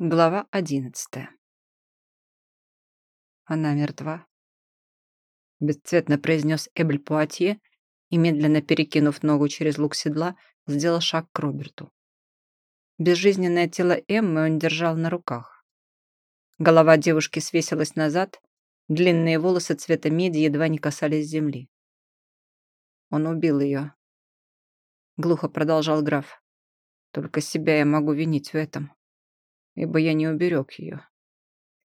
Глава одиннадцатая. Она мертва. Бесцветно произнес Эбль Пуатье и, медленно перекинув ногу через лук седла, сделал шаг к Роберту. Безжизненное тело Эммы он держал на руках. Голова девушки свесилась назад, длинные волосы цвета меди едва не касались земли. Он убил ее. Глухо продолжал граф. Только себя я могу винить в этом ибо я не уберег ее.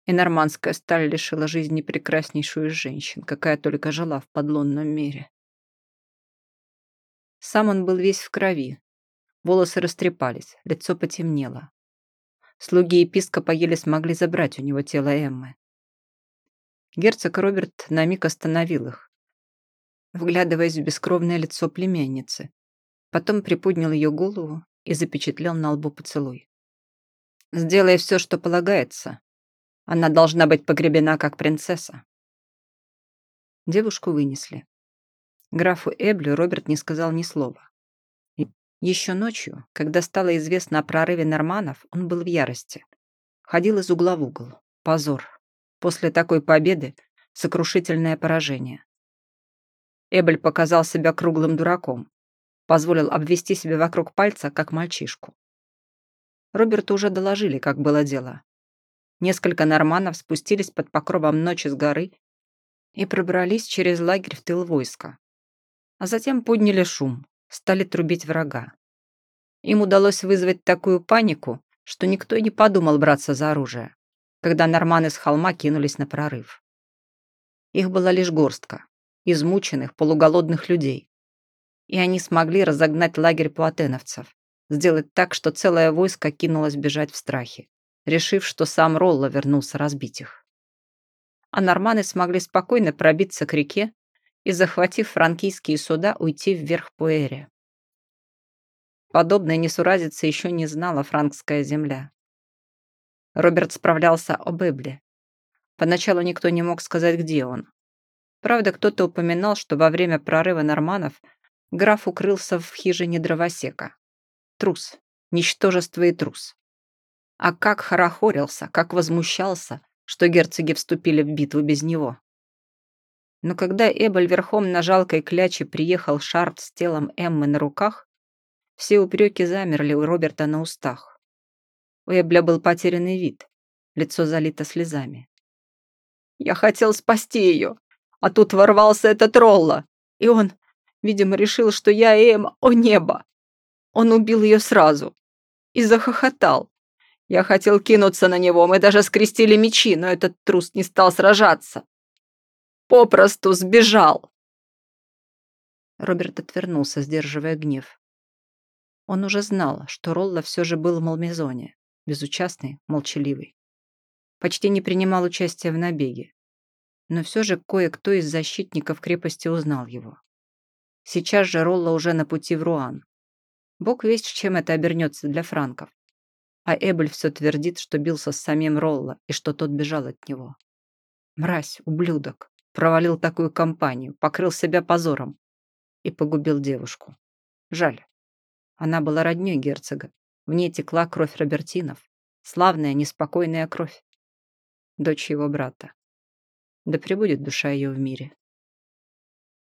И нормандская сталь лишила жизни прекраснейшую из женщин, какая только жила в подлунном мире. Сам он был весь в крови. Волосы растрепались, лицо потемнело. Слуги епископа еле смогли забрать у него тело Эммы. Герцог Роберт на миг остановил их, вглядываясь в бескровное лицо племянницы. Потом приподнял ее голову и запечатлел на лбу поцелуй. Сделай все, что полагается. Она должна быть погребена как принцесса. Девушку вынесли. Графу Эблю Роберт не сказал ни слова. Еще ночью, когда стало известно о прорыве норманов, он был в ярости. Ходил из угла в угол. Позор. После такой победы сокрушительное поражение. Эбель показал себя круглым дураком. Позволил обвести себя вокруг пальца, как мальчишку. Роберту уже доложили, как было дело. Несколько норманов спустились под покровом ночи с горы и пробрались через лагерь в тыл войска. А затем подняли шум, стали трубить врага. Им удалось вызвать такую панику, что никто и не подумал браться за оружие, когда норманы с холма кинулись на прорыв. Их была лишь горстка, измученных, полуголодных людей. И они смогли разогнать лагерь платеновцев, сделать так, что целое войско кинулось бежать в страхе, решив, что сам Ролло вернулся разбить их. А норманы смогли спокойно пробиться к реке и, захватив франкийские суда, уйти вверх по Эре. Подобной несуразицы еще не знала франкская земля. Роберт справлялся об Эбле. Поначалу никто не мог сказать, где он. Правда, кто-то упоминал, что во время прорыва норманов граф укрылся в хижине дровосека. Трус. Ничтожество и трус. А как хорохорился, как возмущался, что герцоги вступили в битву без него. Но когда Эбель верхом на жалкой кляче приехал Шарп с телом Эммы на руках, все упреки замерли у Роберта на устах. У Эбля был потерянный вид, лицо залито слезами. «Я хотел спасти ее, а тут ворвался этот Ролла, и он, видимо, решил, что я Эм, о небо! Он убил ее сразу. И захохотал. Я хотел кинуться на него, мы даже скрестили мечи, но этот трус не стал сражаться. Попросту сбежал. Роберт отвернулся, сдерживая гнев. Он уже знал, что Ролла все же был в Малмезоне, безучастный, молчаливый. Почти не принимал участия в набеге. Но все же кое-кто из защитников крепости узнал его. Сейчас же Ролла уже на пути в Руан. Бог весть, чем это обернется для франков. А Эбель все твердит, что бился с самим Ролло и что тот бежал от него. Мразь, ублюдок, провалил такую компанию, покрыл себя позором и погубил девушку. Жаль. Она была роднёй герцога. В ней текла кровь Робертинов. Славная, неспокойная кровь. Дочь его брата. Да пребудет душа ее в мире.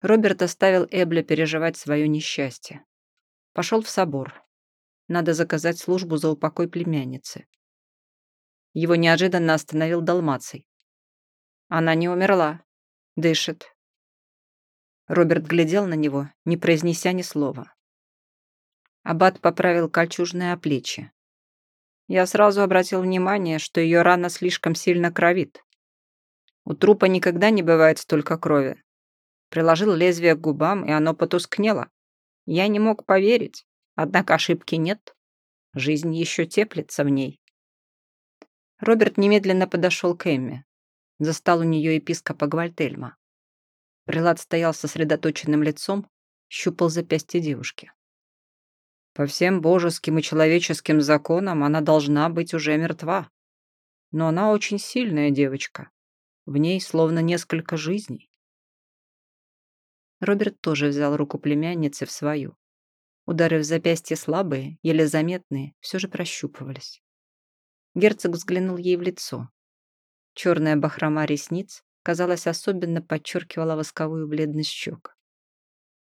Роберт оставил Эбля переживать свое несчастье. Пошел в собор. Надо заказать службу за упокой племянницы. Его неожиданно остановил Далмаций. Она не умерла. Дышит. Роберт глядел на него, не произнеся ни слова. Аббат поправил кольчужное оплечье. Я сразу обратил внимание, что ее рана слишком сильно кровит. У трупа никогда не бывает столько крови. Приложил лезвие к губам, и оно потускнело. Я не мог поверить, однако ошибки нет. Жизнь еще теплится в ней. Роберт немедленно подошел к Эмме. Застал у нее епископа Гвальтельма. Прилад стоял сосредоточенным лицом, щупал запястье девушки. По всем божеским и человеческим законам она должна быть уже мертва. Но она очень сильная девочка. В ней словно несколько жизней. Роберт тоже взял руку племянницы в свою. Удары в запястье слабые, еле заметные, все же прощупывались. Герцог взглянул ей в лицо. Черная бахрома ресниц, казалось, особенно подчеркивала восковую бледность щек.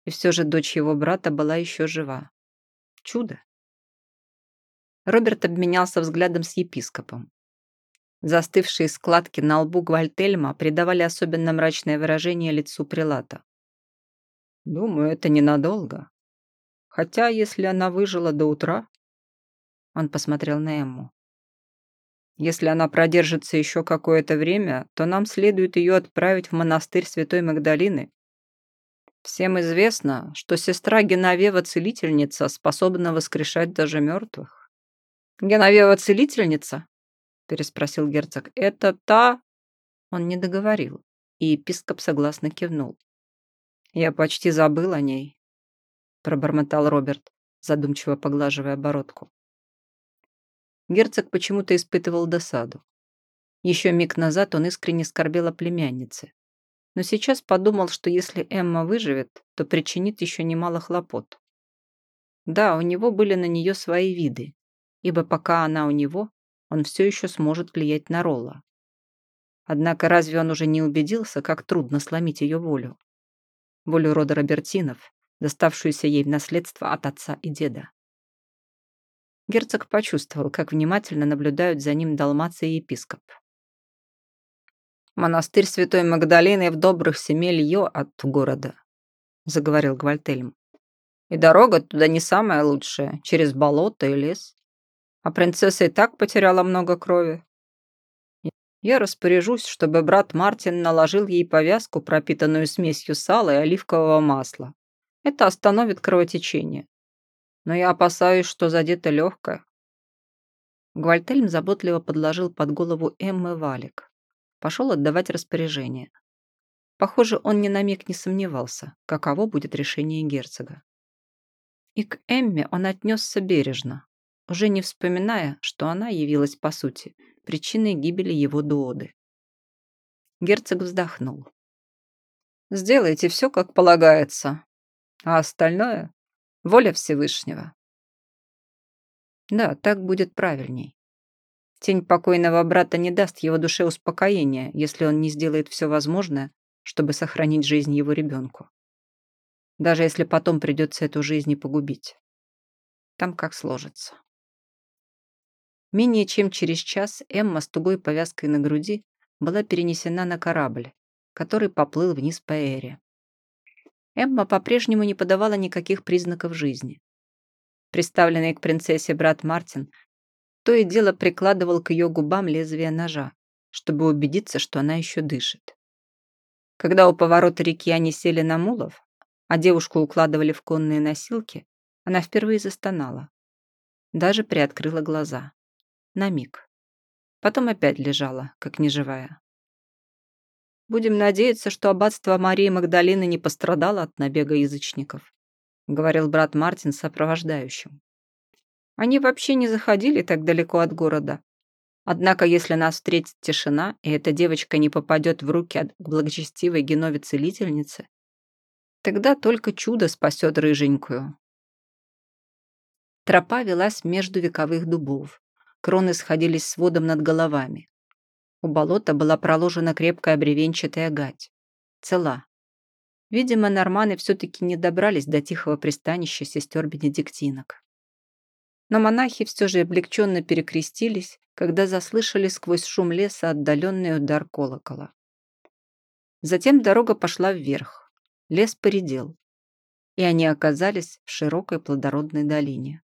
И все же дочь его брата была еще жива. Чудо. Роберт обменялся взглядом с епископом. Застывшие складки на лбу Гвальтельма придавали особенно мрачное выражение лицу прилата. «Думаю, это ненадолго. Хотя, если она выжила до утра...» Он посмотрел на Эмму. «Если она продержится еще какое-то время, то нам следует ее отправить в монастырь Святой Магдалины. Всем известно, что сестра Геновева-целительница способна воскрешать даже мертвых». «Геновева-целительница?» переспросил герцог. «Это та...» Он не договорил, и епископ согласно кивнул. «Я почти забыл о ней», — пробормотал Роберт, задумчиво поглаживая бородку. Герцог почему-то испытывал досаду. Еще миг назад он искренне скорбел о племяннице, но сейчас подумал, что если Эмма выживет, то причинит еще немало хлопот. Да, у него были на нее свои виды, ибо пока она у него, он все еще сможет влиять на Ролла. Однако разве он уже не убедился, как трудно сломить ее волю? Волю рода Робертинов, доставшуюся ей в наследство от отца и деда. Герцог почувствовал, как внимательно наблюдают за ним Далмация и епископ. «Монастырь Святой Магдалины в добрых семи льё от города», — заговорил Гвальтельм. «И дорога туда не самая лучшая, через болото и лес. А принцесса и так потеряла много крови. Я распоряжусь, чтобы брат Мартин наложил ей повязку, пропитанную смесью сала и оливкового масла. Это остановит кровотечение. Но я опасаюсь, что задето легкое. Гвальтельм заботливо подложил под голову Эммы валик. Пошел отдавать распоряжение. Похоже, он ни на миг не сомневался, каково будет решение герцога. И к Эмме он отнесся бережно, уже не вспоминая, что она явилась, по сути, причиной гибели его дуоды. Герцог вздохнул. «Сделайте все, как полагается, а остальное — воля Всевышнего». Да, так будет правильней. Тень покойного брата не даст его душе успокоения, если он не сделает все возможное, чтобы сохранить жизнь его ребенку. Даже если потом придется эту жизнь и погубить. Там как сложится. Менее чем через час Эмма с тугой повязкой на груди была перенесена на корабль, который поплыл вниз по Эре. Эмма по-прежнему не подавала никаких признаков жизни. Приставленный к принцессе брат Мартин то и дело прикладывал к ее губам лезвие ножа, чтобы убедиться, что она еще дышит. Когда у поворота реки они сели на мулов, а девушку укладывали в конные носилки, она впервые застонала. Даже приоткрыла глаза. На миг. Потом опять лежала, как неживая. «Будем надеяться, что аббатство Марии Магдалины не пострадало от набега язычников», говорил брат Мартин сопровождающим. «Они вообще не заходили так далеко от города. Однако, если нас встретит тишина, и эта девочка не попадет в руки от благочестивой Генове-целительницы, тогда только чудо спасет рыженькую». Тропа велась между вековых дубов. Кроны сходились с водом над головами. У болота была проложена крепкая бревенчатая гать. Цела. Видимо, норманы все-таки не добрались до тихого пристанища сестер Бенедиктинок. Но монахи все же облегченно перекрестились, когда заслышали сквозь шум леса отдаленный удар колокола. Затем дорога пошла вверх. Лес поредел, и они оказались в широкой плодородной долине.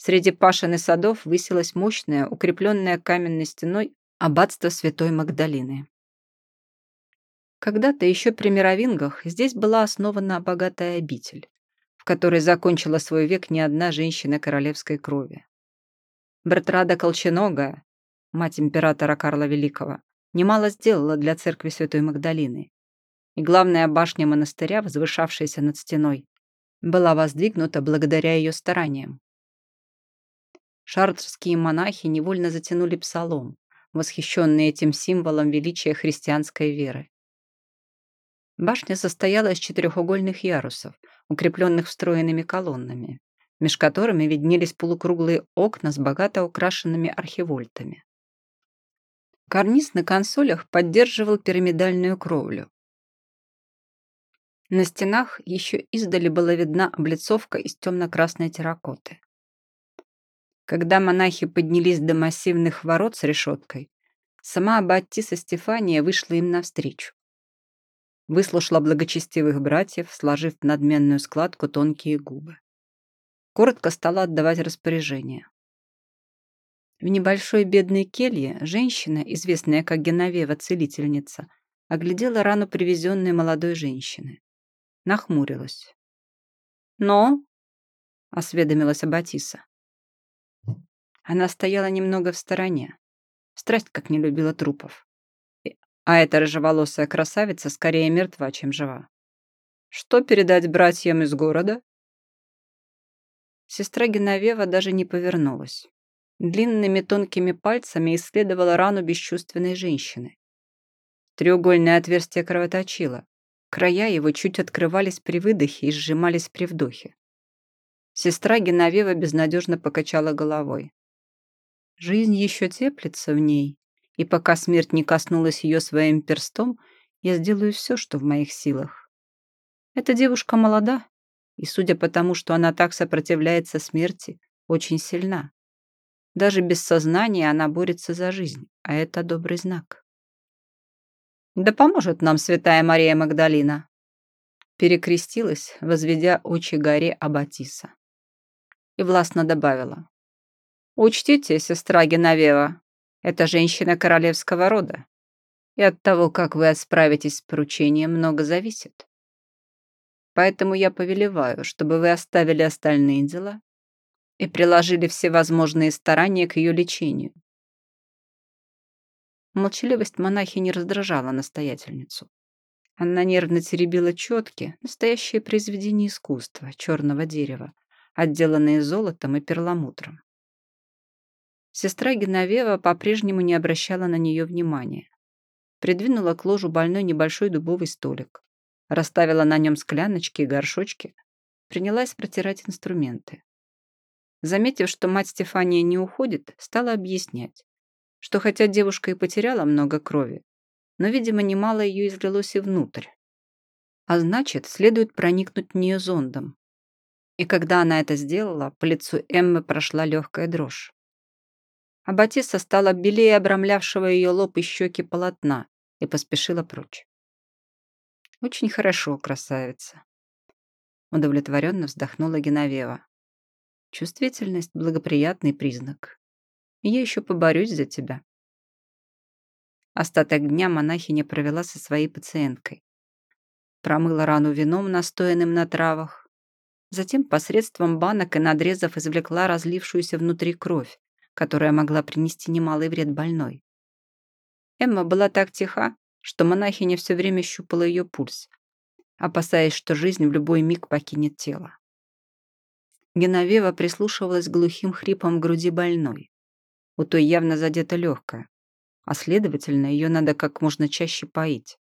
Среди пашин и садов высилось мощное, укрепленное каменной стеной аббатство Святой Магдалины. Когда-то еще при мировингах здесь была основана богатая обитель, в которой закончила свой век не одна женщина королевской крови. Бертрада Колченогая, мать императора Карла Великого, немало сделала для церкви Святой Магдалины. И главная башня монастыря, возвышавшаяся над стеной, была воздвигнута благодаря ее стараниям. Шартерские монахи невольно затянули псалом, восхищенные этим символом величия христианской веры. Башня состояла из четырехугольных ярусов, укрепленных встроенными колоннами, меж которыми виднелись полукруглые окна с богато украшенными архивольтами. Карниз на консолях поддерживал пирамидальную кровлю. На стенах еще издали была видна облицовка из темно-красной терракоты. Когда монахи поднялись до массивных ворот с решеткой, сама Аббатиса Стефания вышла им навстречу. Выслушала благочестивых братьев, сложив надменную складку тонкие губы. Коротко стала отдавать распоряжение. В небольшой бедной келье женщина, известная как Геновева-целительница, оглядела рану привезенной молодой женщины. Нахмурилась. «Но?» — осведомилась Аббатиса. Она стояла немного в стороне. Страсть как не любила трупов. А эта рыжеволосая красавица скорее мертва, чем жива. «Что передать братьям из города?» Сестра Геновева даже не повернулась. Длинными тонкими пальцами исследовала рану бесчувственной женщины. Треугольное отверстие кровоточило. Края его чуть открывались при выдохе и сжимались при вдохе. Сестра Геновева безнадежно покачала головой. Жизнь еще теплится в ней, и пока смерть не коснулась ее своим перстом, я сделаю все, что в моих силах. Эта девушка молода, и, судя по тому, что она так сопротивляется смерти, очень сильна. Даже без сознания она борется за жизнь, а это добрый знак. «Да поможет нам святая Мария Магдалина!» Перекрестилась, возведя очи горе Аббатиса. И властно добавила. «Учтите, сестра Геновева, это женщина королевского рода, и от того, как вы справитесь с поручением, много зависит. Поэтому я повелеваю, чтобы вы оставили остальные дела и приложили все возможные старания к ее лечению. Молчаливость монахи не раздражала настоятельницу. Она нервно теребила четки, настоящее произведение искусства, черного дерева, отделанные золотом и перламутром. Сестра Геновева по-прежнему не обращала на нее внимания. Придвинула к ложу больной небольшой дубовый столик, расставила на нем скляночки и горшочки, принялась протирать инструменты. Заметив, что мать Стефания не уходит, стала объяснять, что хотя девушка и потеряла много крови, но, видимо, немало ее излилось и внутрь. А значит, следует проникнуть в нее зондом. И когда она это сделала, по лицу Эммы прошла легкая дрожь. А Батиса стала белее обрамлявшего ее лоб и щеки полотна и поспешила прочь. «Очень хорошо, красавица», — удовлетворенно вздохнула Геновева. Чувствительность – благоприятный признак. Я еще поборюсь за тебя. Остаток дня монахиня провела со своей пациенткой. Промыла рану вином, настоянным на травах. Затем посредством банок и надрезов извлекла разлившуюся внутри кровь, которая могла принести немалый вред больной. Эмма была так тиха, что монахиня все время щупала ее пульс, опасаясь, что жизнь в любой миг покинет тело. Геновева прислушивалась к глухим хрипам в груди больной. У той явно задета легкая, а следовательно, ее надо как можно чаще поить.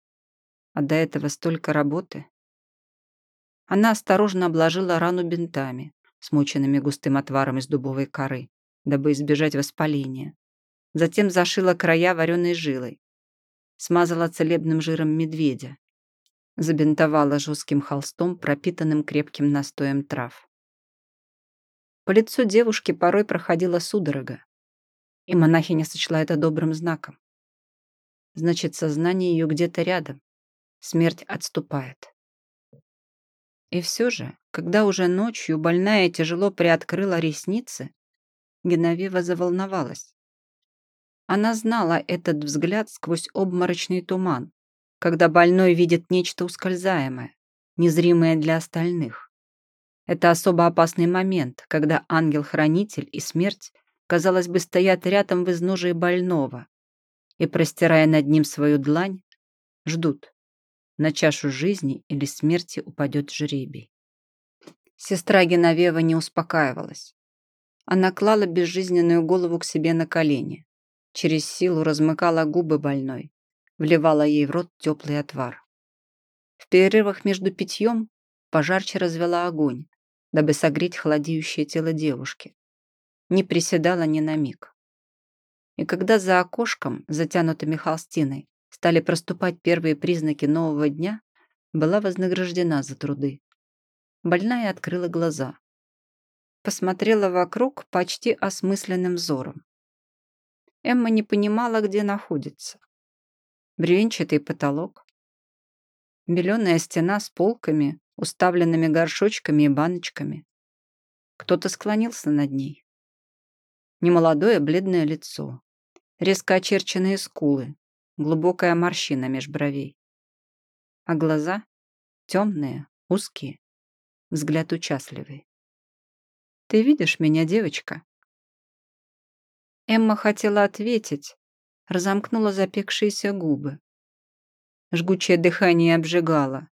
А до этого столько работы. Она осторожно обложила рану бинтами, смоченными густым отваром из дубовой коры, дабы избежать воспаления. Затем зашила края вареной жилой. Смазала целебным жиром медведя. Забинтовала жестким холстом, пропитанным крепким настоем трав. По лицу девушки порой проходила судорога, и монахиня сочла это добрым знаком. Значит, сознание ее где-то рядом. Смерть отступает. И все же, когда уже ночью больная тяжело приоткрыла ресницы, Геновева заволновалась. Она знала этот взгляд сквозь обморочный туман, когда больной видит нечто ускользаемое, незримое для остальных. Это особо опасный момент, когда ангел-хранитель и смерть, казалось бы, стоят рядом в изножии больного и, простирая над ним свою длань, ждут. На чашу жизни или смерти упадет жребий. Сестра Геновева не успокаивалась. Она клала безжизненную голову к себе на колени, через силу размыкала губы больной, вливала ей в рот теплый отвар. В перерывах между питьем пожарче развела огонь, дабы согреть холодеющее тело девушки. Не приседала ни на миг. И когда за окошком, затянутыми холстиной, стали проступать первые признаки нового дня, была вознаграждена за труды. Больная открыла глаза. Посмотрела вокруг почти осмысленным взором. Эмма не понимала, где находится. Бревенчатый потолок, беленая стена с полками, уставленными горшочками и баночками. Кто-то склонился над ней. Немолодое бледное лицо, резко очерченные скулы, глубокая морщина меж бровей. А глаза темные, узкие, взгляд участливый. «Ты видишь меня, девочка?» Эмма хотела ответить, разомкнула запекшиеся губы. Жгучее дыхание обжигало.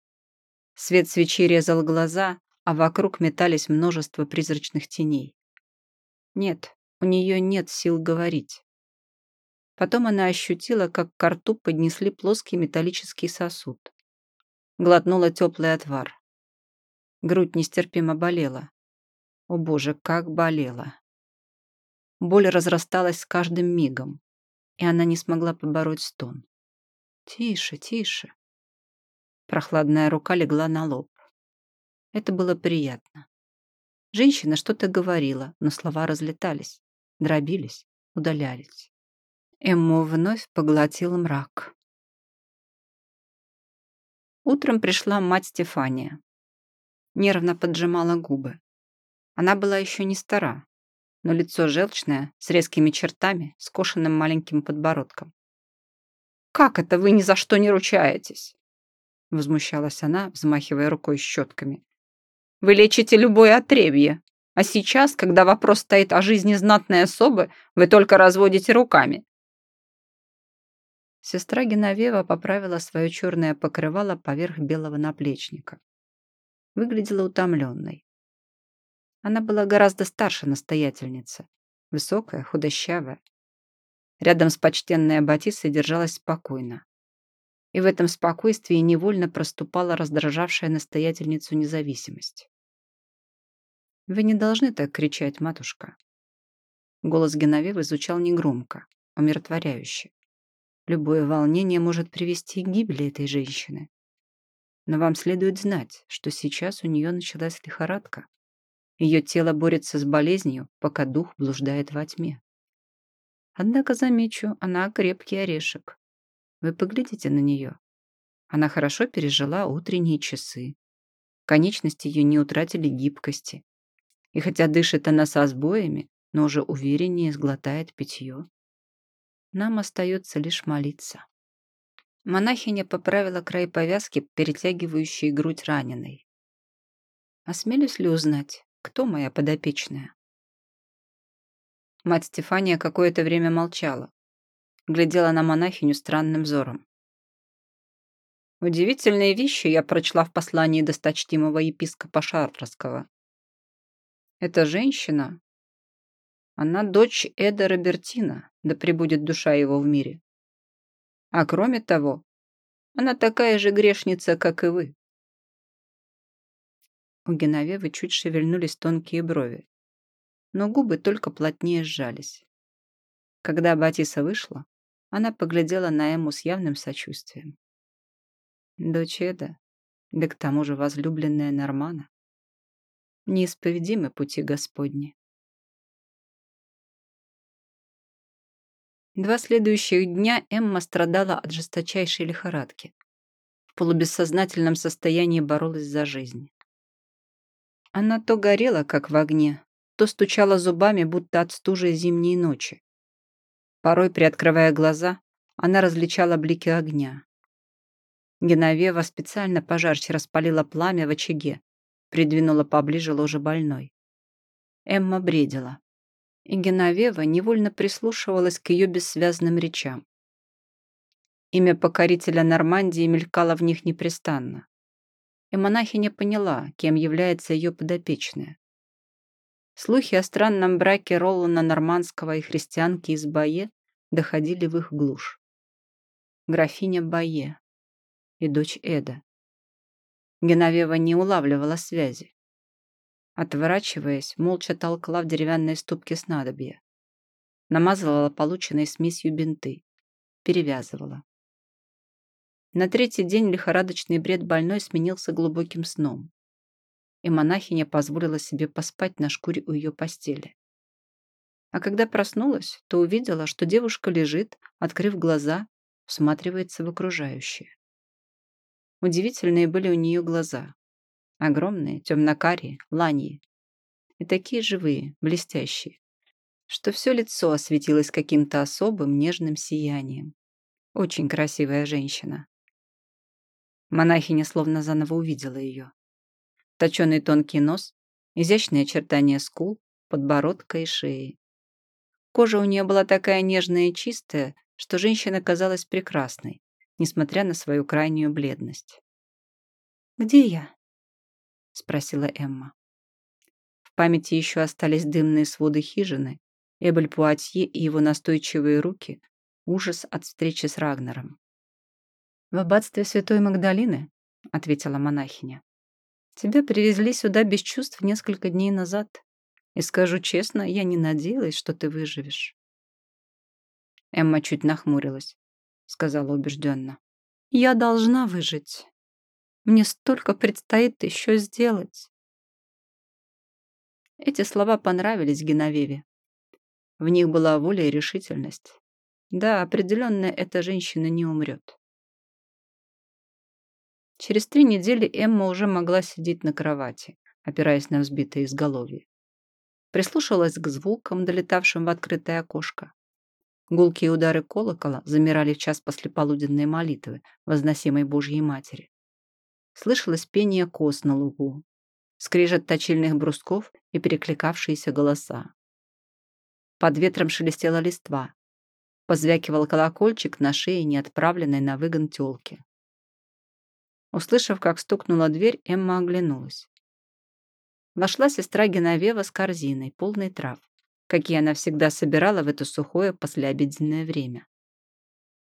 Свет свечи резал глаза, а вокруг метались множество призрачных теней. Нет, у нее нет сил говорить. Потом она ощутила, как к рту поднесли плоский металлический сосуд. Глотнула теплый отвар. Грудь нестерпимо болела. О боже, как болела. Боль разрасталась с каждым мигом, и она не смогла побороть стон. «Тише, тише!» Прохладная рука легла на лоб. Это было приятно. Женщина что-то говорила, но слова разлетались, дробились, удалялись. Эмму вновь поглотил мрак. Утром пришла мать Стефания. Нервно поджимала губы. Она была еще не стара, но лицо желчное, с резкими чертами, скошенным маленьким подбородком. «Как это вы ни за что не ручаетесь?» Возмущалась она, взмахивая рукой щетками. «Вы лечите любое отребье, а сейчас, когда вопрос стоит о жизни знатной особы, вы только разводите руками». Сестра Геновева поправила свое черное покрывало поверх белого наплечника. Выглядела утомленной. Она была гораздо старше настоятельницы. Высокая, худощавая. Рядом с почтенной Аббатисой держалась спокойно. И в этом спокойствии невольно проступала раздражавшая настоятельницу независимость. «Вы не должны так кричать, матушка». Голос Геновевы звучал негромко, умиротворяюще. Любое волнение может привести к гибели этой женщины. Но вам следует знать, что сейчас у нее началась лихорадка. Ее тело борется с болезнью, пока дух блуждает во тьме. Однако, замечу, она крепкий орешек. Вы поглядите на нее. Она хорошо пережила утренние часы. Конечности ее не утратили гибкости. И хотя дышит она со сбоями, но уже увереннее сглотает питье. Нам остается лишь молиться. Монахиня поправила край повязки, перетягивающей грудь раненой. Осмелюсь ли узнать, кто моя подопечная? Мать Стефания какое-то время молчала. Глядела на монахиню странным взором. Удивительные вещи я прочла в послании досточтимого епископа Шартрского. Эта женщина, она дочь Эда Робертина, да пребудет душа его в мире. А кроме того, она такая же грешница, как и вы. У Геновевы чуть шевельнулись тонкие брови, но губы только плотнее сжались. Когда Батиса вышла, она поглядела на Эму с явным сочувствием. Дочь Эда, да к тому же возлюбленная Нормана. Неисповедимы пути Господни. Два следующих дня Эмма страдала от жесточайшей лихорадки. В полубессознательном состоянии боролась за жизнь. Она то горела, как в огне, то стучала зубами, будто от стужи зимней ночи. Порой, приоткрывая глаза, она различала блики огня. Геновева специально пожарче распалила пламя в очаге, придвинула поближе ложе больной. Эмма бредила, и Геновева невольно прислушивалась к ее бессвязным речам. Имя покорителя Нормандии мелькало в них непрестанно и монахиня поняла, кем является ее подопечная. Слухи о странном браке Ролана Нормандского и христианки из Бае доходили в их глушь. Графиня Бае и дочь Эда. Геновева не улавливала связи. Отворачиваясь, молча толкла в деревянной ступке снадобья. Намазывала полученной смесью бинты. Перевязывала. На третий день лихорадочный бред больной сменился глубоким сном. И монахиня позволила себе поспать на шкуре у ее постели. А когда проснулась, то увидела, что девушка лежит, открыв глаза, всматривается в окружающее. Удивительные были у нее глаза. Огромные, темно-карие, ланьи. И такие живые, блестящие, что все лицо осветилось каким-то особым нежным сиянием. Очень красивая женщина. Монахиня словно заново увидела ее. Точеный тонкий нос, изящные очертания скул, подбородка и шеи. Кожа у нее была такая нежная и чистая, что женщина казалась прекрасной, несмотря на свою крайнюю бледность. «Где я?» — спросила Эмма. В памяти еще остались дымные своды хижины, Эбель Пуатье и его настойчивые руки, ужас от встречи с Рагнером. «В аббатстве Святой Магдалины», — ответила монахиня. «Тебя привезли сюда без чувств несколько дней назад, и, скажу честно, я не надеялась, что ты выживешь». Эмма чуть нахмурилась, сказала убежденно. «Я должна выжить. Мне столько предстоит еще сделать». Эти слова понравились Геновеве. В них была воля и решительность. Да, определенно, эта женщина не умрет. Через три недели Эмма уже могла сидеть на кровати, опираясь на взбитое изголовье. Прислушалась к звукам, долетавшим в открытое окошко. Гулкие удары колокола замирали в час после полуденной молитвы, возносимой Божьей Матери. Слышалось пение коз на лугу, скрежет точильных брусков и перекликавшиеся голоса. Под ветром шелестела листва. Позвякивал колокольчик на шее неотправленной на выгон тёлки. Услышав, как стукнула дверь, Эмма оглянулась. Вошла сестра Геновева с корзиной, полной трав, какие она всегда собирала в это сухое послеобеденное время.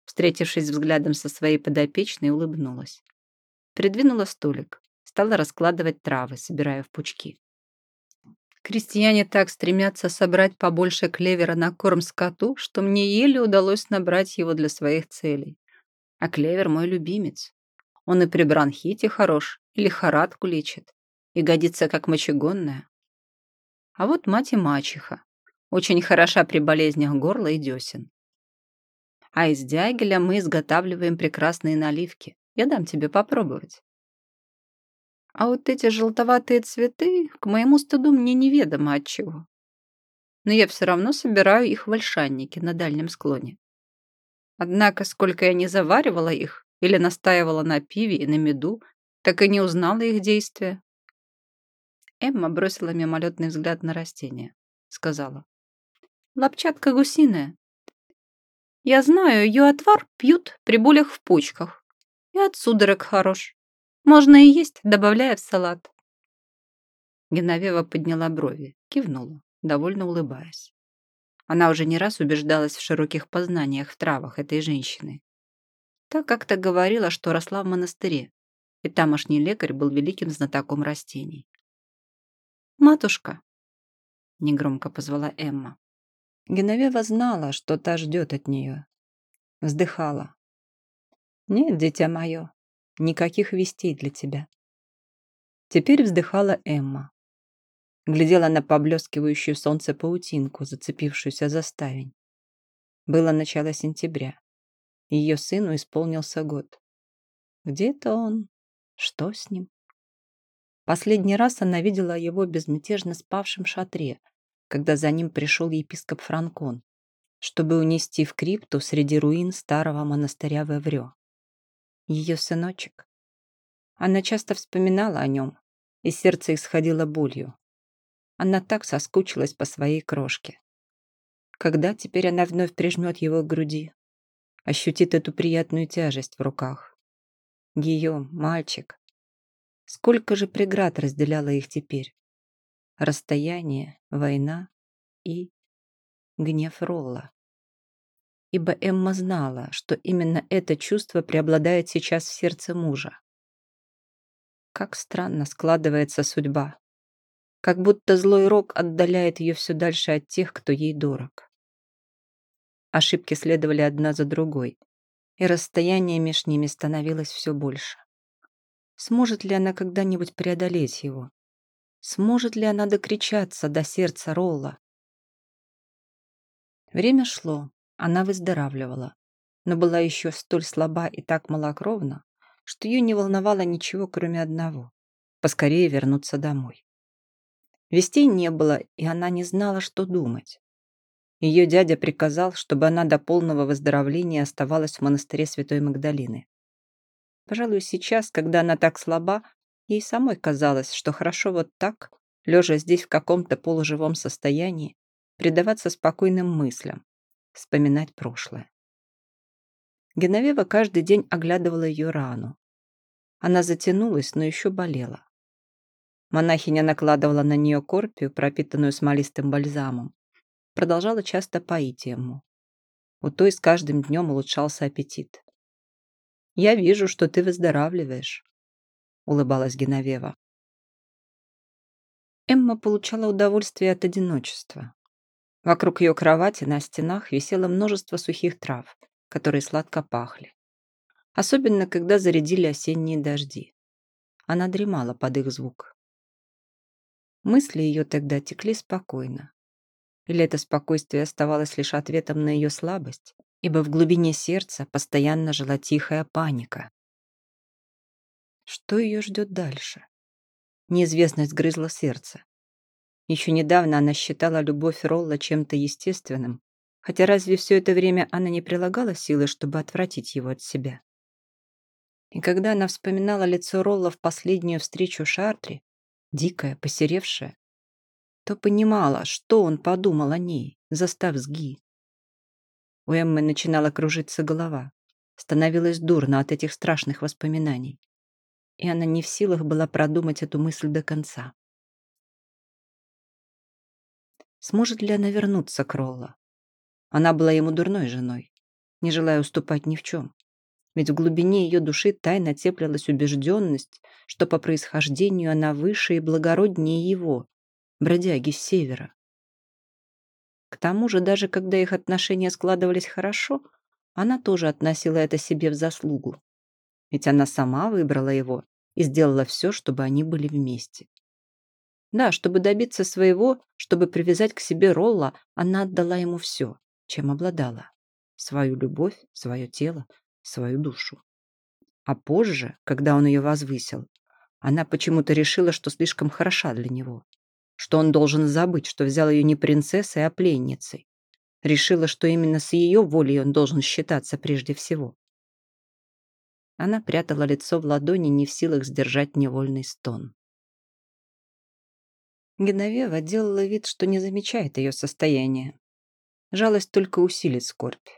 Встретившись взглядом со своей подопечной, улыбнулась. Придвинула столик, стала раскладывать травы, собирая в пучки. Крестьяне так стремятся собрать побольше клевера на корм скоту, что мне еле удалось набрать его для своих целей. А клевер мой любимец. Он и при бронхите хорош, и лихорадку лечит, и годится как мочегонная. А вот мать и мачеха. Очень хороша при болезнях горла и десен. А из дягеля мы изготавливаем прекрасные наливки. Я дам тебе попробовать. А вот эти желтоватые цветы, к моему стыду, мне неведомо от чего. Но я все равно собираю их в ольшаннике на дальнем склоне. Однако, сколько я не заваривала их или настаивала на пиве и на меду, так и не узнала их действия. Эмма бросила мимолетный взгляд на растение. Сказала. «Лапчатка гусиная. Я знаю, ее отвар пьют при болях в почках. И от судорог хорош. Можно и есть, добавляя в салат. Геновева подняла брови, кивнула, довольно улыбаясь. Она уже не раз убеждалась в широких познаниях в травах этой женщины. Так как-то говорила, что росла в монастыре, и тамошний лекарь был великим знатоком растений. «Матушка!» — негромко позвала Эмма. Геновева знала, что та ждет от нее. Вздыхала. «Нет, дитя мое, Никаких вестей для тебя. Теперь вздыхала Эмма. Глядела на поблескивающую солнце паутинку, зацепившуюся за ставень. Было начало сентября. Ее сыну исполнился год. Где-то он? Что с ним? Последний раз она видела его безмятежно спавшим в шатре, когда за ним пришел епископ Франкон, чтобы унести в крипту среди руин старого монастыря в Эврё ее сыночек. Она часто вспоминала о нем, и сердце исходило болью. Она так соскучилась по своей крошке. Когда теперь она вновь прижмет его к груди, ощутит эту приятную тяжесть в руках. Ее, мальчик. Сколько же преград разделяло их теперь? Расстояние, война и гнев Ролла ибо Эмма знала, что именно это чувство преобладает сейчас в сердце мужа. Как странно складывается судьба. Как будто злой рок отдаляет ее все дальше от тех, кто ей дорог. Ошибки следовали одна за другой, и расстояние между ними становилось все больше. Сможет ли она когда-нибудь преодолеть его? Сможет ли она докричаться до сердца Ролла? Время шло, она выздоравливала, но была еще столь слаба и так малокровна, что ее не волновало ничего, кроме одного — поскорее вернуться домой. Вестей не было, и она не знала, что думать. Ее дядя приказал, чтобы она до полного выздоровления оставалась в монастыре Святой Магдалины. Пожалуй, сейчас, когда она так слаба, ей самой казалось, что хорошо вот так, лежа здесь в каком-то полуживом состоянии, предаваться спокойным мыслям, вспоминать прошлое. Геновева каждый день оглядывала ее рану. Она затянулась, но еще болела. Монахиня накладывала на нее корпию, пропитанную смолистым бальзамом. Продолжала часто поить ему. У той с каждым днем улучшался аппетит. «Я вижу, что ты выздоравливаешь», — улыбалась Геновева. Эмма получала удовольствие от одиночества. Вокруг ее кровати на стенах висело множество сухих трав, которые сладко пахли. Особенно, когда зарядили осенние дожди. Она дремала под их звук. Мысли ее тогда текли спокойно. Или это спокойствие оставалось лишь ответом на ее слабость, ибо в глубине сердца постоянно жила тихая паника. Что ее ждет дальше? Неизвестность грызла сердце. Еще недавно она считала любовь Ролла чем-то естественным, хотя разве все это время она не прилагала силы, чтобы отвратить его от себя? И когда она вспоминала лицо Ролла в последнюю встречу Шартри, дикое, посеревшее, то понимала, что он подумал о ней, застав сги. У Эммы начинала кружиться голова. Становилось дурно от этих страшных воспоминаний. И она не в силах была продумать эту мысль до конца. Сможет ли она вернуться к Ролла? Она была ему дурной женой, не желая уступать ни в чем. Ведь в глубине ее души тайно теплилась убежденность, что по происхождению она выше и благороднее его, бродяги с севера. К тому же, даже когда их отношения складывались хорошо, она тоже относила это себе в заслугу. Ведь она сама выбрала его и сделала все, чтобы они были вместе. Да, чтобы добиться своего, чтобы привязать к себе Ролла, она отдала ему все, чем обладала. Свою любовь, свое тело, свою душу. А позже, когда он ее возвысил, она почему-то решила, что слишком хороша для него что он должен забыть, что взял ее не принцессой, а пленницей. Решила, что именно с ее волей он должен считаться прежде всего. Она прятала лицо в ладони, не в силах сдержать невольный стон. Геновева делала вид, что не замечает ее состояние. Жалость только усилит скорбь.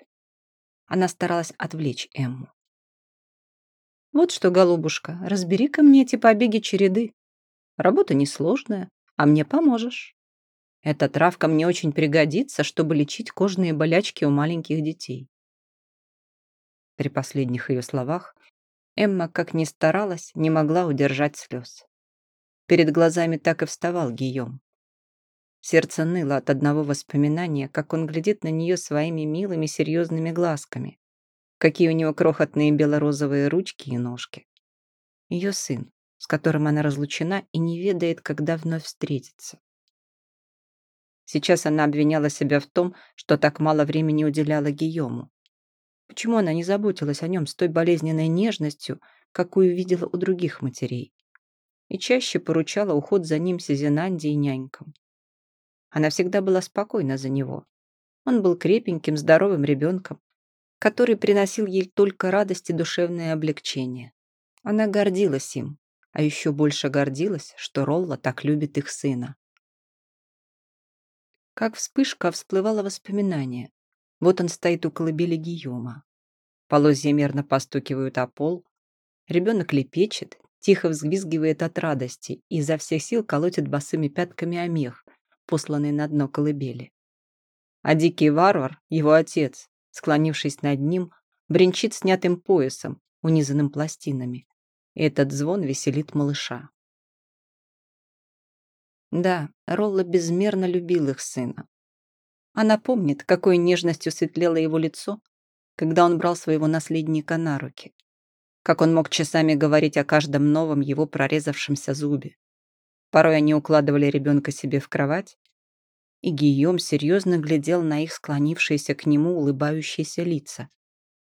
Она старалась отвлечь Эмму. «Вот что, голубушка, разбери-ка мне эти побеги череды. Работа несложная, а мне поможешь. Эта травка мне очень пригодится, чтобы лечить кожные болячки у маленьких детей. При последних ее словах Эмма, как ни старалась, не могла удержать слез. Перед глазами так и вставал Гийом. Сердце ныло от одного воспоминания, как он глядит на нее своими милыми серьезными глазками, какие у него крохотные белорозовые ручки и ножки. Ее сын, с которым она разлучена и не ведает, когда вновь встретится. Сейчас она обвиняла себя в том, что так мало времени уделяла Гийому. Почему она не заботилась о нем с той болезненной нежностью, какую видела у других матерей? И чаще поручала уход за ним Сизенанде и нянькам. Она всегда была спокойна за него. Он был крепеньким, здоровым ребенком, который приносил ей только радость и душевное облегчение. Она гордилась им, а еще больше гордилась, что Ролла так любит их сына. Как вспышка всплывало воспоминание. Вот он стоит у колыбели Гийома. Полозья мерно постукивают о пол. Ребенок лепечет, тихо взвизгивает от радости и изо всех сил колотит босыми пятками о мех, посланный на дно колыбели. А дикий варвар, его отец, склонившись над ним, бренчит снятым поясом, унизанным пластинами. Этот звон веселит малыша. Да, Ролла безмерно любил их сына. Она помнит, какой нежностью светлело его лицо, когда он брал своего наследника на руки. Как он мог часами говорить о каждом новом его прорезавшемся зубе. Порой они укладывали ребенка себе в кровать, и Гийом серьезно глядел на их склонившиеся к нему улыбающиеся лица,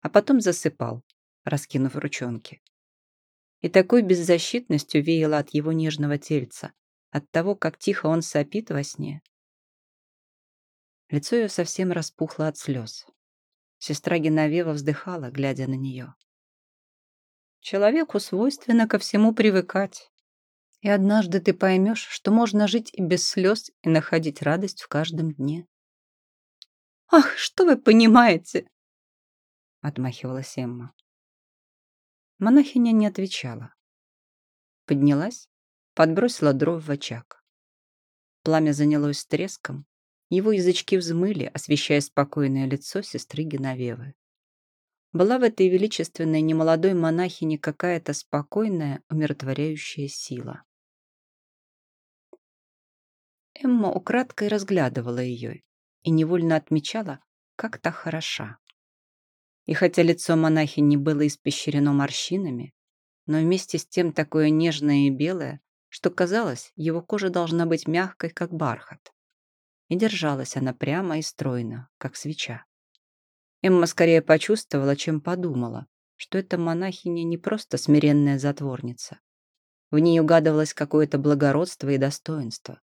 а потом засыпал, раскинув ручонки. И такой беззащитностью веяло от его нежного тельца, от того, как тихо он сопит во сне. Лицо ее совсем распухло от слез. Сестра Геновева вздыхала, глядя на нее. Человеку свойственно ко всему привыкать. И однажды ты поймешь, что можно жить и без слез, и находить радость в каждом дне. «Ах, что вы понимаете?» Отмахивалась Эмма. Монахиня не отвечала. Поднялась, подбросила дров в очаг. Пламя занялось треском, его язычки взмыли, освещая спокойное лицо сестры Геновевы. Была в этой величественной немолодой монахине какая-то спокойная, умиротворяющая сила. Эмма украдкой разглядывала ее и невольно отмечала, как та хороша. И хотя лицо монахини было испещрено морщинами, но вместе с тем такое нежное и белое, что казалось, его кожа должна быть мягкой, как бархат. И держалась она прямо и стройно, как свеча. Эмма скорее почувствовала, чем подумала, что эта монахиня не просто смиренная затворница. В ней угадывалось какое-то благородство и достоинство.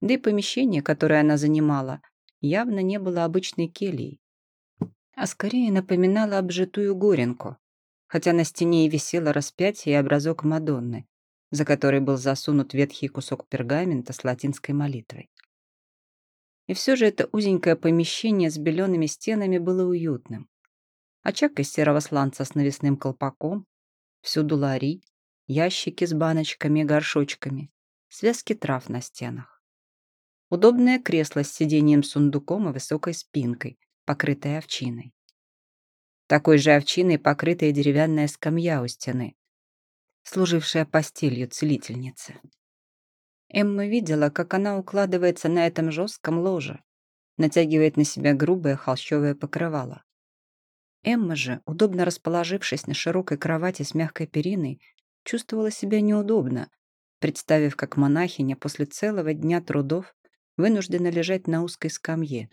Да и помещение, которое она занимала, явно не было обычной кельей, а скорее напоминало обжитую горенку, хотя на стене и висело распятие и образок Мадонны, за которой был засунут ветхий кусок пергамента с латинской молитвой. И все же это узенькое помещение с белеными стенами было уютным. Очаг из серого сланца с навесным колпаком, всюду лари, ящики с баночками и горшочками, связки трав на стенах. Удобное кресло с сиденьем-сундуком и высокой спинкой, покрытой овчиной. Такой же овчиной покрытая деревянная скамья у стены, служившая постелью целительницы. Эмма видела, как она укладывается на этом жестком ложе, натягивает на себя грубое холщовое покрывало. Эмма же, удобно расположившись на широкой кровати с мягкой периной, чувствовала себя неудобно, представив, как монахиня после целого дня трудов вынуждена лежать на узкой скамье,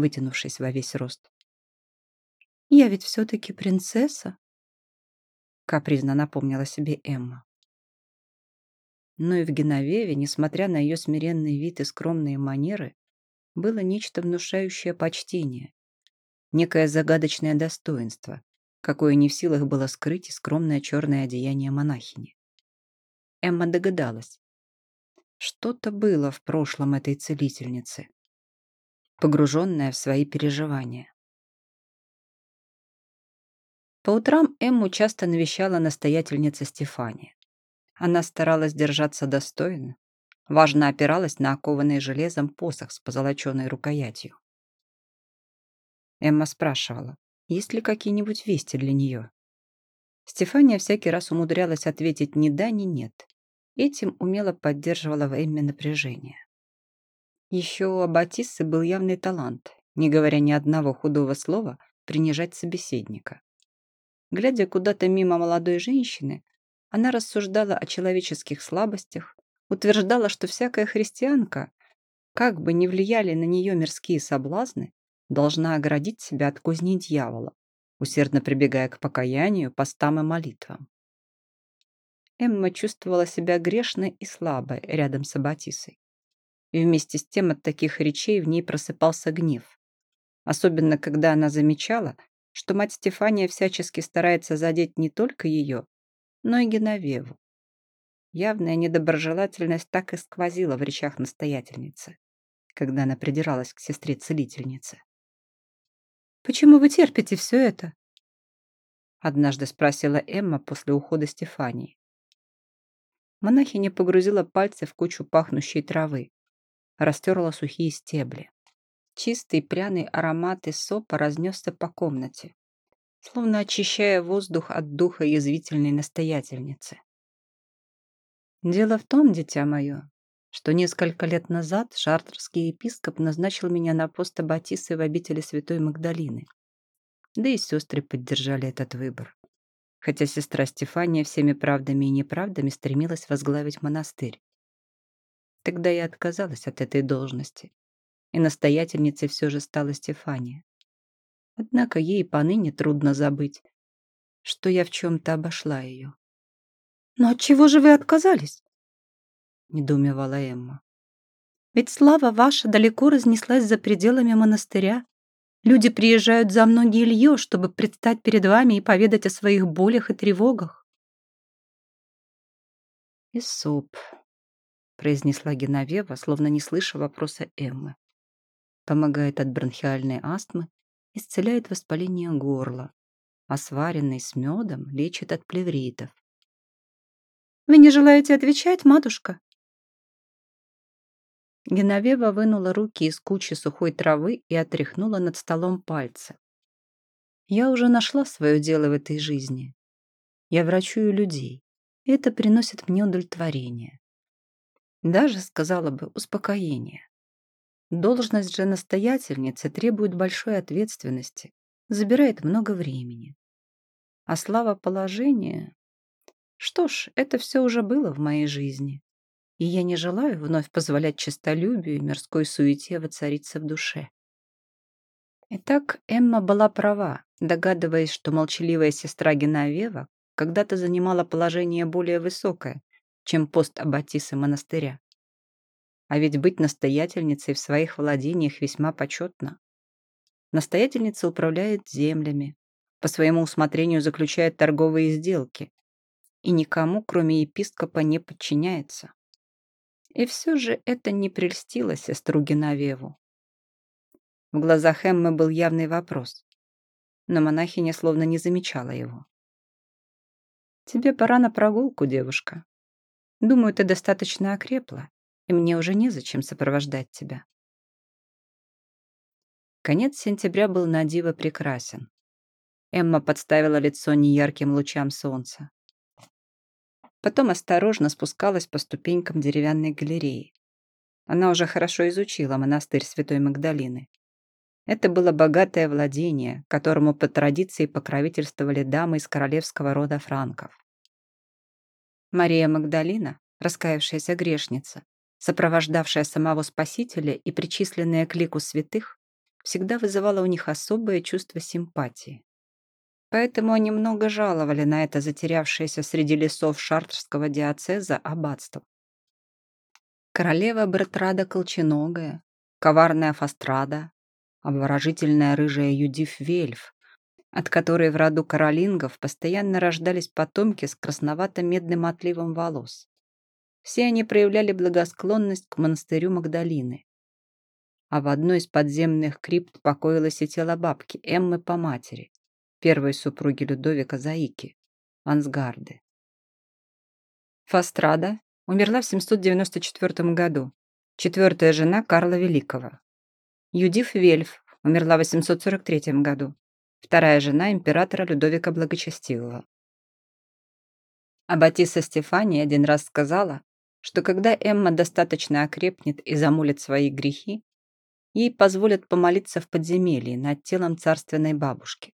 вытянувшись во весь рост. «Я ведь все-таки принцесса», — капризно напомнила себе Эмма. Но и в Геновеве, несмотря на ее смиренный вид и скромные манеры, было нечто внушающее почтение, некое загадочное достоинство, какое не в силах было скрыть и скромное черное одеяние монахини. Эмма догадалась, что-то было в прошлом этой целительницы, погруженная в свои переживания. По утрам Эмму часто навещала настоятельница Стефания. Она старалась держаться достойно, важно опиралась на окованный железом посох с позолоченной рукоятью. Эмма спрашивала, есть ли какие-нибудь вести для нее. Стефания всякий раз умудрялась ответить ни да, ни нет. Этим умело поддерживала во имя напряжения. Еще у Аббатиссы был явный талант, не говоря ни одного худого слова, принижать собеседника. Глядя куда-то мимо молодой женщины, она рассуждала о человеческих слабостях, утверждала, что всякая христианка, как бы ни влияли на нее мирские соблазны, должна оградить себя от кузни дьявола, усердно прибегая к покаянию, постам и молитвам. Эмма чувствовала себя грешной и слабой рядом с Аббатисой. И вместе с тем от таких речей в ней просыпался гнев. Особенно, когда она замечала, что мать Стефания всячески старается задеть не только ее, но и Геновеву. Явная недоброжелательность так и сквозила в речах настоятельницы, когда она придиралась к сестре-целительнице. «Почему вы терпите все это?» Однажды спросила Эмма после ухода Стефании. Монахиня погрузила пальцы в кучу пахнущей травы, растерла сухие стебли. Чистый пряный аромат из сопа разнесся по комнате, словно очищая воздух от духа язвительной настоятельницы. «Дело в том, дитя мое, что несколько лет назад шартерский епископ назначил меня на пост аббатисы в обители Святой Магдалины. Да и сестры поддержали этот выбор. Хотя сестра Стефания всеми правдами и неправдами стремилась возглавить монастырь. Тогда я отказалась от этой должности, и настоятельницей все же стала Стефания. Однако ей поныне трудно забыть, что я в чем-то обошла ее. «Но от чего же вы отказались?» недоумевала Эмма. Ведь слава ваша далеко разнеслась за пределами монастыря. Люди приезжают за многие лье, чтобы предстать перед вами и поведать о своих болях и тревогах. И суп, произнесла Геновева, словно не слыша вопроса Эммы. Помогает от бронхиальной астмы, исцеляет воспаление горла, а сваренный с медом лечит от плевритов. «Вы не желаете отвечать, матушка?» Геновева вынула руки из кучи сухой травы и отряхнула над столом пальцы. Я уже нашла свое дело в этой жизни. Я врачую людей, и это приносит мне удовлетворение. Даже, сказала бы, успокоение. Должность же настоятельницы требует большой ответственности, забирает много времени. А слава положения... Что ж, это все уже было в моей жизни и я не желаю вновь позволять честолюбию и мирской суете воцариться в душе. Итак, Эмма была права, догадываясь, что молчаливая сестра Геновева когда-то занимала положение более высокое, чем пост аббатисы монастыря. А ведь быть настоятельницей в своих владениях весьма почетно. Настоятельница управляет землями, по своему усмотрению заключает торговые сделки и никому, кроме епископа, не подчиняется. И все же это не прельстило сестру Геновеву. В глазах Эммы был явный вопрос, но монахиня словно не замечала его. «Тебе пора на прогулку, девушка. Думаю, ты достаточно окрепла, и мне уже незачем сопровождать тебя». Конец сентября был на диво прекрасен. Эмма подставила лицо неярким лучам солнца. Потом осторожно спускалась по ступенькам деревянной галереи. Она уже хорошо изучила монастырь Святой Магдалины. Это было богатое владение, которому по традиции покровительствовали дамы из королевского рода франков. Мария Магдалина, раскаявшаяся грешница, сопровождавшая самого Спасителя и причисленная к лику святых, всегда вызывала у них особое чувство симпатии. Поэтому они много жаловали на это затерявшееся среди лесов шартерского диацеза аббатство. Королева Бертрада Колченогая, коварная Фастрада, обворожительная рыжая Юдиф Вельф, от которой в роду каролингов постоянно рождались потомки с красновато-медным отливом волос. Все они проявляли благосклонность к монастырю Магдалины. А в одной из подземных крипт покоилось и тело бабки Эммы по матери, первой супруги Людовика Заики, Ансгарды. Фастрада умерла в 794 году, четвертая жена Карла Великого. Юдиф Вельф умерла в 843 году, вторая жена императора Людовика Благочестивого. А Батиса Стефания один раз сказала, что когда Эмма достаточно окрепнет и замолит свои грехи, ей позволят помолиться в подземелье над телом царственной бабушки.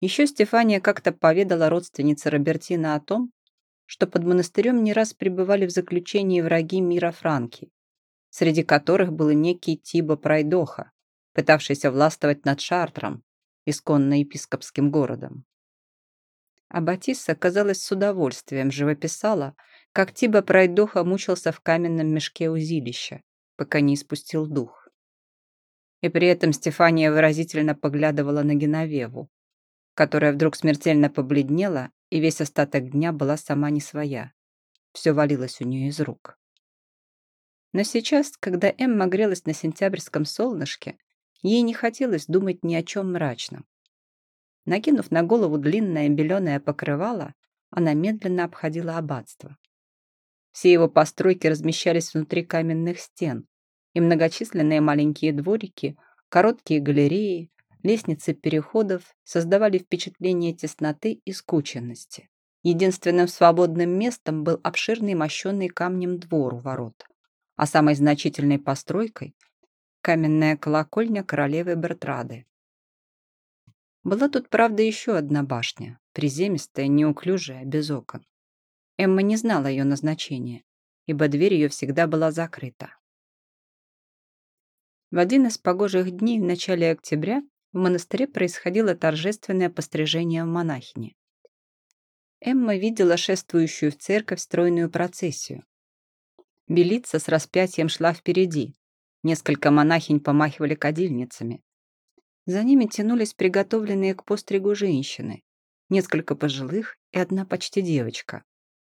Еще Стефания как-то поведала родственнице Робертина о том, что под монастырем не раз пребывали в заключении враги мира Франки, среди которых был некий Тибо Прайдоха, пытавшийся властвовать над Шартром, исконно епископским городом. А Батисса, казалось, с удовольствием живописала, как Тибо Прайдоха мучился в каменном мешке узилища, пока не испустил дух. И при этом Стефания выразительно поглядывала на Геновеву, которая вдруг смертельно побледнела и весь остаток дня была сама не своя. Все валилось у нее из рук. Но сейчас, когда Эмма грелась на сентябрьском солнышке, ей не хотелось думать ни о чем мрачном. Накинув на голову длинное беленое покрывало, она медленно обходила аббатство. Все его постройки размещались внутри каменных стен, и многочисленные маленькие дворики, короткие галереи, Лестницы переходов создавали впечатление тесноты и скученности. Единственным свободным местом был обширный мощенный камнем двор у ворот, а самой значительной постройкой – каменная колокольня королевы Бертрады. Была тут, правда, еще одна башня, приземистая, неуклюжая, без окон. Эмма не знала ее назначения, ибо дверь ее всегда была закрыта. В один из погожих дней в начале октября в монастыре происходило торжественное пострижение монахини. Эмма видела шествующую в церковь стройную процессию. Белица с распятием шла впереди. Несколько монахинь помахивали кадильницами. За ними тянулись приготовленные к постригу женщины, несколько пожилых и одна почти девочка,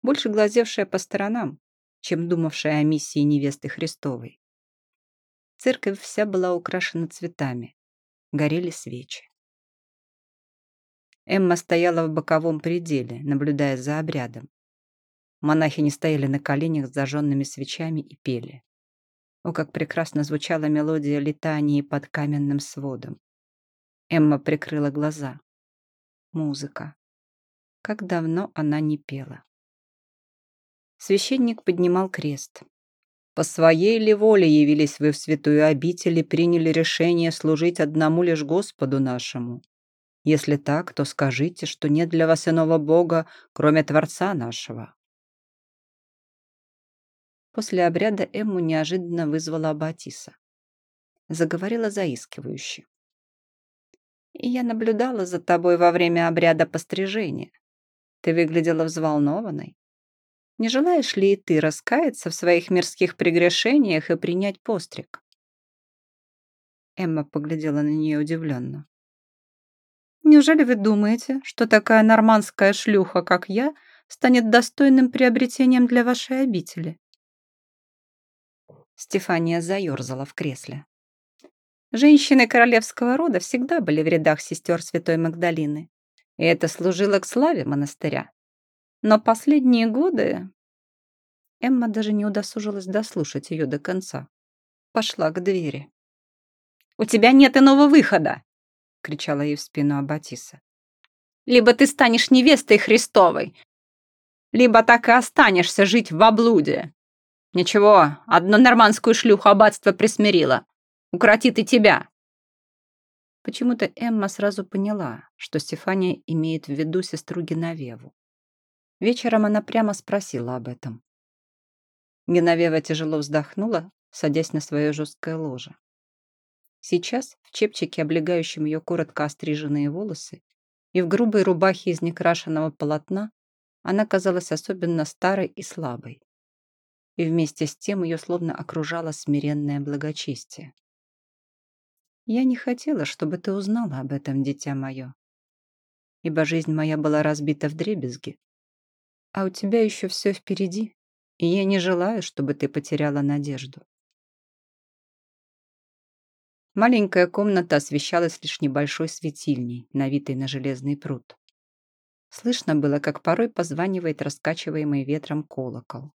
больше глазевшая по сторонам, чем думавшая о миссии невесты Христовой. Церковь вся была украшена цветами, горели свечи. Эмма стояла в боковом пределе, наблюдая за обрядом. Монахи не стояли на коленях с зажженными свечами и пели. О, как прекрасно звучала мелодия летании под каменным сводом. Эмма прикрыла глаза. Музыка. Как давно она не пела. Священник поднимал крест. «По своей ли воле явились вы в святую обитель и приняли решение служить одному лишь Господу нашему? Если так, то скажите, что нет для вас иного Бога, кроме Творца нашего». После обряда Эмму неожиданно вызвала Аббатиса. Заговорила заискивающе. «И я наблюдала за тобой во время обряда пострижения. Ты выглядела взволнованной. Не желаешь ли и ты раскаяться в своих мирских прегрешениях и принять постриг?» Эмма поглядела на нее удивленно. Неужели вы думаете, что такая нормандская шлюха, как я, станет достойным приобретением для вашей обители?» Стефания заерзала в кресле. Женщины королевского рода всегда были в рядах сестер Святой Магдалины, и это служило к славе монастыря. Но последние годы... Эмма даже не удосужилась дослушать ее до конца. Пошла к двери. «У тебя нет иного выхода!» кричала ей в спину Аббатиса. «Либо ты станешь невестой Христовой, либо так и останешься жить в облуде. Ничего, одну нормандскую шлюху аббатство присмирило. Укротит и тебя». Почему-то Эмма сразу поняла, что Стефания имеет в виду сестру Геновеву. Вечером она прямо спросила об этом. Геновева тяжело вздохнула, садясь на свое жесткое ложе. Сейчас в чепчике, облегающем ее коротко остриженные волосы, и в грубой рубахе из некрашенного полотна она казалась особенно старой и слабой. И вместе с тем ее словно окружало смиренное благочестие. «Я не хотела, чтобы ты узнала об этом, дитя мое, ибо жизнь моя была разбита в дребезги, а у тебя еще все впереди, и я не желаю, чтобы ты потеряла надежду. Маленькая комната освещалась лишь небольшой светильней, навитой на железный пруд. Слышно было, как порой позванивает раскачиваемый ветром колокол.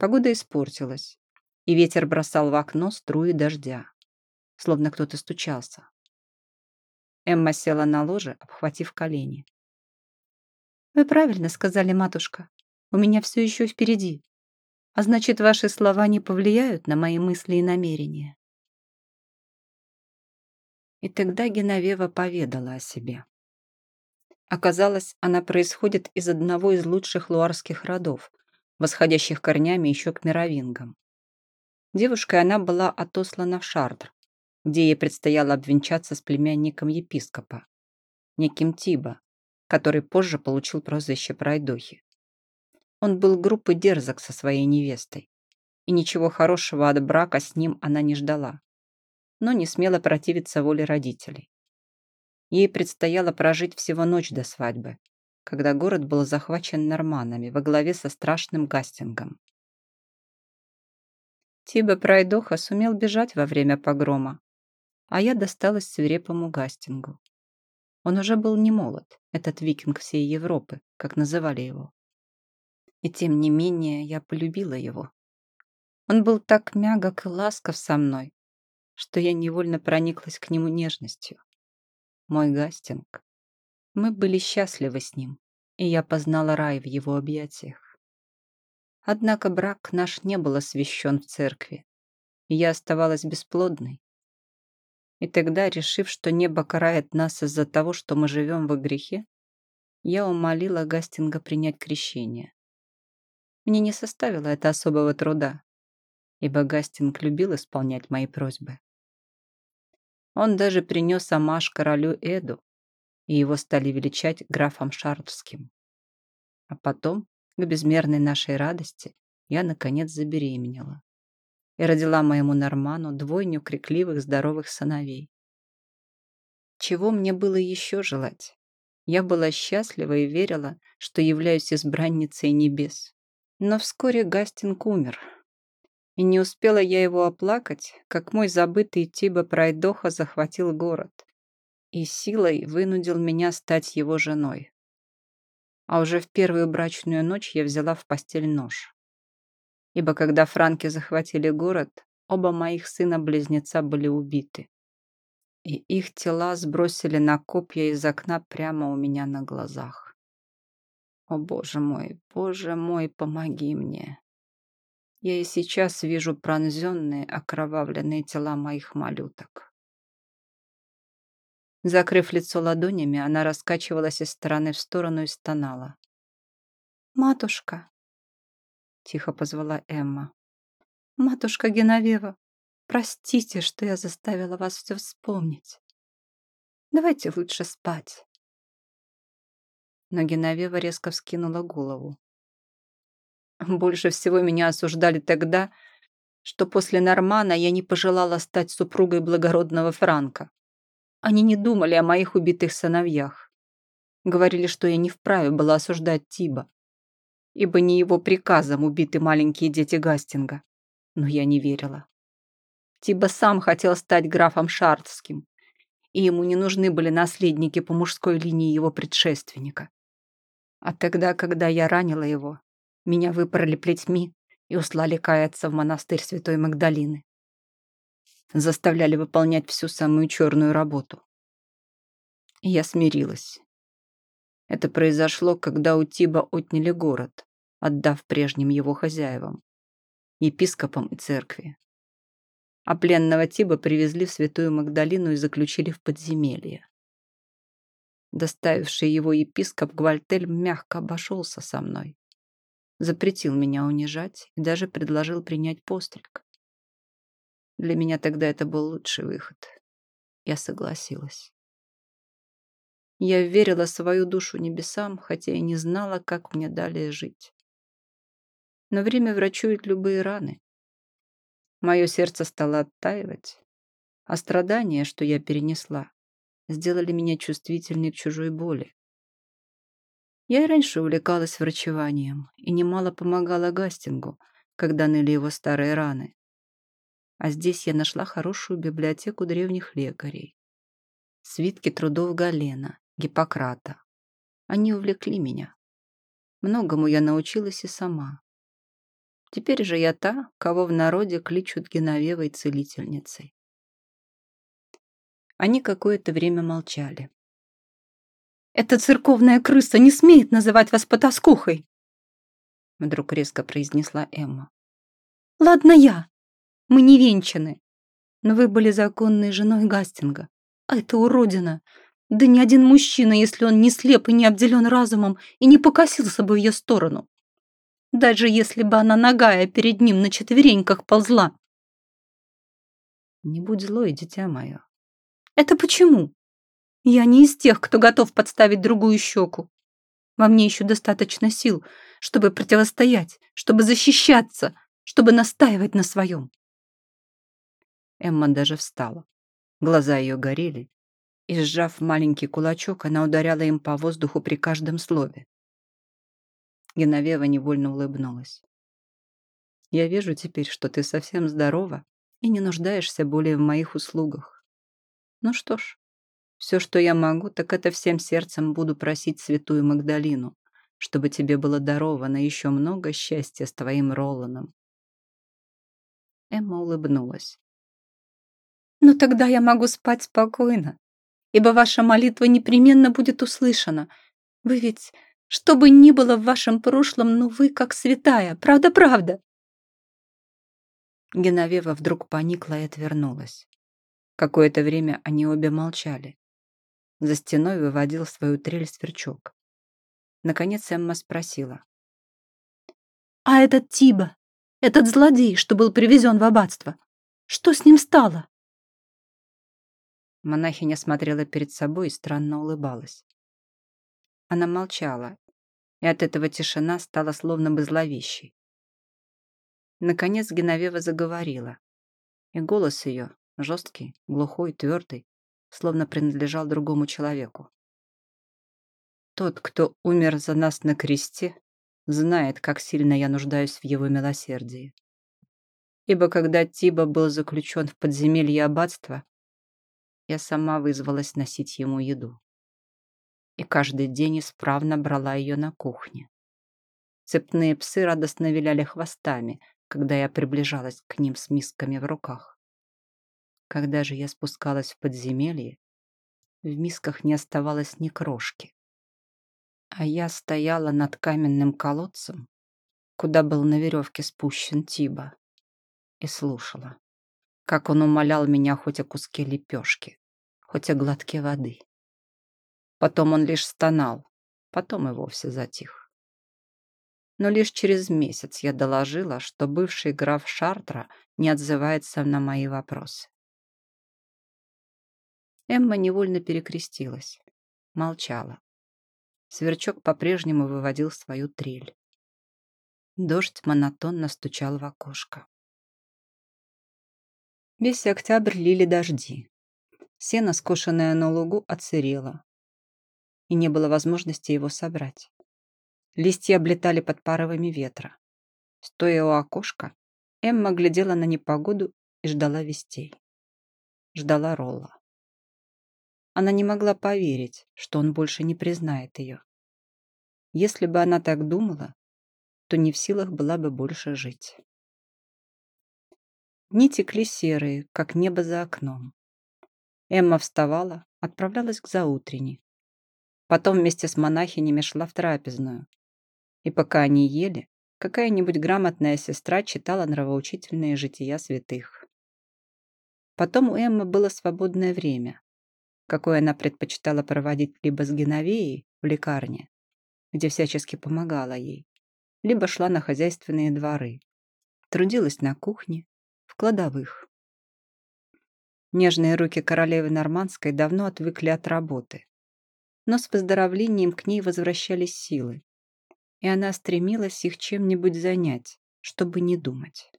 Погода испортилась, и ветер бросал в окно струи дождя, словно кто-то стучался. Эмма села на ложе, обхватив колени. «Вы правильно сказали, матушка. У меня все еще впереди. А значит, ваши слова не повлияют на мои мысли и намерения. И тогда Геновева поведала о себе. Оказалось, она происходит из одного из лучших луарских родов, восходящих корнями еще к мировингам. Девушкой она была отослана в Шардр, где ей предстояло обвенчаться с племянником епископа, неким Тиба, который позже получил прозвище Пройдохи. Он был группы дерзок со своей невестой, и ничего хорошего от брака с ним она не ждала но не смела противиться воле родителей. Ей предстояло прожить всего ночь до свадьбы, когда город был захвачен норманами во главе со страшным Гастингом. Тиба Прайдоха сумел бежать во время погрома, а я досталась свирепому Гастингу. Он уже был не молод, этот викинг всей Европы, как называли его. И тем не менее я полюбила его. Он был так мягок и ласков со мной, что я невольно прониклась к нему нежностью. Мой Гастинг. Мы были счастливы с ним, и я познала рай в его объятиях. Однако брак наш не был освящен в церкви, и я оставалась бесплодной. И тогда, решив, что небо карает нас из-за того, что мы живем во грехе, я умолила Гастинга принять крещение. Мне не составило это особого труда, ибо Гастинг любил исполнять мои просьбы. Он даже принес амаш королю Эду, и его стали величать графом Шарльским. А потом, к безмерной нашей радости, я, наконец, забеременела и родила моему Норману двойню крикливых здоровых сыновей. Чего мне было еще желать? Я была счастлива и верила, что являюсь избранницей небес. Но вскоре Гастинг умер. И не успела я его оплакать, как мой забытый Тиба Прайдоха захватил город и силой вынудил меня стать его женой. А уже в первую брачную ночь я взяла в постель нож. Ибо когда франки захватили город, оба моих сына-близнеца были убиты. И их тела сбросили на копья из окна прямо у меня на глазах. О, боже мой, боже мой, помоги мне. Я и сейчас вижу пронзенные, окровавленные тела моих малюток. Закрыв лицо ладонями, она раскачивалась из стороны в сторону и стонала. «Матушка!» — тихо позвала Эмма. «Матушка Геновева, простите, что я заставила вас все вспомнить. Давайте лучше спать». Но Геновева резко вскинула голову. «Больше всего меня осуждали тогда, что после Нормана я не пожелала стать супругой благородного Франка. Они не думали о моих убитых сыновьях. Говорили, что я не вправе была осуждать Тиба, ибо не его приказом убиты маленькие дети Гастинга. Но я не верила. Тиба сам хотел стать графом Шартским, и ему не нужны были наследники по мужской линии его предшественника. А тогда, когда я ранила его, меня выпороли плетьми и услали каяться в монастырь Святой Магдалины заставляли выполнять всю самую черную работу. Я смирилась. Это произошло, когда у Тиба отняли город, отдав прежним его хозяевам, епископам и церкви. А пленного Тиба привезли в Святую Магдалину и заключили в подземелье. Доставивший его епископ Гвальтель мягко обошелся со мной, запретил меня унижать и даже предложил принять постриг. Для меня тогда это был лучший выход. Я согласилась. Я верила свою душу небесам, хотя и не знала, как мне далее жить. Но время врачует любые раны. Мое сердце стало оттаивать, а страдания, что я перенесла, сделали меня чувствительной к чужой боли. Я и раньше увлекалась врачеванием и немало помогала Гастингу, когда ныли его старые раны. А здесь я нашла хорошую библиотеку древних лекарей. Свитки трудов Галена, Гиппократа. Они увлекли меня. Многому я научилась и сама. Теперь же я та, кого в народе кличут Геновевой целительницей. Они какое-то время молчали. «Эта церковная крыса не смеет называть вас потаскухой!» Вдруг резко произнесла Эмма. «Ладно я, мы не венчаны. Но вы были законной женой Гастинга. А это уродина. Да ни один мужчина, если он не слеп и не обделен разумом, и не покосился бы в ее сторону. Даже если бы она ногая перед ним на четвереньках ползла. Не будь злой, дитя мое. Это почему? Я не из тех, кто готов подставить другую щеку. Во мне еще достаточно сил, чтобы противостоять, чтобы защищаться, чтобы настаивать на своем. Эмма даже встала. Глаза ее горели, и, сжав маленький кулачок, она ударяла им по воздуху при каждом слове. Геновева невольно улыбнулась. «Я вижу теперь, что ты совсем здорова и не нуждаешься более в моих услугах. Ну что ж, все, что я могу, так это всем сердцем буду просить святую Магдалину, чтобы тебе было даровано еще много счастья с твоим Роланом». Эмма улыбнулась. Но тогда я могу спать спокойно, ибо ваша молитва непременно будет услышана. Вы ведь Что бы ни было в вашем прошлом, но вы как святая, правда-правда. Геновева вдруг поникла и отвернулась. Какое-то время они обе молчали. За стеной выводил свою трель сверчок. Наконец Эмма спросила. «А этот Тиба, этот злодей, что был привезен в аббатство, что с ним стало?» Монахиня смотрела перед собой и странно улыбалась. Она молчала, и от этого тишина стала словно бы зловещей. Наконец Геновева заговорила, и голос ее, жесткий, глухой, твердый, словно принадлежал другому человеку. Тот, кто умер за нас на кресте, знает, как сильно я нуждаюсь в его милосердии. Ибо когда Тиба был заключен в подземелье аббатства, я сама вызвалась носить ему еду. И каждый день исправно брала ее на кухне. Цепные псы радостно виляли хвостами, когда я приближалась к ним с мисками в руках. Когда же я спускалась в подземелье, в мисках не оставалось ни крошки. А я стояла над каменным колодцем, куда был на веревке спущен Тиба, и слушала, как он умолял меня хоть о куске лепешки, хоть о глотке воды. Потом он лишь стонал, потом и вовсе затих но лишь через месяц я доложила, что бывший граф Шартра не отзывается на мои вопросы. Эмма невольно перекрестилась, молчала. Сверчок по-прежнему выводил свою трель. Дождь монотонно стучал в окошко. Весь октябрь лили дожди. Сено, скошенное на лугу, отсырело, и не было возможности его собрать. Листья облетали под паровыми ветра. Стоя у окошка, Эмма глядела на непогоду и ждала вестей. Ждала Ролла. Она не могла поверить, что он больше не признает ее. Если бы она так думала, то не в силах была бы больше жить. Дни текли серые, как небо за окном. Эмма вставала, отправлялась к заутренне. Потом вместе с монахинями шла в трапезную, и пока они ели, какая-нибудь грамотная сестра читала нравоучительные жития святых. Потом у Эммы было свободное время, какое она предпочитала проводить либо с Геновеей в лекарне, где всячески помогала ей, либо шла на хозяйственные дворы, трудилась на кухне, в кладовых. Нежные руки королевы Нормандской давно отвыкли от работы, но с выздоровлением к ней возвращались силы, и она стремилась их чем-нибудь занять, чтобы не думать.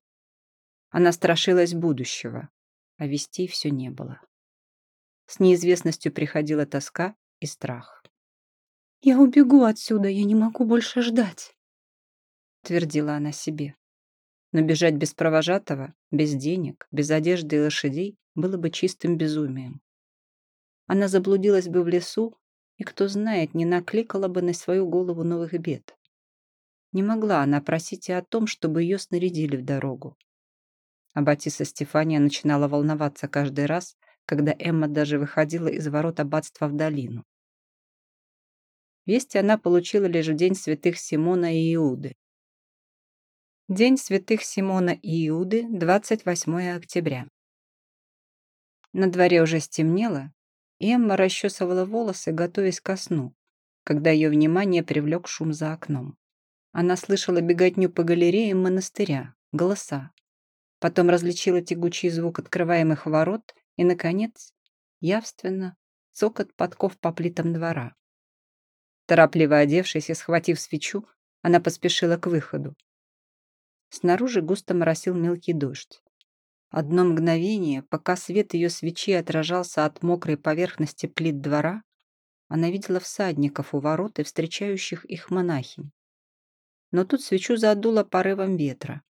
Она страшилась будущего, а вестей все не было. С неизвестностью приходила тоска и страх. «Я убегу отсюда, я не могу больше ждать», — твердила она себе. Но бежать без провожатого, без денег, без одежды и лошадей было бы чистым безумием. Она заблудилась бы в лесу, и, кто знает, не накликала бы на свою голову новых бед. Не могла она просить и о том, чтобы ее снарядили в дорогу. А Батиса Стефания начинала волноваться каждый раз, когда Эмма даже выходила из ворот аббатства в долину. Вести она получила лишь в день святых Симона и Иуды. День святых Симона и Иуды, 28 октября. На дворе уже стемнело, и Эмма расчесывала волосы, готовясь ко сну, когда ее внимание привлек шум за окном. Она слышала беготню по галереям монастыря, голоса. Потом различила тягучий звук открываемых ворот и, наконец, явственно, цокот подков по плитам двора. Торопливо одевшись и схватив свечу, она поспешила к выходу. Снаружи густо моросил мелкий дождь. Одно мгновение, пока свет ее свечи отражался от мокрой поверхности плит двора, она видела всадников у ворот и встречающих их монахинь но тут свечу задуло порывом ветра,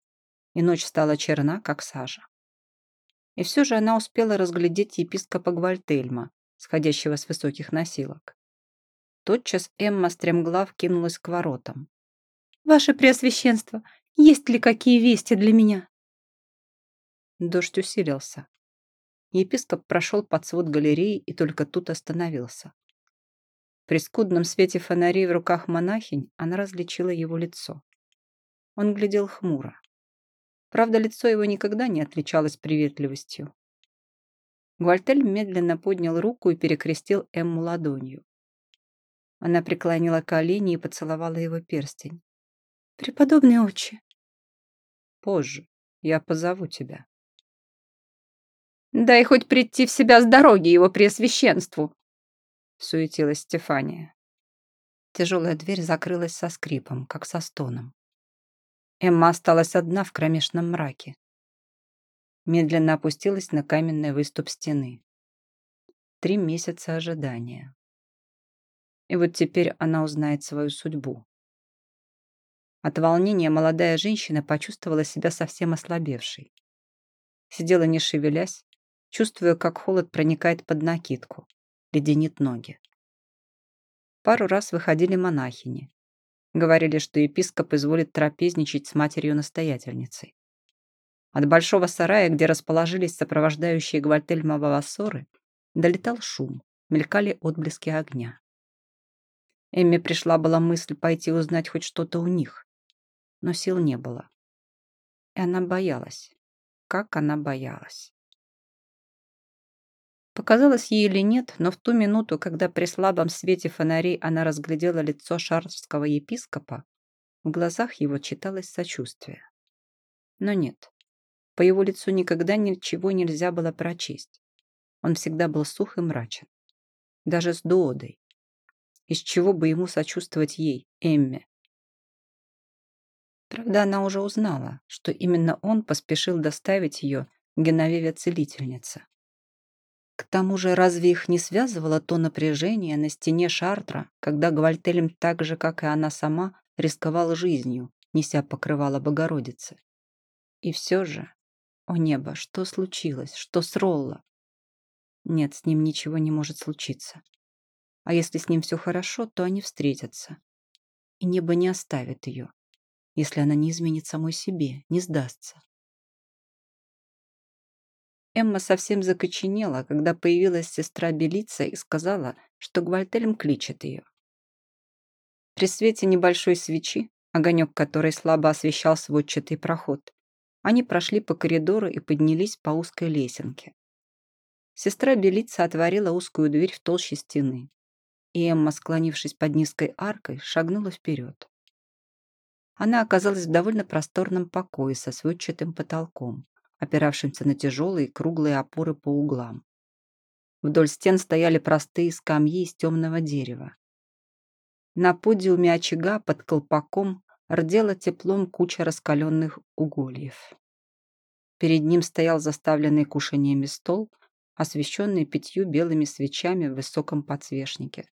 и ночь стала черна, как сажа. И все же она успела разглядеть епископа Гвальтельма, сходящего с высоких носилок. Тотчас Эмма стремглав кинулась к воротам. «Ваше Преосвященство, есть ли какие вести для меня?» Дождь усилился. Епископ прошел под свод галереи и только тут остановился. При скудном свете фонарей в руках монахинь она различила его лицо. Он глядел хмуро. Правда, лицо его никогда не отличалось приветливостью. Гвальтель медленно поднял руку и перекрестил Эмму ладонью. Она преклонила колени и поцеловала его перстень. «Преподобный отче!» «Позже. Я позову тебя». «Дай хоть прийти в себя с дороги его преосвященству!» суетилась Стефания. Тяжелая дверь закрылась со скрипом, как со стоном. Эмма осталась одна в кромешном мраке медленно опустилась на каменный выступ стены. Три месяца ожидания. И вот теперь она узнает свою судьбу. От волнения молодая женщина почувствовала себя совсем ослабевшей. Сидела не шевелясь, чувствуя, как холод проникает под накидку, леденит ноги. Пару раз выходили монахини. Говорили, что епископ изволит трапезничать с матерью-настоятельницей. От большого сарая, где расположились сопровождающие Гвальтельма Вавасоры, долетал шум, мелькали отблески огня. Эмме пришла была мысль пойти узнать хоть что-то у них, но сил не было. И она боялась. Как она боялась. Показалось ей или нет, но в ту минуту, когда при слабом свете фонарей она разглядела лицо шарского епископа, в глазах его читалось сочувствие. Но нет, по его лицу никогда ничего нельзя было прочесть. Он всегда был сух и мрачен. Даже с Доодой. Из чего бы ему сочувствовать ей, Эмме? Правда, она уже узнала, что именно он поспешил доставить ее Геновеве-целительнице. К тому же, разве их не связывало то напряжение на стене Шартра, когда Гвальтелем так же, как и она сама, рисковал жизнью, неся покрывало Богородицы? И все же о небо, что случилось? Что с Ролло? Нет, с ним ничего не может случиться. А если с ним все хорошо, то они встретятся. И небо не оставит ее, если она не изменит самой себе, не сдастся. Эмма совсем закоченела, когда появилась сестра Белица и сказала, что Гвальтельм кличет ее. При свете небольшой свечи, огонек которой слабо освещал сводчатый проход, они прошли по коридору и поднялись по узкой лесенке. Сестра Белица отворила узкую дверь в толще стены, и Эмма, склонившись под низкой аркой, шагнула вперед. Она оказалась в довольно просторном покое со сводчатым потолком, опиравшимся на тяжелые круглые опоры по углам. Вдоль стен стояли простые скамьи из темного дерева. На подиуме очага под колпаком рдела теплом куча раскаленных угольев. Перед ним стоял заставленный кушаньями стол, освещенный пятью белыми свечами в высоком подсвечнике.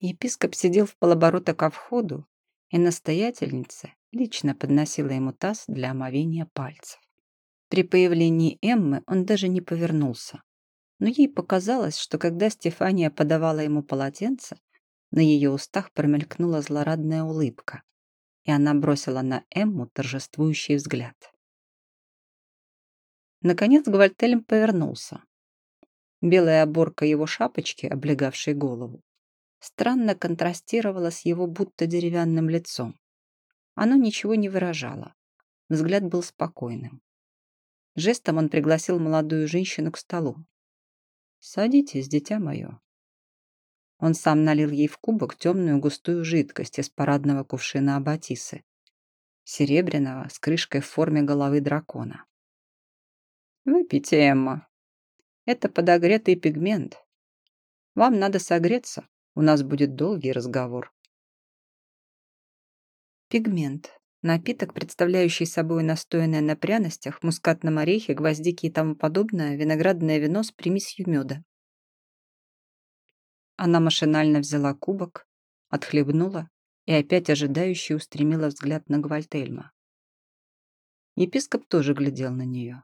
Епископ сидел в полоборота ко входу, и настоятельница лично подносила ему таз для омовения пальцев. При появлении Эммы он даже не повернулся, но ей показалось, что когда Стефания подавала ему полотенце, на ее устах промелькнула злорадная улыбка, и она бросила на Эмму торжествующий взгляд. Наконец Гвальтельм повернулся. Белая оборка его шапочки, облегавшей голову, странно контрастировала с его будто деревянным лицом. Оно ничего не выражало. Взгляд был спокойным. Жестом он пригласил молодую женщину к столу. «Садитесь, дитя мое. Он сам налил ей в кубок темную густую жидкость из парадного кувшина абатисы, серебряного, с крышкой в форме головы дракона. «Выпейте, Эмма. Это подогретый пигмент. Вам надо согреться, у нас будет долгий разговор». Пигмент. Напиток, представляющий собой настоянное на пряностях, мускатном орехе, гвоздике и тому подобное виноградное вино с примесью меда. Она машинально взяла кубок, отхлебнула и опять ожидающе устремила взгляд на Гвальтельма. Епископ тоже глядел на нее.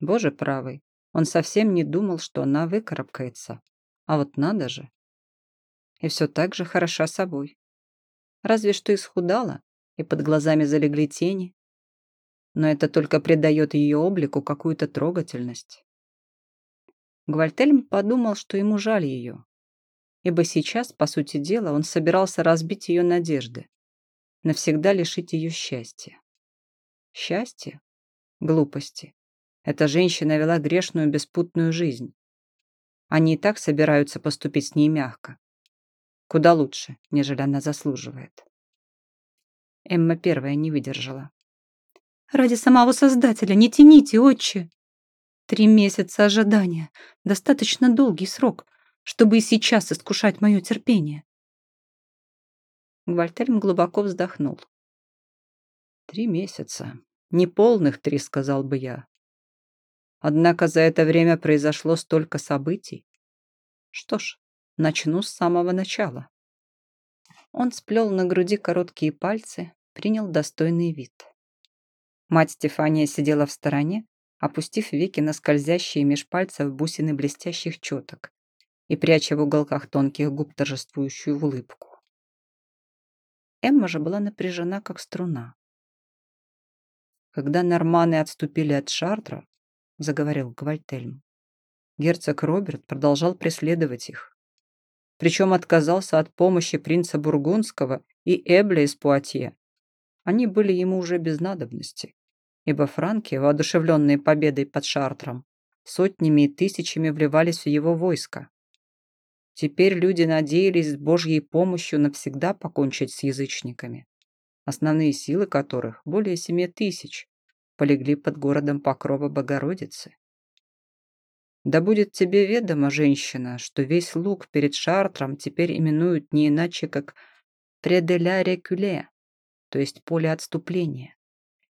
Боже правый, он совсем не думал, что она выкарабкается. А вот надо же. И все так же хороша собой. Разве что исхудала, и под глазами залегли тени. Но это только придает ее облику какую-то трогательность. Гвальтельм подумал, что ему жаль ее, ибо сейчас, по сути дела, он собирался разбить ее надежды, навсегда лишить ее счастья. Счастье? Глупости. Эта женщина вела грешную беспутную жизнь. Они и так собираются поступить с ней мягко. Куда лучше, нежели она заслуживает. Эмма первая не выдержала. «Ради самого Создателя не тяните, отче!» Три месяца ожидания. Достаточно долгий срок, чтобы и сейчас искушать мое терпение. Гвальтельм глубоко вздохнул. Три месяца. Неполных три, сказал бы я. Однако за это время произошло столько событий. Что ж, начну с самого начала. Он сплел на груди короткие пальцы, принял достойный вид. Мать Стефания сидела в стороне, опустив веки на скользящие меж пальцев бусины блестящих четок и пряча в уголках тонких губ торжествующую улыбку. Эмма же была напряжена, как струна. Когда норманы отступили от Шартра, заговорил Гвальтельм. Герцог Роберт продолжал преследовать их. Причем отказался от помощи принца Бургундского и Эбля из Пуатье. Они были ему уже без надобности, ибо франки, воодушевленные победой под Шартром, сотнями и тысячами вливались в его войско. Теперь люди надеялись с Божьей помощью навсегда покончить с язычниками, основные силы которых, более семи тысяч, полегли под городом Покрова Богородицы. Да будет тебе ведомо, женщина, что весь луг перед Шартром теперь именуют не иначе, как «пределя рекуле», то есть поле отступления.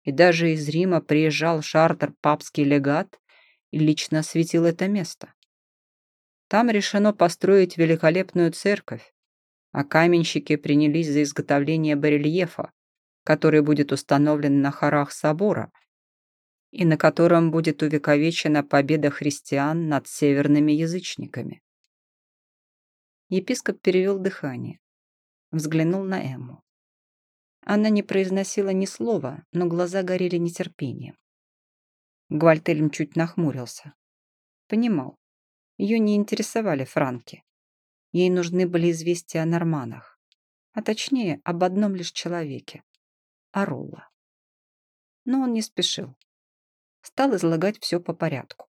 И даже из Рима приезжал Шартр папский легат и лично осветил это место. Там решено построить великолепную церковь, а каменщики принялись за изготовление барельефа, который будет установлен на хорах собора – и на котором будет увековечена победа христиан над северными язычниками. Епископ перевел дыхание, взглянул на Эмму. Она не произносила ни слова, но глаза горели нетерпением. Гвальтельм чуть нахмурился. Понимал, ее не интересовали франки. Ей нужны были известия о норманах, а точнее об одном лишь человеке – о Ролла. Но он не спешил стал излагать все по порядку.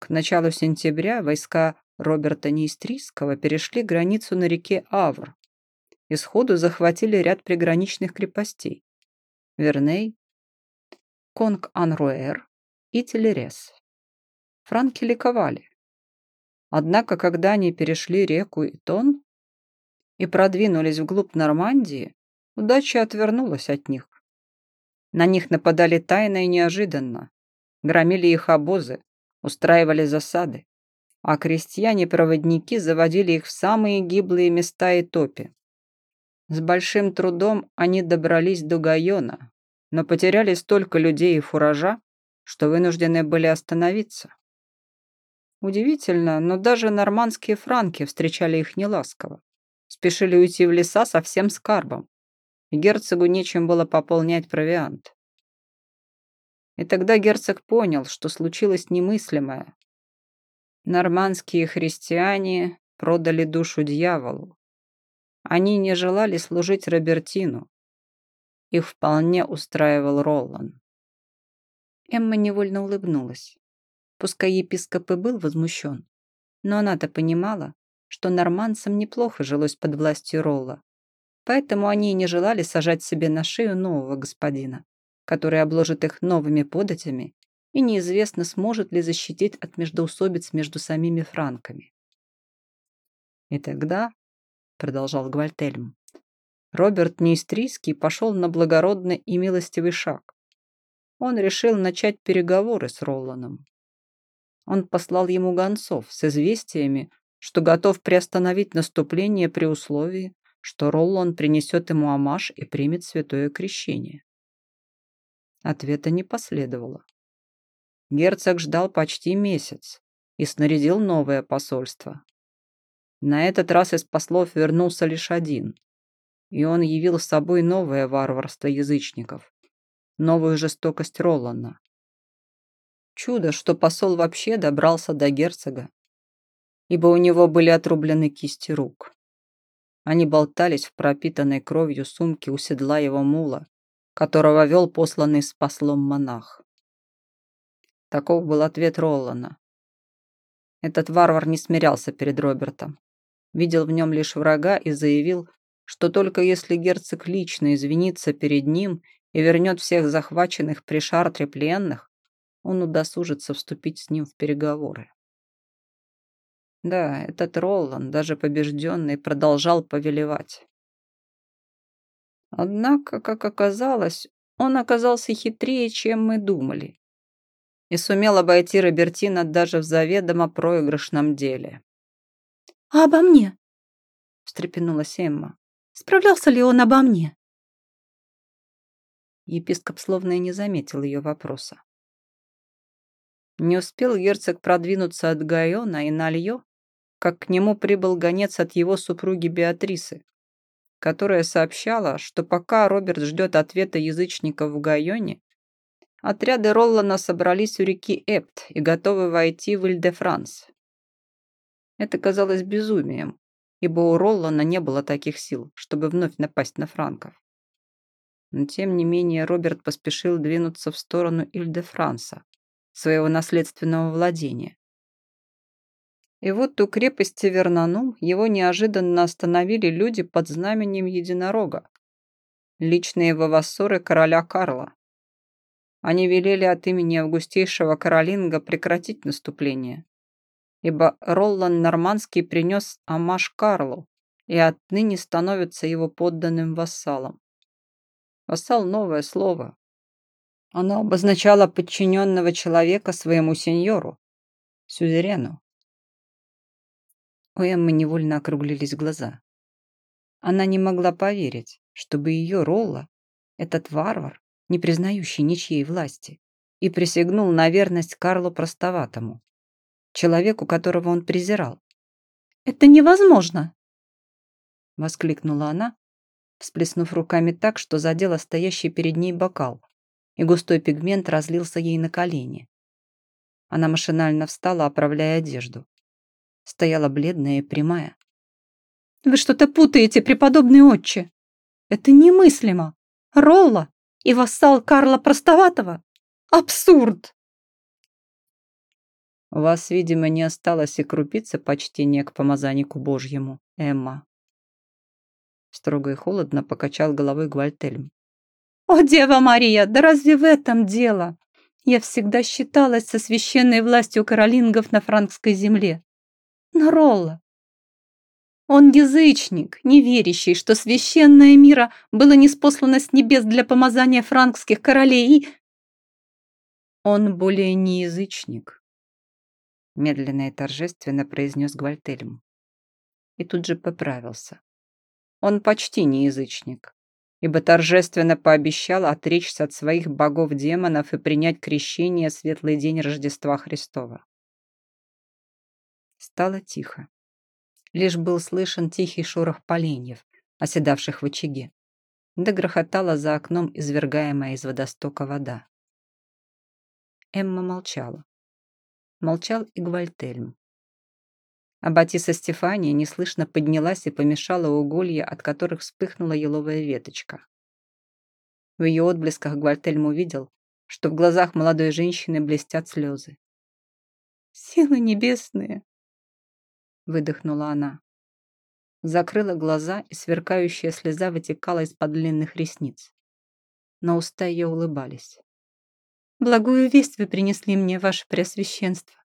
К началу сентября войска Роберта Неистрийского перешли границу на реке Авр и сходу захватили ряд приграничных крепостей – Верней, Конг-Анруэр и Телерес. Франки ликовали. Однако, когда они перешли реку Итон и продвинулись вглубь Нормандии, удача отвернулась от них. На них нападали тайно и неожиданно, громили их обозы, устраивали засады, а крестьяне-проводники заводили их в самые гиблые места и топи. С большим трудом они добрались до Гайона, но потеряли столько людей и фуража, что вынуждены были остановиться. Удивительно, но даже нормандские франки встречали их неласково. Спешили уйти в леса со всем скарбом, герцогу нечем было пополнять провиант. И тогда герцог понял, что случилось немыслимое. Нормандские христиане продали душу дьяволу. Они не желали служить Робертину. Их вполне устраивал Ролан. Эмма невольно улыбнулась. Пускай епископ и был возмущен, но она-то понимала, что норманцам неплохо жилось под властью Ролла. Поэтому они и не желали сажать себе на шею нового господина, который обложит их новыми податями и неизвестно, сможет ли защитить от междоусобиц между самими франками. И тогда, продолжал Гвальтельм, Роберт Неистрийский пошел на благородный и милостивый шаг. Он решил начать переговоры с Ролланом. Он послал ему гонцов с известиями, что готов приостановить наступление при условии, что Роллон принесет ему амаш и примет святое крещение. Ответа не последовало. Герцог ждал почти месяц и снарядил новое посольство. На этот раз из послов вернулся лишь один, и он явил с собой новое варварство язычников, новую жестокость Ролана. Чудо, что посол вообще добрался до герцога. ибо у него были отрублены кисти рук. Они болтались в пропитанной кровью сумке у седла его мула, которого вел посланный с послом монах. Таков был ответ Роллана. Этот варвар не смирялся перед Робертом, видел в нем лишь врага и заявил, что только если герцог лично извинится перед ним и вернет всех захваченных при Шартре пленных, он удосужится вступить с ним в переговоры. Да, этот Роланд, даже побежденный, продолжал повелевать. Однако, как оказалось, он оказался хитрее, чем мы думали, и сумел обойти Робертина даже в заведомо проигрышном деле. «А обо мне?» — встрепенулась Эмма. «Справлялся ли он обо мне?» Епископ словно и не заметил ее вопроса. Не успел герцог продвинуться от Гайона и Нальё, как к нему прибыл гонец от его супруги Беатрисы, которая сообщала, что пока Роберт ждет ответа язычников в Гайоне, отряды Роллана собрались у реки Эпт и готовы войти в Иль-де-Франс. Это казалось безумием, ибо у Роллана не было таких сил, чтобы вновь напасть на франков. Но тем не менее Роберт поспешил двинуться в сторону Иль-де-Франса, своего наследственного владения, и вот у крепости Вернанум его неожиданно остановили люди под знаменем единорога. Личные вавассоры короля Карла. Они велели от имени августейшего Каролинга прекратить наступление, ибо Роллан Нормандский принес амаш Карлу и отныне становится его подданным вассалом. Вассал – новое слово. Оно обозначало подчиненного человека своему сеньору, сюзерену. У Эммы невольно округлились глаза. Она не могла поверить, чтобы ее Ролла, этот варвар, не признающий ничьей власти, и присягнул на верность Карлу Простоватому, человеку, которого он презирал. «Это невозможно!» Воскликнула она, всплеснув руками так, что задела стоящий перед ней бокал, и густой пигмент разлился ей на колени. Она машинально встала, оправляя одежду стояла бледная и прямая. «Вы что-то путаете, преподобный отче! Это немыслимо! Ролла и вассал Карла Простоватого? Абсурд!» «У вас, видимо, не осталось и крупицы почтения к помазаннику Божьему, Эмма». Строго и холодно покачал головой Гвальтельм. «О, Дева Мария, да разве в этом дело? Я всегда считалась со священной властью каролингов на франкской земле. Но Ролла... Он язычник, не верящий, что священное мира было неспослано с небес для помазания франкских королей и... Он более не язычник, медленно и торжественно произнес Гвальтельм. И тут же поправился. Он почти не язычник, ибо торжественно пообещал отречься от своих богов-демонов и принять крещение светлый день Рождества Христова. Стало тихо. Лишь был слышен тихий шорох поленьев, оседавших в очаге. Да грохотала за окном извергаемая из водостока вода. Эмма молчала. Молчал и Гвальтельм. А Батиса Стефания неслышно поднялась и помешала уголья, от которых вспыхнула еловая веточка. В ее отблесках Гвальтельм увидел, что в глазах молодой женщины блестят слезы. «Силы небесные!» Выдохнула она. Закрыла глаза, и сверкающая слеза вытекала из-под длинных ресниц. Но уста ее улыбались. «Благую весть вы принесли мне, ваше преосвященство.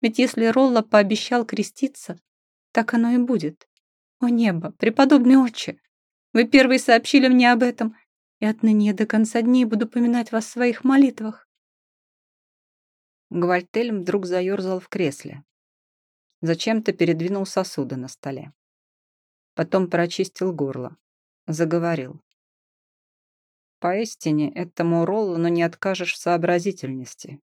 Ведь если Ролла пообещал креститься, так оно и будет. О небо, преподобный отче, вы первые сообщили мне об этом, и отныне до конца дней буду поминать вас в своих молитвах». Гвальтельм вдруг заерзал в кресле, Зачем-то передвинул сосуды на столе. Потом прочистил горло. Заговорил. Поистине, этому Роллану не откажешь в сообразительности.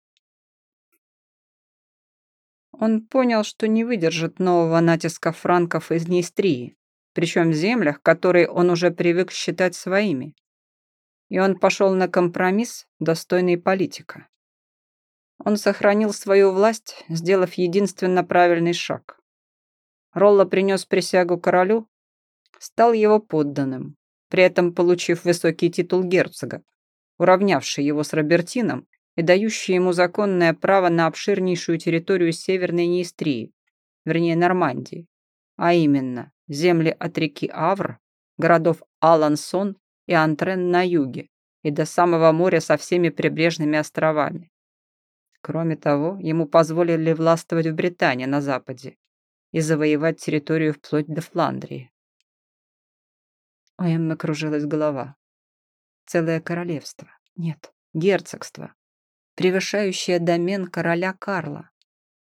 Он понял, что не выдержит нового натиска франков из Нейстрии, причем в землях, которые он уже привык считать своими. И он пошел на компромисс, достойный политика. Он сохранил свою власть, сделав единственно правильный шаг. Ролла принес присягу королю, стал его подданным, при этом получив высокий титул герцога, уравнявший его с Робертином и дающий ему законное право на обширнейшую территорию Северной Неистрии, вернее Нормандии, а именно земли от реки Авр, городов Алансон и Антрен на юге и до самого моря со всеми прибрежными островами. Кроме того, ему позволили властвовать в Британии на западе и завоевать территорию вплоть до Фландрии. У Эммы кружилась голова. Целое королевство. Нет, герцогство. Превышающее домен короля Карла.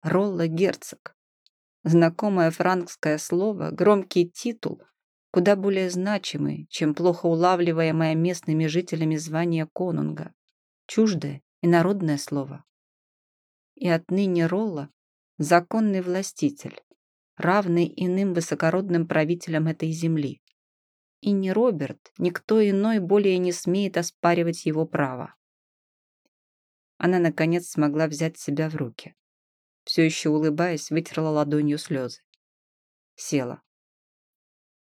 Ролла герцог. Знакомое франкское слово, громкий титул, куда более значимый, чем плохо улавливаемое местными жителями звание конунга. Чуждое и народное слово. И отныне Ролла – законный властитель, равный иным высокородным правителям этой земли. И ни Роберт, никто иной более не смеет оспаривать его право. Она, наконец, смогла взять себя в руки. Все еще улыбаясь, вытерла ладонью слезы. Села.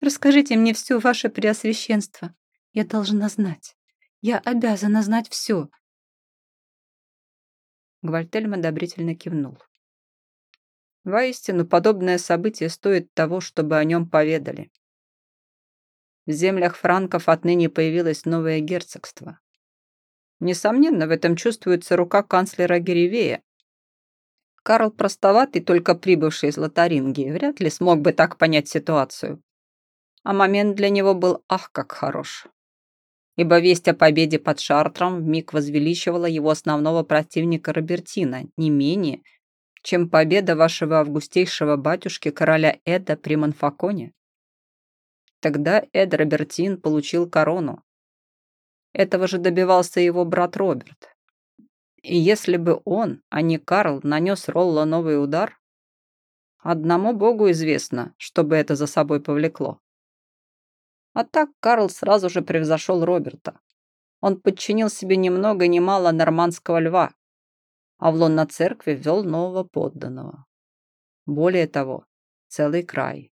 «Расскажите мне все, ваше преосвященство. Я должна знать. Я обязана знать все». Гвальтельм одобрительно кивнул. Воистину, подобное событие стоит того, чтобы о нем поведали. В землях франков отныне появилось новое герцогство. Несомненно, в этом чувствуется рука канцлера Геревея. Карл простоватый, только прибывший из Лотарингии, вряд ли смог бы так понять ситуацию. А момент для него был ах, как хорош. Ибо весть о победе под Шартром вмиг возвеличивала его основного противника Робертина не менее, чем победа вашего августейшего батюшки короля Эда при Монфаконе. Тогда Эд Робертин получил корону. Этого же добивался его брат Роберт. И если бы он, а не Карл, нанес Ролла новый удар, одному богу известно, что бы это за собой повлекло. А так Карл сразу же превзошел Роберта. Он подчинил себе ни много ни мало нормандского льва, а в лон на церкви ввел нового подданного. Более того, целый край.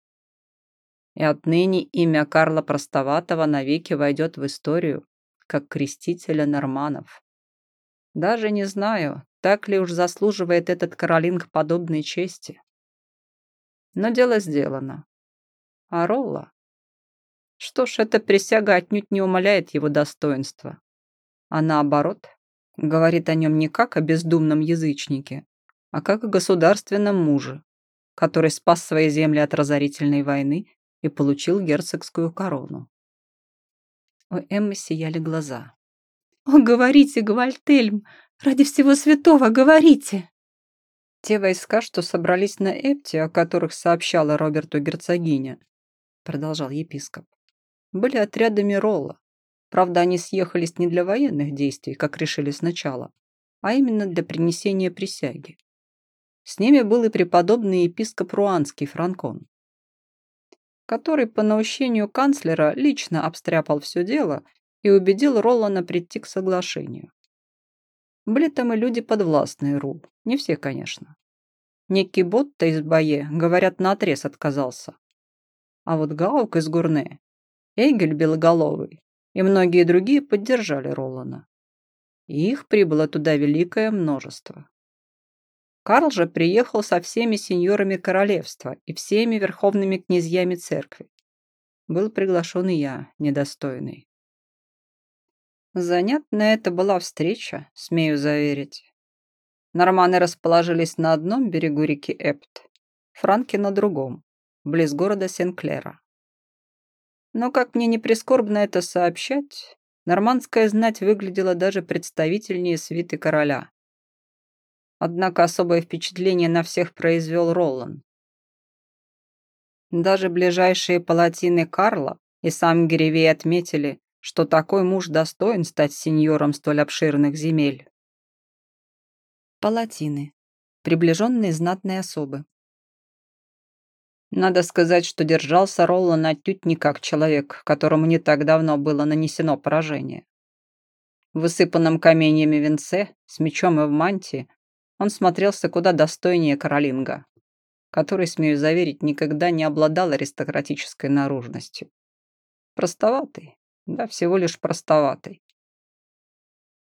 И отныне имя Карла Простоватого навеки войдет в историю как крестителя норманов. Даже не знаю, так ли уж заслуживает этот Каролинг подобной чести. Но дело сделано. А Ролла? Что ж, эта присяга отнюдь не умаляет его достоинства, а наоборот, говорит о нем не как о бездумном язычнике, а как о государственном муже, который спас свои земли от разорительной войны и получил герцогскую корону. У Эммы сияли глаза. «О, говорите, Гвальтельм! Ради всего святого, говорите!» «Те войска, что собрались на Эпте, о которых сообщала Роберту герцогиня», продолжал епископ, были отрядами Ролла, Правда, они съехались не для военных действий, как решили сначала, а именно для принесения присяги. С ними был и преподобный епископ Руанский Франкон, который по наущению канцлера лично обстряпал все дело и убедил Ролана прийти к соглашению. Были там и люди подвластные Ру, не все, конечно. Некий Ботта из Бае, говорят, наотрез отказался. А вот Гаук из Гурне, Эгель Белоголовый и многие другие поддержали Ролана. И их прибыло туда великое множество. Карл же приехал со всеми сеньорами королевства и всеми верховными князьями церкви. Был приглашен и я, недостойный. Занятная это была встреча, смею заверить. Норманы расположились на одном берегу реки Эпт, франки на другом, близ города Сенклера. Но, как мне не прискорбно это сообщать, нормандская знать выглядела даже представительнее свиты короля. Однако особое впечатление на всех произвел Ролан. Даже ближайшие палатины Карла и сам Геревей отметили, что такой муж достоин стать сеньором столь обширных земель. Палатины. Приближенные знатные особы. Надо сказать, что держался Роллан отнюдь не как человек, которому не так давно было нанесено поражение. В высыпанном каменьями венце, с мечом и в мантии, он смотрелся куда достойнее Каролинга. который, смею заверить, никогда не обладал аристократической наружностью. Простоватый, да всего лишь простоватый.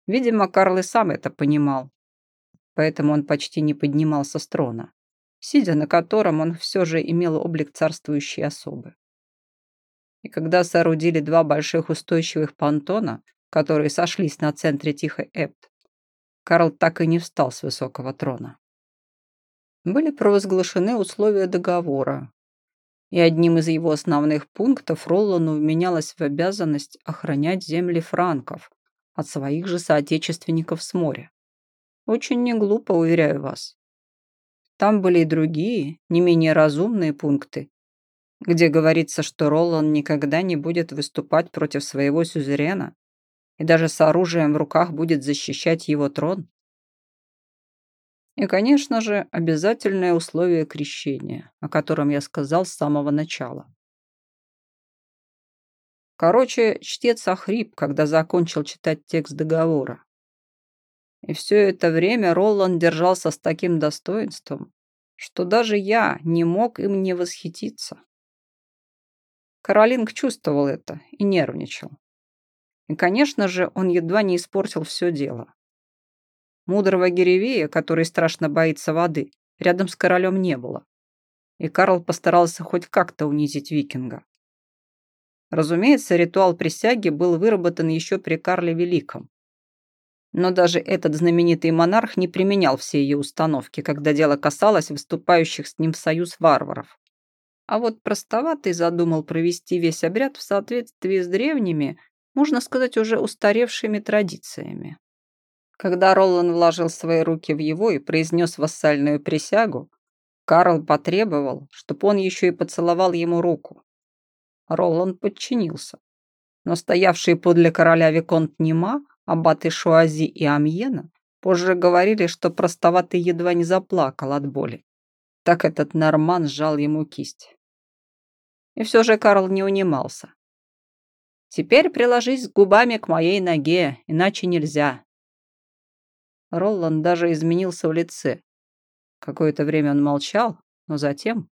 Видимо, Карл и сам это понимал, поэтому он почти не поднимался с трона, сидя на котором он все же имел облик царствующей особы. И когда соорудили два больших устойчивых понтона, которые сошлись на центре Тихой Эпт, Карл так и не встал с высокого трона. Были провозглашены условия договора, и одним из его основных пунктов Роллану вменялось в обязанность охранять земли франков от своих же соотечественников с моря. Очень неглупо, уверяю вас. Там были и другие, не менее разумные пункты, где говорится, что Ролан никогда не будет выступать против своего сюзерена и даже с оружием в руках будет защищать его трон. И, конечно же, обязательное условие крещения, о котором я сказал с самого начала. Короче, чтец охрип, когда закончил читать текст договора. И все это время Роланд держался с таким достоинством, что даже я не мог им не восхититься. Каролинг чувствовал это и нервничал. И, конечно же, он едва не испортил все дело. Мудрого Геревея, который страшно боится воды, рядом с королем не было. И Карл постарался хоть как-то унизить викинга. Разумеется, ритуал присяги был выработан еще при Карле Великом. Но даже этот знаменитый монарх не применял все ее установки, когда дело касалось выступающих с ним в союз варваров. А вот простоватый задумал провести весь обряд в соответствии с древними, можно сказать, уже устаревшими традициями. Когда Ролан вложил свои руки в его и произнес вассальную присягу, Карл потребовал, чтобы он еще и поцеловал ему руку. Роланд подчинился. Но стоявшие подле короля Виконт Нема, аббаты Шуази и Амьена позже говорили, что простоватый едва не заплакал от боли. Так этот норман сжал ему кисть. И все же Карл не унимался. «Теперь приложись губами к моей ноге, иначе нельзя». Роланд даже изменился в лице. Какое-то время он молчал, но затем...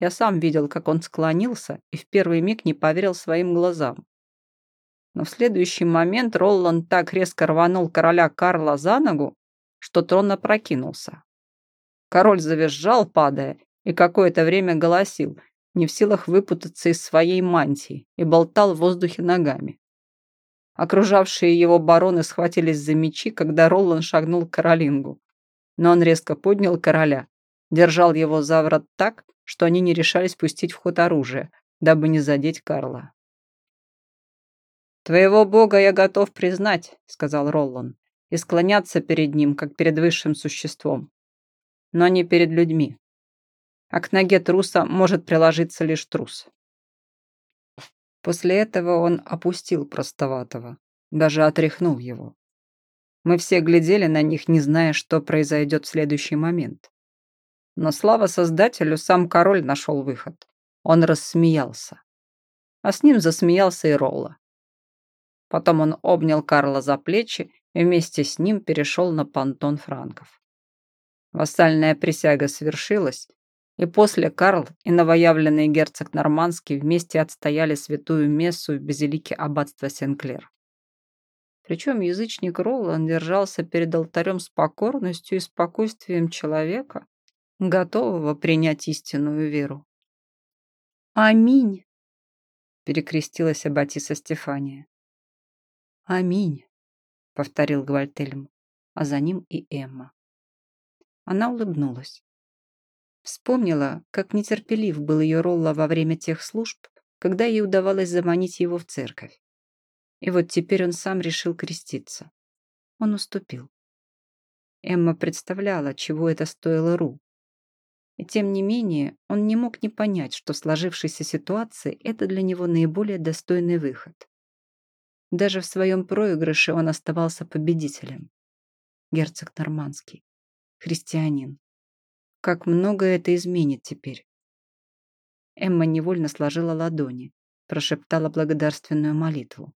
Я сам видел, как он склонился и в первый миг не поверил своим глазам. Но в следующий момент Роланд так резко рванул короля Карла за ногу, что трон опрокинулся. Король завизжал, падая, и какое-то время голосил, не в силах выпутаться из своей мантии, и болтал в воздухе ногами. Окружавшие его бароны схватились за мечи, когда Ролан шагнул к Каролингу. Но он резко поднял короля, держал его за врат так, что они не решались пустить в ход оружие, дабы не задеть Карла. «Твоего бога я готов признать», — сказал Роллан, «и склоняться перед ним, как перед высшим существом но не перед людьми. А к ноге труса может приложиться лишь трус. После этого он опустил простоватого, даже отряхнул его. Мы все глядели на них, не зная, что произойдет в следующий момент. Но слава Создателю, сам король нашел выход. Он рассмеялся. А с ним засмеялся и Ролла. Потом он обнял Карла за плечи и вместе с ним перешел на понтон франков. Вассальная присяга свершилась, и после Карл и новоявленный герцог Нормандский вместе отстояли святую мессу в базилике аббатства Сенклер. Причем язычник Ролан держался перед алтарем с покорностью и спокойствием человека, готового принять истинную веру. «Аминь!» — перекрестилась Аббатиса Стефания. «Аминь!» — повторил Гвальтельм, а за ним и Эмма. Она улыбнулась. Вспомнила, как нетерпелив был ее Ролла во время тех служб, когда ей удавалось заманить его в церковь. И вот теперь он сам решил креститься. Он уступил. Эмма представляла, чего это стоило Ру. И тем не менее, он не мог не понять, что в сложившейся ситуации это для него наиболее достойный выход. Даже в своем проигрыше он оставался победителем. Герцог Нормандский христианин. Как много это изменит теперь. Эмма невольно сложила ладони, прошептала благодарственную молитву.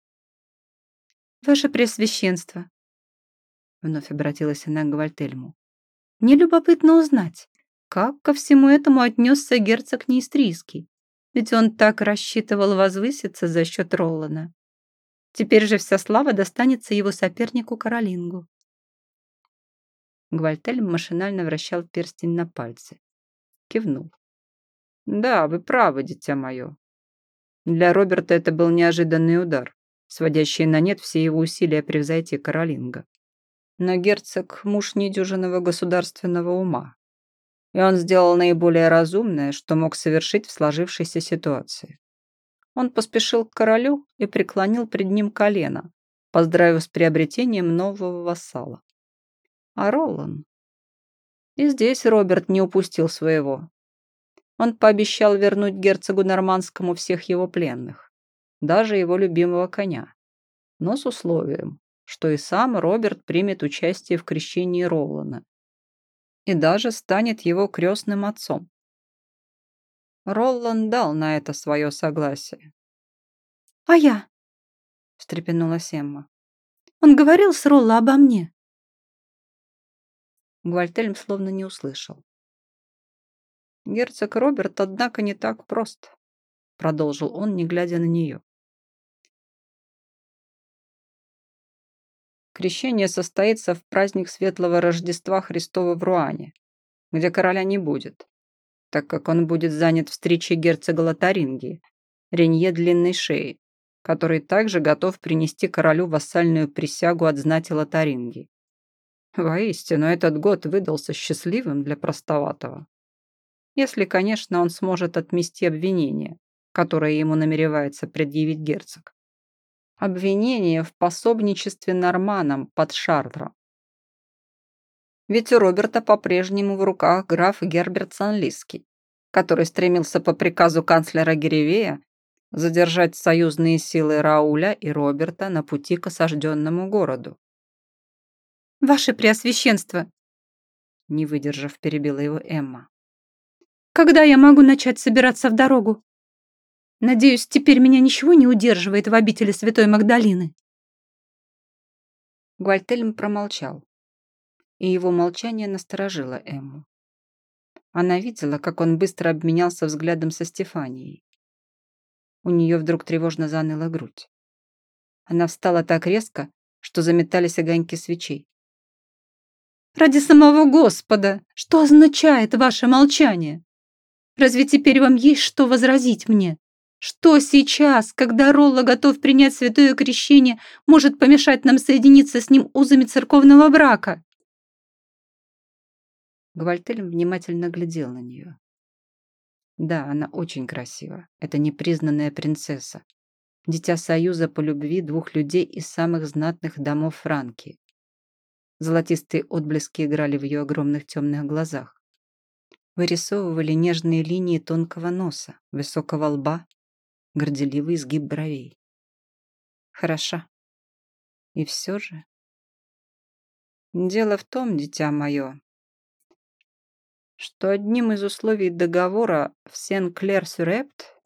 «Ваше Пресвященство!» Вновь обратилась она к Гвальтельму. «Мне любопытно узнать, как ко всему этому отнесся герцог Неистрийский? Ведь он так рассчитывал возвыситься за счет Роллана. Теперь же вся слава достанется его сопернику Каролингу. Гвальтель машинально вращал перстень на пальце. Кивнул. «Да, вы правы, дитя мое. Для Роберта это был неожиданный удар, сводящий на нет все его усилия превзойти Каролинга. Но герцог – муж недюжинного государственного ума, и он сделал наиболее разумное, что мог совершить в сложившейся ситуации. Он поспешил к королю и преклонил пред ним колено, поздравив с приобретением нового вассала. А Ролан? И здесь Роберт не упустил своего. Он пообещал вернуть герцогу Нормандскому всех его пленных, даже его любимого коня, но с условием, что и сам Роберт примет участие в крещении Ролана и даже станет его крестным отцом. Роллан дал на это свое согласие. «А я?» – встрепенулась Эмма. «Он говорил с Ролла обо мне?» Гвальтельм словно не услышал. «Герцог Роберт, однако, не так прост», – продолжил он, не глядя на нее. Крещение состоится в праздник Светлого Рождества Христова в Руане, где короля не будет, так как он будет занят встречей герцога Лотарингии, Ренье Длинной Шеи, который также готов принести королю вассальную присягу от знати Лотарингии. Воистину, этот год выдался счастливым для простоватого. Если, конечно, он сможет отмести обвинение, которое ему намеревается предъявить герцог обвинение в пособничестве норманам под Шартром. Ведь у Роберта по-прежнему в руках граф Герберт Санлиский, который стремился по приказу канцлера Геревея задержать союзные силы Рауля и Роберта на пути к осажденному городу. «Ваше Преосвященство!» Не выдержав, перебила его Эмма. «Когда я могу начать собираться в дорогу?» Надеюсь, теперь меня ничего не удерживает в обители Святой Магдалины. Гвальтельм промолчал, и его молчание насторожило Эмму. Она видела, как он быстро обменялся взглядом со Стефанией. У нее вдруг тревожно заныла грудь. Она встала так резко, что заметались огоньки свечей. «Ради самого Господа! Что означает ваше молчание? Разве теперь вам есть что возразить мне?» Что сейчас, когда Ролла готов принять святое крещение, может помешать нам соединиться с ним узами церковного брака? Гвальтельм внимательно глядел на нее. Да, она очень красива. Это непризнанная принцесса. Дитя союза по любви двух людей из самых знатных домов Франки. Золотистые отблески играли в ее огромных темных глазах. Вырисовывали нежные линии тонкого носа, высокого лба горделивый изгиб бровей. Хороша. И все же... Дело в том, дитя мое, что одним из условий договора в Сен-Клер-Сюрепт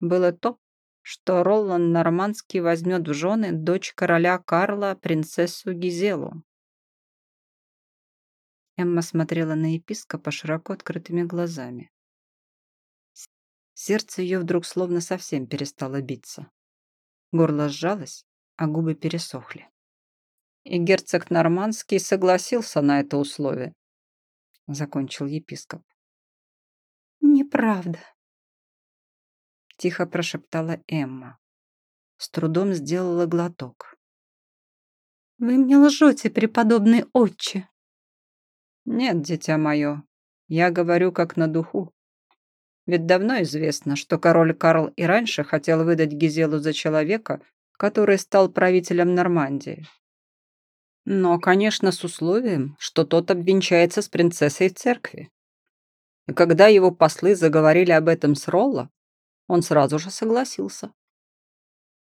было то, что Ролан Нормандский возьмет в жены дочь короля Карла, принцессу Гизелу. Эмма смотрела на епископа широко открытыми глазами. Сердце ее вдруг словно совсем перестало биться. Горло сжалось, а губы пересохли. И герцог Нормандский согласился на это условие, закончил епископ. Неправда, тихо прошептала Эмма. С трудом сделала глоток. Вы мне лжете, преподобный отче. Нет, дитя мое, я говорю как на духу. Ведь давно известно, что король Карл и раньше хотел выдать Гизелу за человека, который стал правителем Нормандии. Но, конечно, с условием, что тот обвенчается с принцессой в церкви. И когда его послы заговорили об этом с Ролло, он сразу же согласился.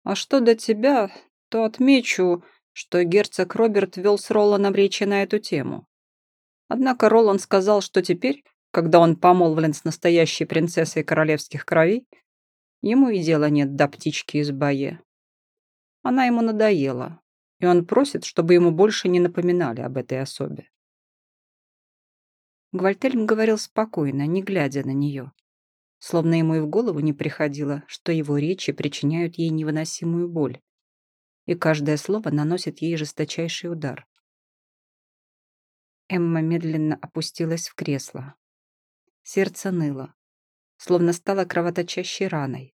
А что до тебя, то отмечу, что герцог Роберт вел с Ролланом речи на эту тему. Однако Роланд сказал, что теперь, когда он помолвлен с настоящей принцессой королевских кровей, ему и дела нет до птички из бае. Она ему надоела, и он просит, чтобы ему больше не напоминали об этой особе. Гвальтельм говорил спокойно, не глядя на нее. Словно ему и в голову не приходило, что его речи причиняют ей невыносимую боль. И каждое слово наносит ей жесточайший удар. Эмма медленно опустилась в кресло. Сердце ныло, словно стало кровоточащей раной,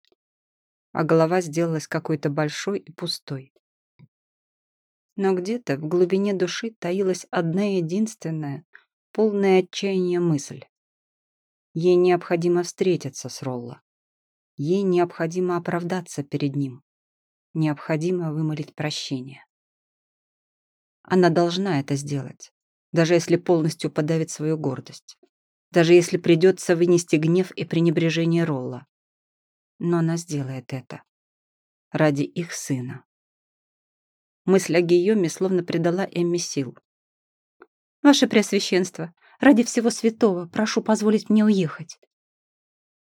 а голова сделалась какой-то большой и пустой. Но где-то в глубине души таилась одна единственная, полная отчаяния мысль. Ей необходимо встретиться с Ролло. Ей необходимо оправдаться перед ним. Необходимо вымолить прощение. Она должна это сделать, даже если полностью подавит свою гордость. Даже если придется вынести гнев и пренебрежение Ролла. Но она сделает это. Ради их сына. Мысль о Гийоме словно придала Эмме сил. «Ваше Преосвященство, ради всего святого, прошу позволить мне уехать».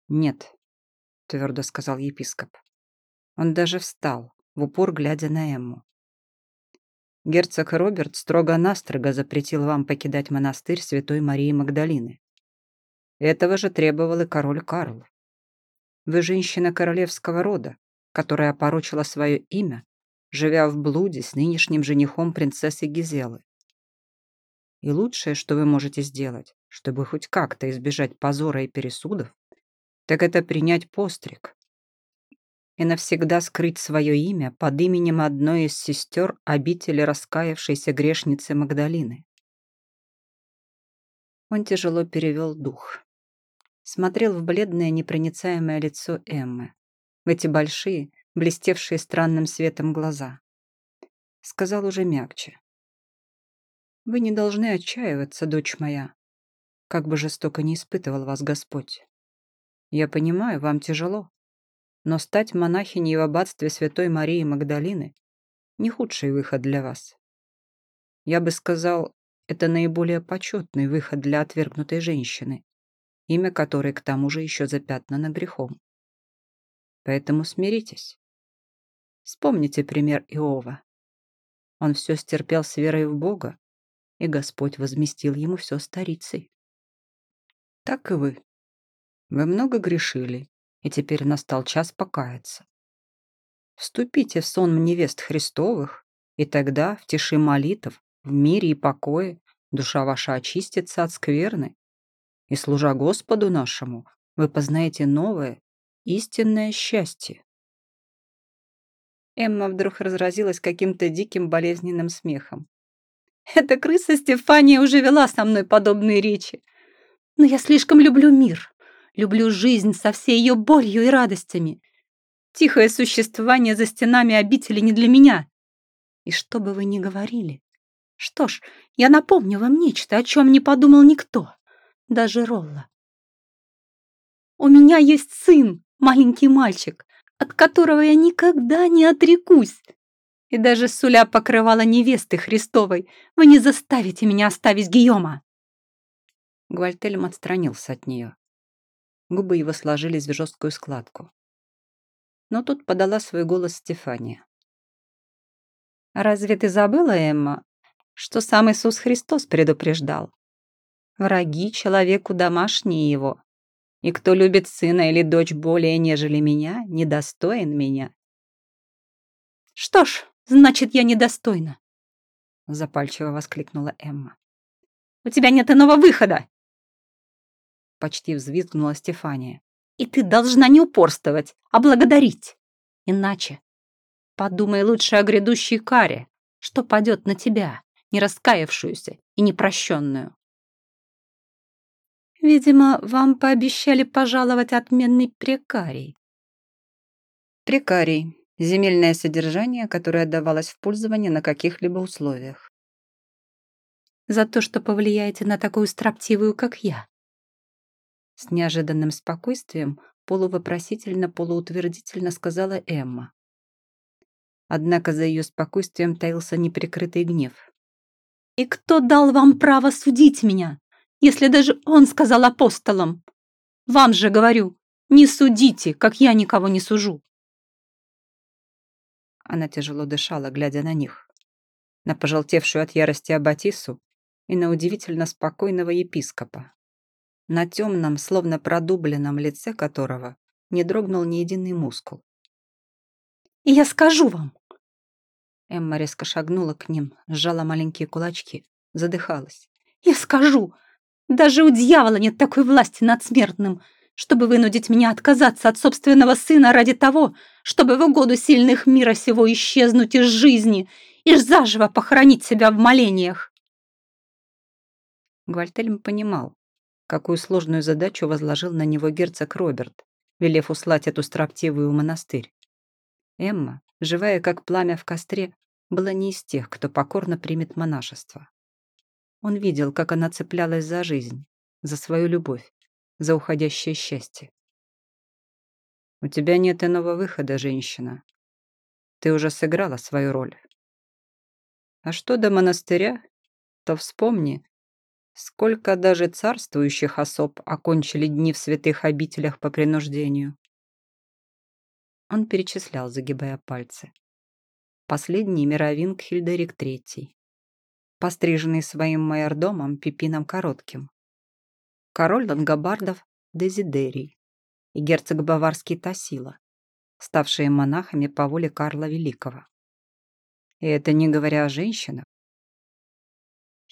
«Нет», — твердо сказал епископ. Он даже встал, в упор глядя на Эмму. «Герцог Роберт строго-настрого запретил вам покидать монастырь Святой Марии Магдалины. Этого же требовал и король Карл. Вы женщина королевского рода, которая опорочила свое имя живя в блуде с нынешним женихом принцессы Гизелы. И лучшее, что вы можете сделать, чтобы хоть как-то избежать позора и пересудов, так это принять постриг и навсегда скрыть свое имя под именем одной из сестер обители раскаявшейся грешницы Магдалины. Он тяжело перевел дух. Смотрел в бледное непроницаемое лицо Эммы, в эти большие, блестевшие странным светом глаза. Сказал уже мягче. «Вы не должны отчаиваться, дочь моя, как бы жестоко не испытывал вас Господь. Я понимаю, вам тяжело, но стать монахиней в аббатстве Святой Марии Магдалины — не худший выход для вас. Я бы сказал, это наиболее почетный выход для отвергнутой женщины, имя которой к тому же еще запятнано грехом. Поэтому смиритесь. Вспомните пример Иова. Он все стерпел с верой в Бога, и Господь возместил ему все старицей. Так и вы. Вы много грешили, и теперь настал час покаяться. Вступите в сон невест Христовых, и тогда, в тиши молитв, в мире и покое, душа ваша очистится от скверны, и, служа Господу нашему, вы познаете новое, истинное счастье. Эмма вдруг разразилась каким-то диким болезненным смехом. «Эта крыса Стефания уже вела со мной подобные речи. Но я слишком люблю мир, люблю жизнь со всей ее болью и радостями. Тихое существование за стенами обители не для меня. И что бы вы ни говорили, что ж, я напомню вам нечто, о чем не подумал никто, даже Ролла. У меня есть сын, маленький мальчик, от которого я никогда не отрекусь. И даже суля покрывала невесты Христовой, вы не заставите меня оставить Гийома. Гвальтельм отстранился от нее. Губы его сложились в жесткую складку. Но тут подала свой голос Стефания. «Разве ты забыла, Эмма, что сам Иисус Христос предупреждал? Враги человеку домашние его, и кто любит сына или дочь более, нежели меня, недостоин меня. Что ж, значит, я недостойна, запальчиво воскликнула Эмма. У тебя нет иного выхода. Почти взвизгнула Стефания. И ты должна не упорствовать, а благодарить. Иначе подумай лучше о грядущей каре, что падет на тебя, не раскаявшуюся и непрощенную. Видимо, вам пообещали пожаловать отменный прекарий. Прекарий – земельное содержание, которое отдавалось в пользование на каких-либо условиях. За то, что повлияете на такую строптивую, как я. С неожиданным спокойствием полувопросительно-полуутвердительно сказала Эмма. Однако за ее спокойствием таился неприкрытый гнев. «И кто дал вам право судить меня?» Если даже он сказал апостолам? Вам же говорю, не судите, как я никого не сужу. Она тяжело дышала, глядя на них, на пожелтевшую от ярости Аббатису и на удивительно спокойного епископа, на темном, словно продубленном лице которого не дрогнул ни единый мускул. «И я скажу вам!» Эмма резко шагнула к ним, сжала маленькие кулачки, задыхалась. «Я скажу! Даже у дьявола нет такой власти над смертным, чтобы вынудить меня отказаться от собственного сына ради того, чтобы в угоду сильных мира сего исчезнуть из жизни и заживо похоронить себя в молениях!» Гвальтельм понимал, какую сложную задачу возложил на него герцог Роберт, велев услать эту строптивую монастырь. Эмма, живая как пламя в костре, была не из тех, кто покорно примет монашество. Он видел, как она цеплялась за жизнь, за свою любовь, за уходящее счастье. «У тебя нет иного выхода, женщина. Ты уже сыграла свою роль. А что до монастыря, то вспомни, сколько даже царствующих особ окончили дни в святых обителях по принуждению. Он перечислял, загибая пальцы. Последний мировинг Хильдерик III, постриженный своим майордомом Пипином Коротким, король лангобардов Дезидерий и герцог Баварский Тасила, ставшие монахами по воле Карла Великого. И это не говоря о женщинах.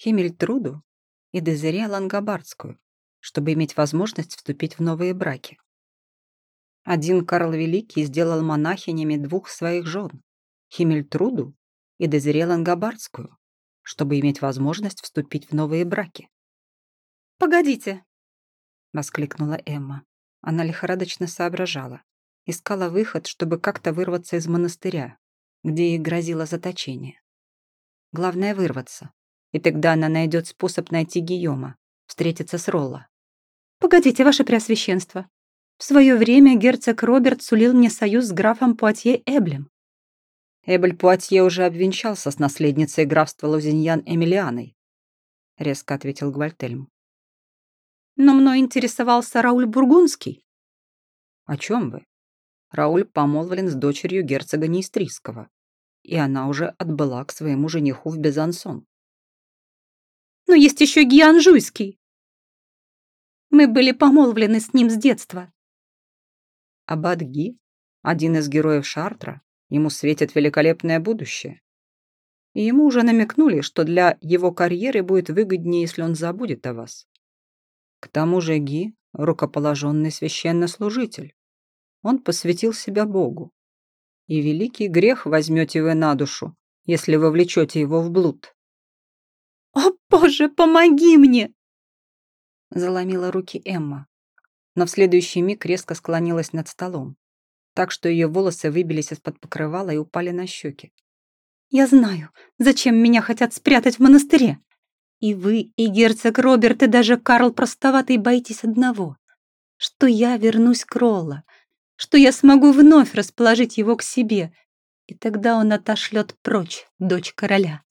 Химельтруду и Дезире Лангобардскую, чтобы иметь возможность вступить в новые браки. Один Карл Великий сделал монахинями двух своих жен, Химельтруду и Дезире Лангобардскую, чтобы иметь возможность вступить в новые браки. «Погодите!» — воскликнула Эмма. Она лихорадочно соображала. Искала выход, чтобы как-то вырваться из монастыря, где ей грозило заточение. Главное — вырваться. И тогда она найдет способ найти Гийома, встретиться с Ролло. «Погодите, ваше преосвященство. В свое время герцог Роберт сулил мне союз с графом Пуатье Эблем. Эбль Пуатье уже обвенчался с наследницей графства Лузиньян Эмилианой, резко ответил Гвальтельм. Но мной интересовался Рауль Бургундский. О чем вы? Рауль помолвлен с дочерью герцога Неистрийского, и она уже отбыла к своему жениху в Безансон. Но есть еще Гианжуйский. Мы были помолвлены с ним с детства. Аббат Ги, один из героев Шартра, ему светит великолепное будущее. И ему уже намекнули, что для его карьеры будет выгоднее, если он забудет о вас. К тому же Ги – рукоположенный священнослужитель. Он посвятил себя Богу. И великий грех возьмете вы на душу, если вовлечете его в блуд. «О, Боже, помоги мне!» Заломила руки Эмма но в следующий миг резко склонилась над столом, так что ее волосы выбились из-под покрывала и упали на щеки. «Я знаю, зачем меня хотят спрятать в монастыре. И вы, и герцог Роберт, и даже Карл Простоватый боитесь одного, что я вернусь к Ролла, что я смогу вновь расположить его к себе, и тогда он отошлет прочь дочь короля».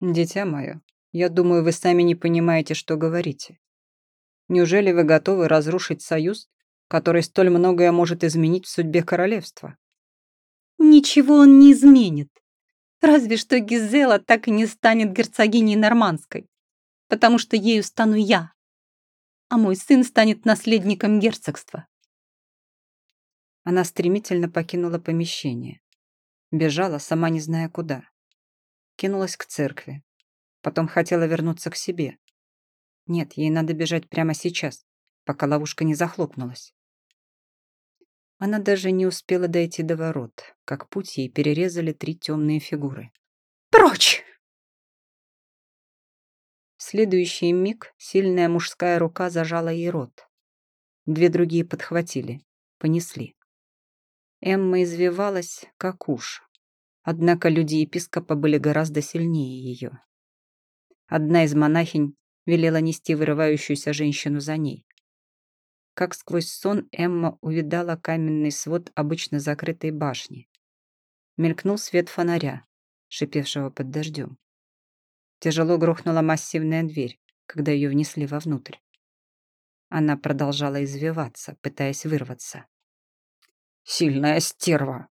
«Дитя мое, я думаю, вы сами не понимаете, что говорите. Неужели вы готовы разрушить союз, который столь многое может изменить в судьбе королевства? Ничего он не изменит. Разве что Гизела так и не станет герцогиней Нормандской, потому что ею стану я, а мой сын станет наследником герцогства. Она стремительно покинула помещение. Бежала, сама не зная куда. Кинулась к церкви. Потом хотела вернуться к себе. Нет, ей надо бежать прямо сейчас, пока ловушка не захлопнулась. Она даже не успела дойти до ворот, как путь ей перерезали три темные фигуры. «Прочь!» В следующий миг сильная мужская рука зажала ей рот. Две другие подхватили, понесли. Эмма извивалась, как уж. Однако люди епископа были гораздо сильнее ее. Одна из монахинь велела нести вырывающуюся женщину за ней. Как сквозь сон Эмма увидала каменный свод обычно закрытой башни. Мелькнул свет фонаря, шипевшего под дождем. Тяжело грохнула массивная дверь, когда ее внесли вовнутрь. Она продолжала извиваться, пытаясь вырваться. «Сильная стерва!»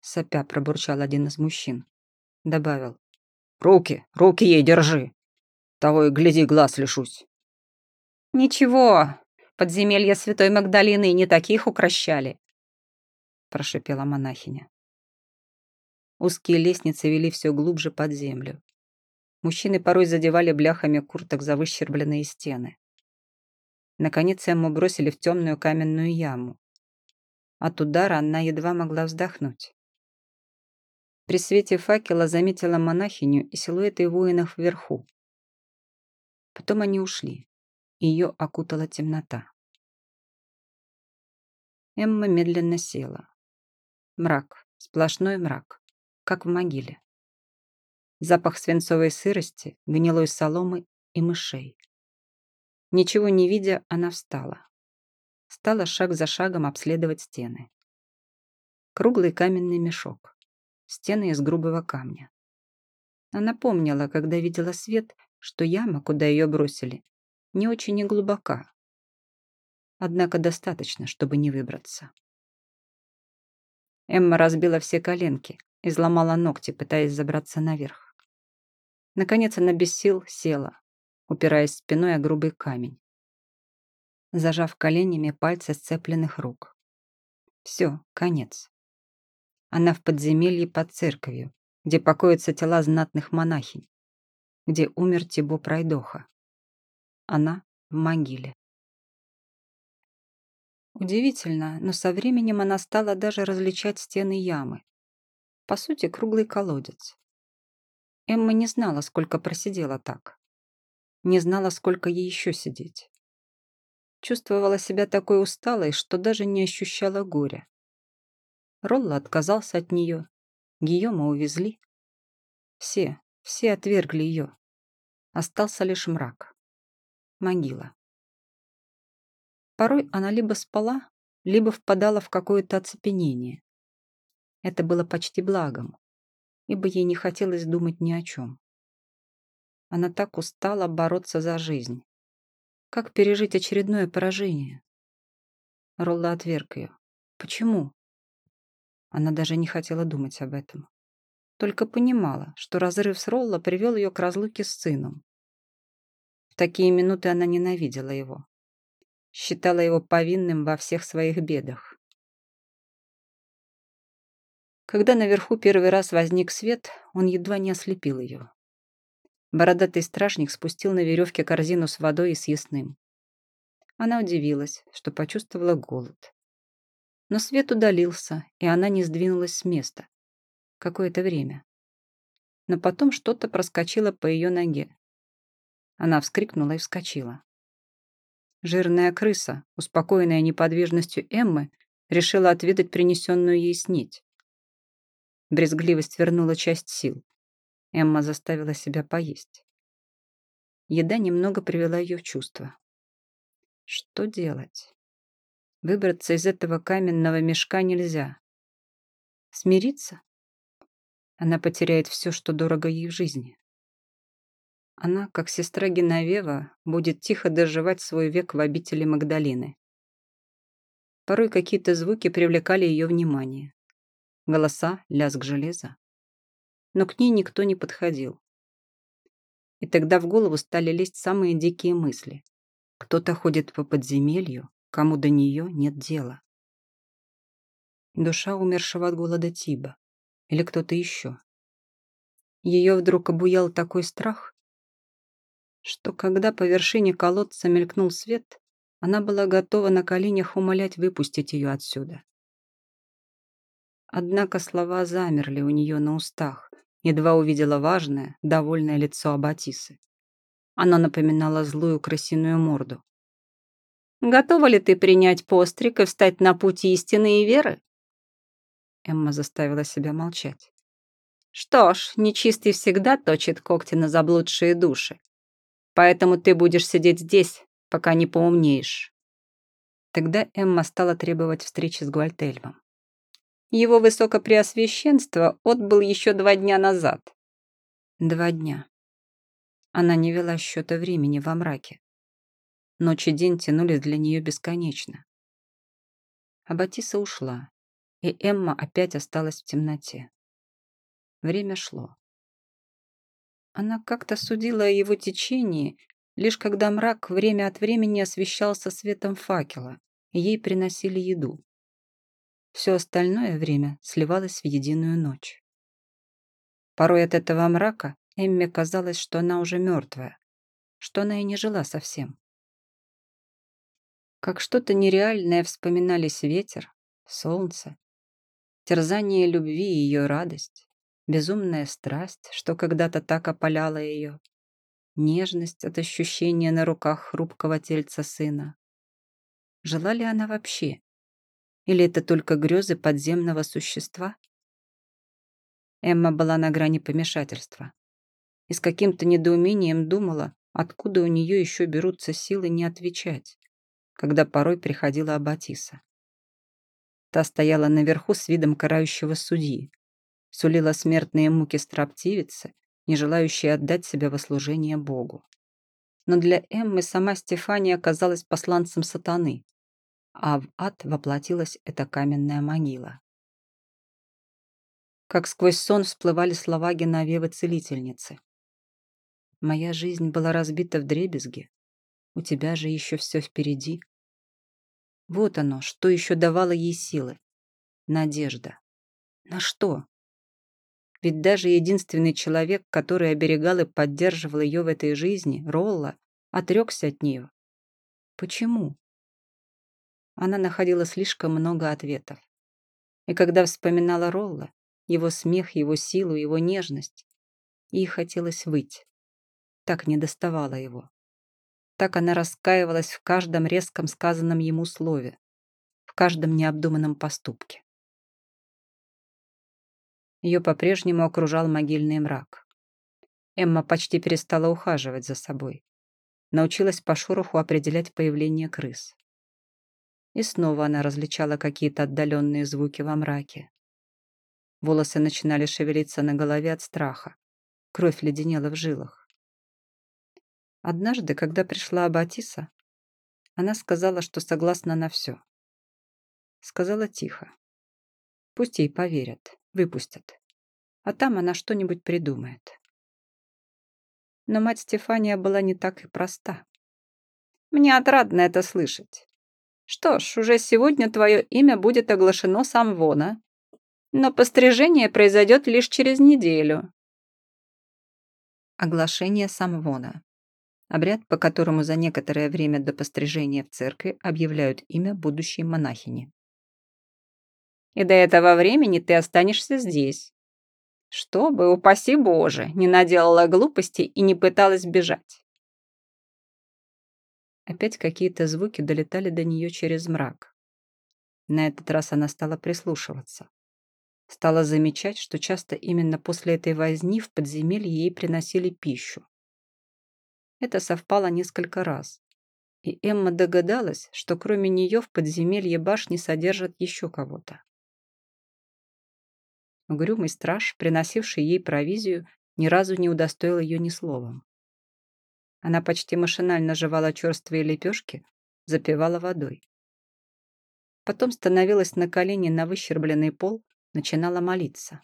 Сопя пробурчал один из мужчин. Добавил. «Руки, руки ей держи!» Того и гляди, глаз лишусь. «Ничего, подземелья Святой Магдалины не таких укращали», прошипела монахиня. Узкие лестницы вели все глубже под землю. Мужчины порой задевали бляхами курток за выщербленные стены. Наконец Эмму бросили в темную каменную яму. От удара она едва могла вздохнуть. При свете факела заметила монахиню и силуэты воинов вверху. Потом они ушли, и ее окутала темнота. Эмма медленно села. Мрак, сплошной мрак, как в могиле. Запах свинцовой сырости, гнилой соломы и мышей. Ничего не видя, она встала. Стала шаг за шагом обследовать стены. Круглый каменный мешок. Стены из грубого камня. Она помнила, когда видела свет, что яма, куда ее бросили, не очень и глубока. Однако достаточно, чтобы не выбраться. Эмма разбила все коленки, изломала ногти, пытаясь забраться наверх. Наконец она без сил села, упираясь спиной о грубый камень. Зажав коленями пальцы сцепленных рук. Все, конец. Она в подземелье под церковью, где покоятся тела знатных монахинь, где умер Тибо Пройдоха. Она в могиле. Удивительно, но со временем она стала даже различать стены ямы. По сути, круглый колодец. Эмма не знала, сколько просидела так. Не знала, сколько ей еще сидеть. Чувствовала себя такой усталой, что даже не ощущала горя. Ролла отказался от нее. Гийома увезли. Все, все отвергли ее. Остался лишь мрак. Могила. Порой она либо спала, либо впадала в какое-то оцепенение. Это было почти благом ибо ей не хотелось думать ни о чем. Она так устала бороться за жизнь. Как пережить очередное поражение? Ролла отверг ее. Почему? Она даже не хотела думать об этом. Только понимала, что разрыв с Ролла привел ее к разлуке с сыном. Такие минуты она ненавидела его. Считала его повинным во всех своих бедах. Когда наверху первый раз возник свет, он едва не ослепил ее. Бородатый стражник спустил на веревке корзину с водой и съестным. Она удивилась, что почувствовала голод. Но свет удалился, и она не сдвинулась с места. Какое-то время. Но потом что-то проскочило по ее ноге. Она вскрикнула и вскочила. Жирная крыса, успокоенная неподвижностью Эммы, решила отведать принесенную ей снить. Брезгливость вернула часть сил. Эмма заставила себя поесть. Еда немного привела ее в чувство. Что делать? Выбраться из этого каменного мешка нельзя. Смириться? Она потеряет все, что дорого ей в жизни. Она, как сестра Геновева, будет тихо доживать свой век в обители Магдалины. Порой какие-то звуки привлекали ее внимание голоса, лязг железа. Но к ней никто не подходил. И тогда в голову стали лезть самые дикие мысли. Кто-то ходит по подземелью, кому до нее нет дела. Душа умершего от голода Тиба. Или кто-то еще. Ее вдруг обуял такой страх, что когда по вершине колодца мелькнул свет, она была готова на коленях умолять выпустить ее отсюда. Однако слова замерли у нее на устах, едва увидела важное, довольное лицо Абатисы. Она напоминала злую крысиную морду. «Готова ли ты принять постриг и встать на пути истины и веры?» Эмма заставила себя молчать. «Что ж, нечистый всегда точит когти на заблудшие души. Поэтому ты будешь сидеть здесь, пока не поумнеешь». Тогда Эмма стала требовать встречи с Гвальтельмом. Его высокопреосвященство отбыл еще два дня назад. Два дня. Она не вела счета времени во мраке. Ночь и день тянулись для нее бесконечно. А Батиса ушла, и Эмма опять осталась в темноте. Время шло. Она как-то судила о его течении, лишь когда мрак время от времени освещался светом факела, и ей приносили еду. Все остальное время сливалось в единую ночь. Порой от этого мрака Эмме казалось, что она уже мертвая, что она и не жила совсем. Как что-то нереальное вспоминались ветер, солнце, терзание любви и ее радость, безумная страсть, что когда-то так опаляла ее, нежность от ощущения на руках хрупкого тельца сына. Жила ли она вообще? Или это только грезы подземного существа? Эмма была на грани помешательства и с каким-то недоумением думала, откуда у нее еще берутся силы не отвечать, когда порой приходила Аббатиса. Та стояла наверху с видом карающего судьи, сулила смертные муки строптивицы, не желающей отдать себя во служение Богу. Но для Эммы сама Стефания оказалась посланцем сатаны, а в ад воплотилась эта каменная могила. Как сквозь сон всплывали слова Геновевы-целительницы. Моя жизнь была разбита в дребезги. У тебя же еще все впереди. Вот оно, что еще давало ей силы. Надежда. На что? Ведь даже единственный человек, который оберегал и поддерживал ее в этой жизни, Ролла, отрекся от нее. Почему? Она находила слишком много ответов. И когда вспоминала Ролла, его смех, его силу, его нежность, ей хотелось выйти так не доставала его. Так она раскаивалась в каждом резком сказанном ему слове, в каждом необдуманном поступке. Ее по-прежнему окружал могильный мрак. Эмма почти перестала ухаживать за собой. Научилась по шороху определять появление крыс. И снова она различала какие-то отдаленные звуки во мраке. Волосы начинали шевелиться на голове от страха. Кровь леденела в жилах. Однажды, когда пришла Абатиса, она сказала, что согласна на все. Сказала тихо. Пусть ей поверят, выпустят. А там она что-нибудь придумает. Но мать Стефания была не так и проста. Мне отрадно это слышать. Что ж, уже сегодня твое имя будет оглашено Самвона, но пострижение произойдет лишь через неделю. Оглашение Самвона. Обряд, по которому за некоторое время до пострижения в церкви объявляют имя будущей монахини. И до этого времени ты останешься здесь. Чтобы, упаси Боже, не наделала глупости и не пыталась бежать. Опять какие-то звуки долетали до нее через мрак. На этот раз она стала прислушиваться. Стала замечать, что часто именно после этой возни в подземелье ей приносили пищу. Это совпало несколько раз. И Эмма догадалась, что кроме нее в подземелье башни содержат еще кого-то. Угрюмый страж, приносивший ей провизию, ни разу не удостоил ее ни словом. Она почти машинально жевала черствые лепешки, запивала водой. Потом становилась на колени на выщербленный пол, начинала молиться.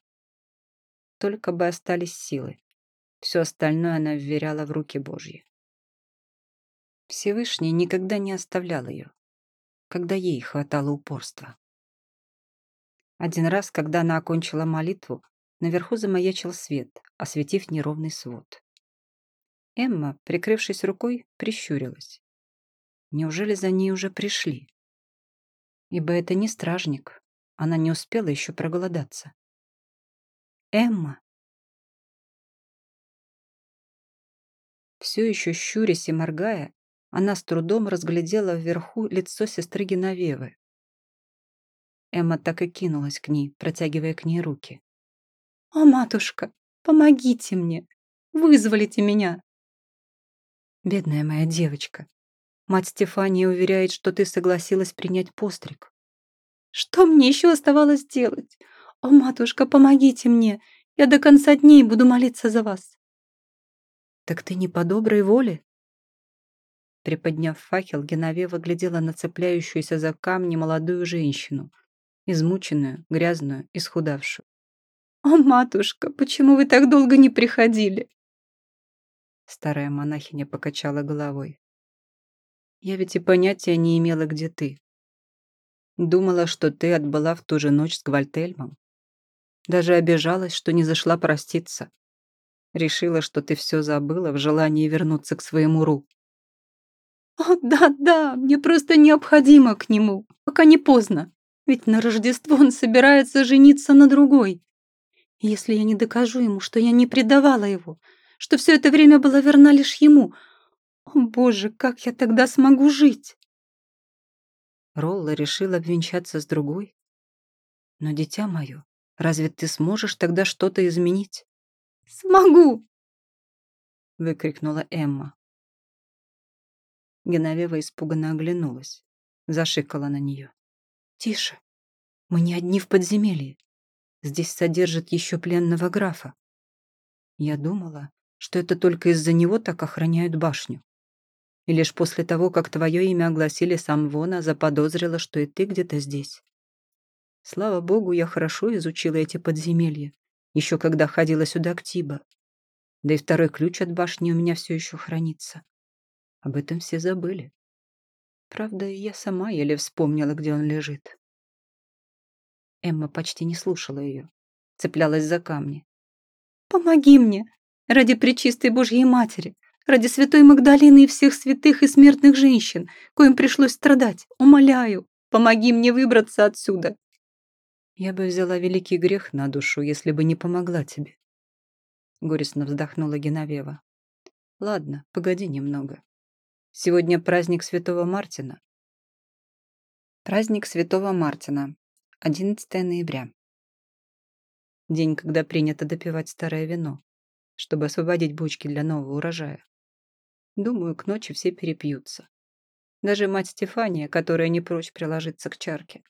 Только бы остались силы. Все остальное она вверяла в руки Божьи. Всевышний никогда не оставлял ее, когда ей хватало упорства. Один раз, когда она окончила молитву, наверху замаячил свет, осветив неровный свод. Эмма, прикрывшись рукой, прищурилась. Неужели за ней уже пришли? Ибо это не стражник. Она не успела еще проголодаться. Эмма! Все еще щурясь и моргая, она с трудом разглядела вверху лицо сестры Геновевы. Эмма так и кинулась к ней, протягивая к ней руки. «О, матушка, помогите мне! Вызволите меня!» «Бедная моя девочка, мать Стефания уверяет, что ты согласилась принять постриг. Что мне еще оставалось делать? О, матушка, помогите мне! Я до конца дней буду молиться за вас!» «Так ты не по доброй воле?» Приподняв факел, Геновева глядела на цепляющуюся за камни молодую женщину, измученную, грязную, исхудавшую. «О, матушка, почему вы так долго не приходили?» Старая монахиня покачала головой. Я ведь и понятия не имела, где ты. Думала, что ты отбыла в ту же ночь с Гвальтельмом. Даже обижалась, что не зашла проститься. Решила, что ты все забыла в желании вернуться к своему Ру. «О, да-да, мне просто необходимо к нему, пока не поздно. Ведь на Рождество он собирается жениться на другой. Если я не докажу ему, что я не предавала его, что все это время была верна лишь ему, о, боже, как я тогда смогу жить?» Ролла решил обвенчаться с другой. Но, дитя мое, разве ты сможешь тогда что-то изменить? «Смогу!» — выкрикнула Эмма. Геновева испуганно оглянулась, зашикала на нее. «Тише! Мы не одни в подземелье. Здесь содержат еще пленного графа. Я думала, что это только из-за него так охраняют башню. И лишь после того, как твое имя огласили сам Вона, заподозрила, что и ты где-то здесь. Слава богу, я хорошо изучила эти подземелья, еще когда ходила сюда к Тиба. Да и второй ключ от башни у меня все еще хранится. Об этом все забыли. Правда, я сама еле вспомнила, где он лежит. Эмма почти не слушала ее, цеплялась за камни. «Помоги мне! Ради Пречистой Божьей Матери! Ради Святой Магдалины и всех святых и смертных женщин, коим пришлось страдать! Умоляю, помоги мне выбраться отсюда!» «Я бы взяла великий грех на душу, если бы не помогла тебе», — горестно вздохнула Геновева. «Ладно, погоди немного. Сегодня праздник Святого Мартина. Праздник Святого Мартина. 11 ноября. День, когда принято допивать старое вино, чтобы освободить бочки для нового урожая. Думаю, к ночи все перепьются. Даже мать Стефания, которая не прочь приложиться к чарке.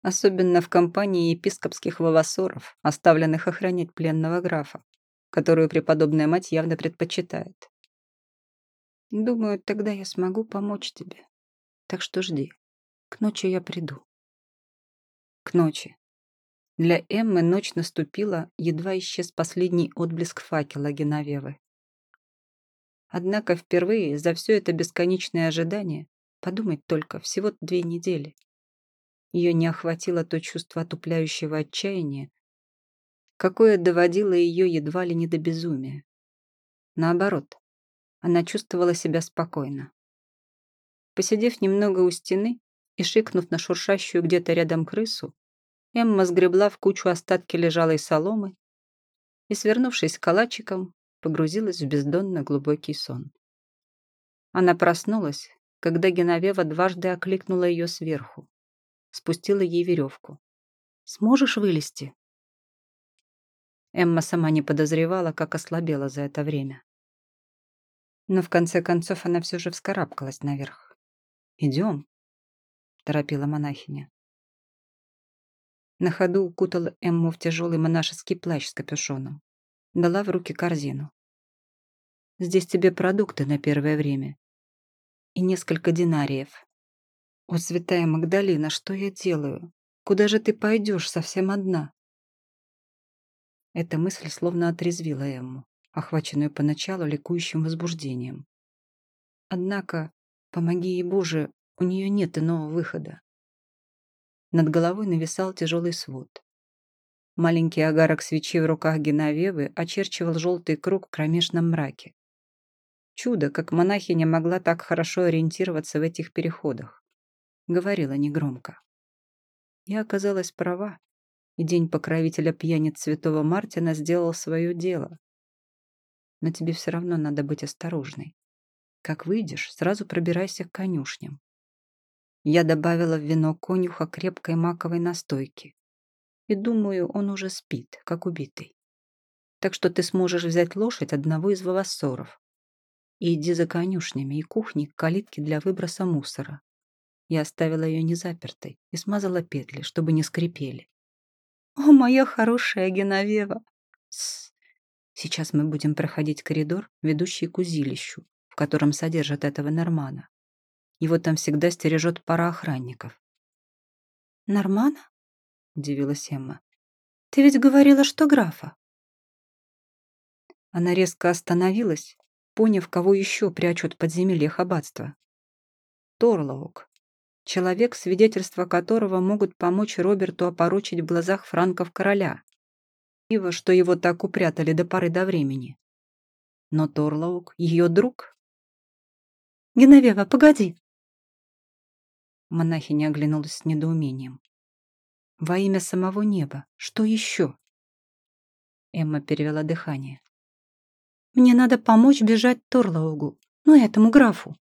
Особенно в компании епископских вавасоров, оставленных охранять пленного графа, которую преподобная мать явно предпочитает. Думаю, тогда я смогу помочь тебе. Так что жди. К ночи я приду. К ночи. Для Эммы ночь наступила, едва исчез последний отблеск факела Геновевы. Однако впервые за все это бесконечное ожидание, подумать только, всего две недели, ее не охватило то чувство отупляющего отчаяния, какое доводило ее едва ли не до безумия. Наоборот, она чувствовала себя спокойно. Посидев немного у стены и шикнув на шуршащую где-то рядом крысу, Эмма сгребла в кучу остатки лежалой соломы и, свернувшись калачиком, погрузилась в бездонно глубокий сон. Она проснулась, когда Геновева дважды окликнула ее сверху, спустила ей веревку. «Сможешь вылезти?» Эмма сама не подозревала, как ослабела за это время. Но в конце концов она все же вскарабкалась наверх. «Идем», — торопила монахиня. На ходу укутала Эмму в тяжелый монашеский плащ с капюшоном. Дала в руки корзину. «Здесь тебе продукты на первое время. И несколько динариев. О, святая Магдалина, что я делаю? Куда же ты пойдешь совсем одна?» Эта мысль словно отрезвила Эмму охваченную поначалу ликующим возбуждением. Однако, помоги ей Боже, у нее нет иного выхода. Над головой нависал тяжелый свод. Маленький огарок свечи в руках Геновевы очерчивал желтый круг в кромешном мраке. Чудо, как монахиня могла так хорошо ориентироваться в этих переходах. Говорила негромко. Я оказалась права, и день покровителя пьяниц святого Мартина сделал свое дело но тебе все равно надо быть осторожной. Как выйдешь, сразу пробирайся к конюшням. Я добавила в вино конюха крепкой маковой настойки. И думаю, он уже спит, как убитый. Так что ты сможешь взять лошадь одного из волоссоров. И иди за конюшнями и кухней к калитке для выброса мусора. Я оставила ее незапертой и смазала петли, чтобы не скрипели. «О, моя хорошая Геновева!» Сейчас мы будем проходить коридор, ведущий к узилищу, в котором содержат этого Нормана. Его там всегда стережет пара охранников. «Нормана?» — удивилась Эмма. «Ты ведь говорила, что графа». Она резко остановилась поняв, кого еще прячут в подземельях аббатства. Торлоук. Человек, свидетельства которого могут помочь Роберту опорочить в глазах франков короля. Ива, что его так упрятали до поры до времени. Но Торлоук — ее друг. «Геновева, погоди!» Монахиня оглянулась с недоумением. «Во имя самого неба, что еще?» Эмма перевела дыхание. «Мне надо помочь бежать Торлоугу, ну этому графу».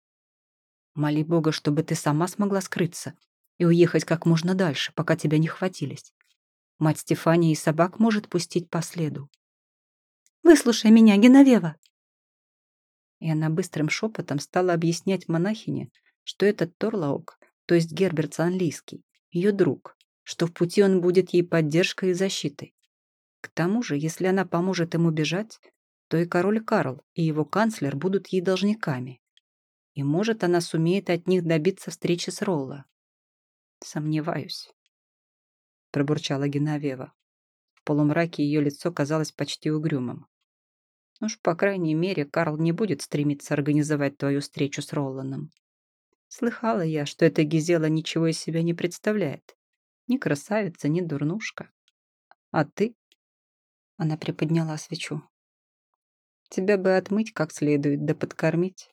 Моли Бога, чтобы ты сама смогла скрыться и уехать как можно дальше, пока тебя не хватились. Мать Стефания и собак может пустить по следу. «Выслушай меня, Геновева!» И она быстрым шепотом стала объяснять монахине, что этот Торлаук, то есть Герберт Санлийский, ее друг, что в пути он будет ей поддержкой и защитой. К тому же, если она поможет ему бежать, то и король Карл, и его канцлер будут ей должниками. И может, она сумеет от них добиться встречи с Ролло. Сомневаюсь. Пробурчала Геновева. В полумраке ее лицо казалось почти угрюмым. Уж, по крайней мере, Карл не будет стремиться организовать твою встречу с Ролланом. Слыхала я, что эта Гизела ничего из себя не представляет. Ни красавица, ни дурнушка. А ты? Она приподняла свечу. Тебя бы отмыть как следует, да подкормить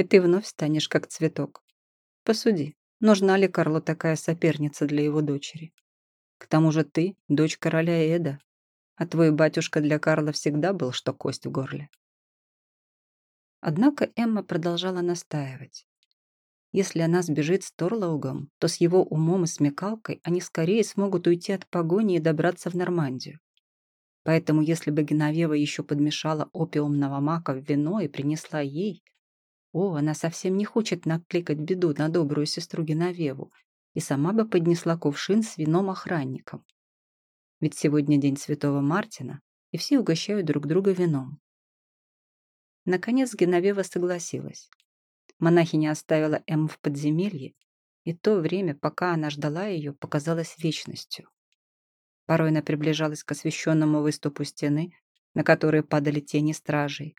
и ты вновь станешь как цветок. Посуди, нужна ли Карлу такая соперница для его дочери? К тому же ты – дочь короля Эда, а твой батюшка для Карла всегда был, что кость в горле. Однако Эмма продолжала настаивать. Если она сбежит с Торлаугом, то с его умом и смекалкой они скорее смогут уйти от погони и добраться в Нормандию. Поэтому если бы Геновева еще подмешала опиумного мака в вино и принесла ей, о, она совсем не хочет накликать беду на добрую сестру Геновеву и сама бы поднесла кувшин с вином охранникам. Ведь сегодня день Святого Мартина, и все угощают друг друга вином. Наконец Геновева согласилась. Монахиня оставила М в подземелье, и то время, пока она ждала ее, показалось вечностью. Порой она приближалась к освещенному выступу стены, на которые падали тени стражей,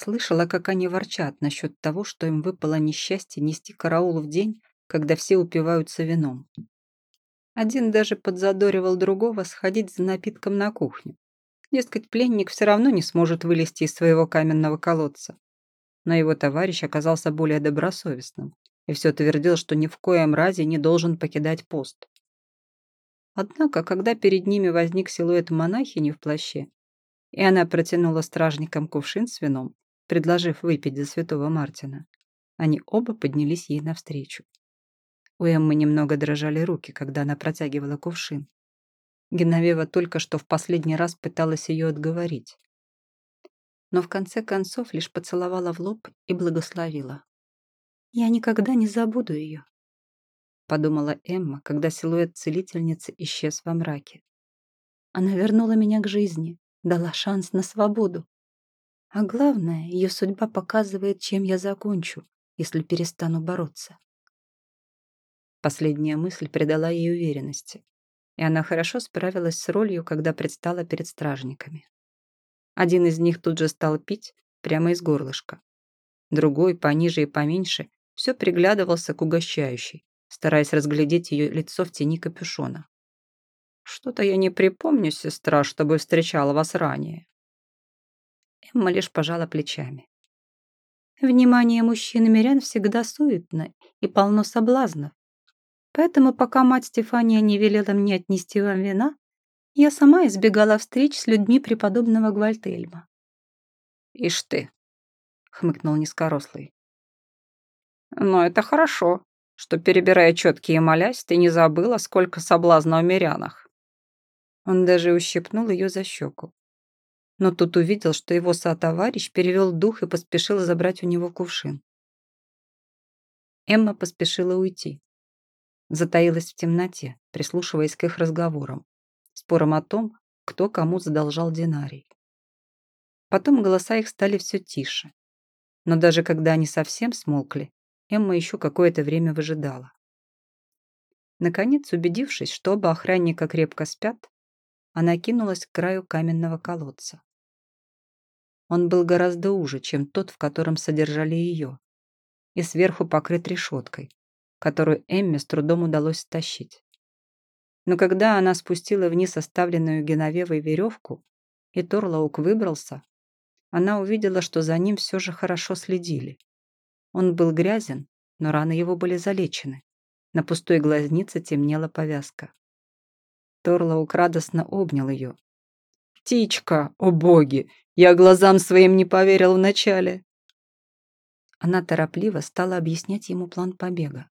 Слышала, как они ворчат насчет того, что им выпало несчастье нести караул в день, когда все упиваются вином. Один даже подзадоривал другого сходить за напитком на кухню. Дескать, пленник все равно не сможет вылезти из своего каменного колодца. Но его товарищ оказался более добросовестным и все твердил, что ни в коем разе не должен покидать пост. Однако, когда перед ними возник силуэт монахини в плаще, и она протянула стражникам кувшин с вином, предложив выпить за святого Мартина. Они оба поднялись ей навстречу. У Эммы немного дрожали руки, когда она протягивала кувшин. Геновева только что в последний раз пыталась ее отговорить. Но в конце концов лишь поцеловала в лоб и благословила. «Я никогда не забуду ее», — подумала Эмма, когда силуэт целительницы исчез во мраке. «Она вернула меня к жизни, дала шанс на свободу. А главное, ее судьба показывает, чем я закончу, если перестану бороться. Последняя мысль придала ей уверенности, и она хорошо справилась с ролью, когда предстала перед стражниками. Один из них тут же стал пить прямо из горлышка. Другой, пониже и поменьше, все приглядывался к угощающей, стараясь разглядеть ее лицо в тени капюшона. «Что-то я не припомню, сестра, чтобы встречала вас ранее», Эмма лишь пожала плечами. Внимание мужчин и мирян всегда суетно и полно соблазнов. Поэтому, пока мать Стефания не велела мне отнести вам вина, я сама избегала встреч с людьми преподобного Гвальтельма. «Ишь ты!» — хмыкнул низкорослый. «Но это хорошо, что, перебирая четкие молясь, ты не забыла, сколько соблазна о мирянах». Он даже ущипнул ее за щеку но тут увидел, что его сотоварищ перевел дух и поспешил забрать у него кувшин. Эмма поспешила уйти. Затаилась в темноте, прислушиваясь к их разговорам, спорам о том, кто кому задолжал динарий. Потом голоса их стали все тише. Но даже когда они совсем смолкли, Эмма еще какое-то время выжидала. Наконец, убедившись, что оба охранника крепко спят, она кинулась к краю каменного колодца. Он был гораздо уже, чем тот, в котором содержали ее, и сверху покрыт решеткой, которую Эмме с трудом удалось стащить. Но когда она спустила вниз оставленную Геновевой веревку, и Торлаук выбрался, она увидела, что за ним все же хорошо следили. Он был грязен, но раны его были залечены. На пустой глазнице темнела повязка. Торлаук радостно обнял ее. «Птичка, о боги! Я глазам своим не поверил вначале!» Она торопливо стала объяснять ему план побега.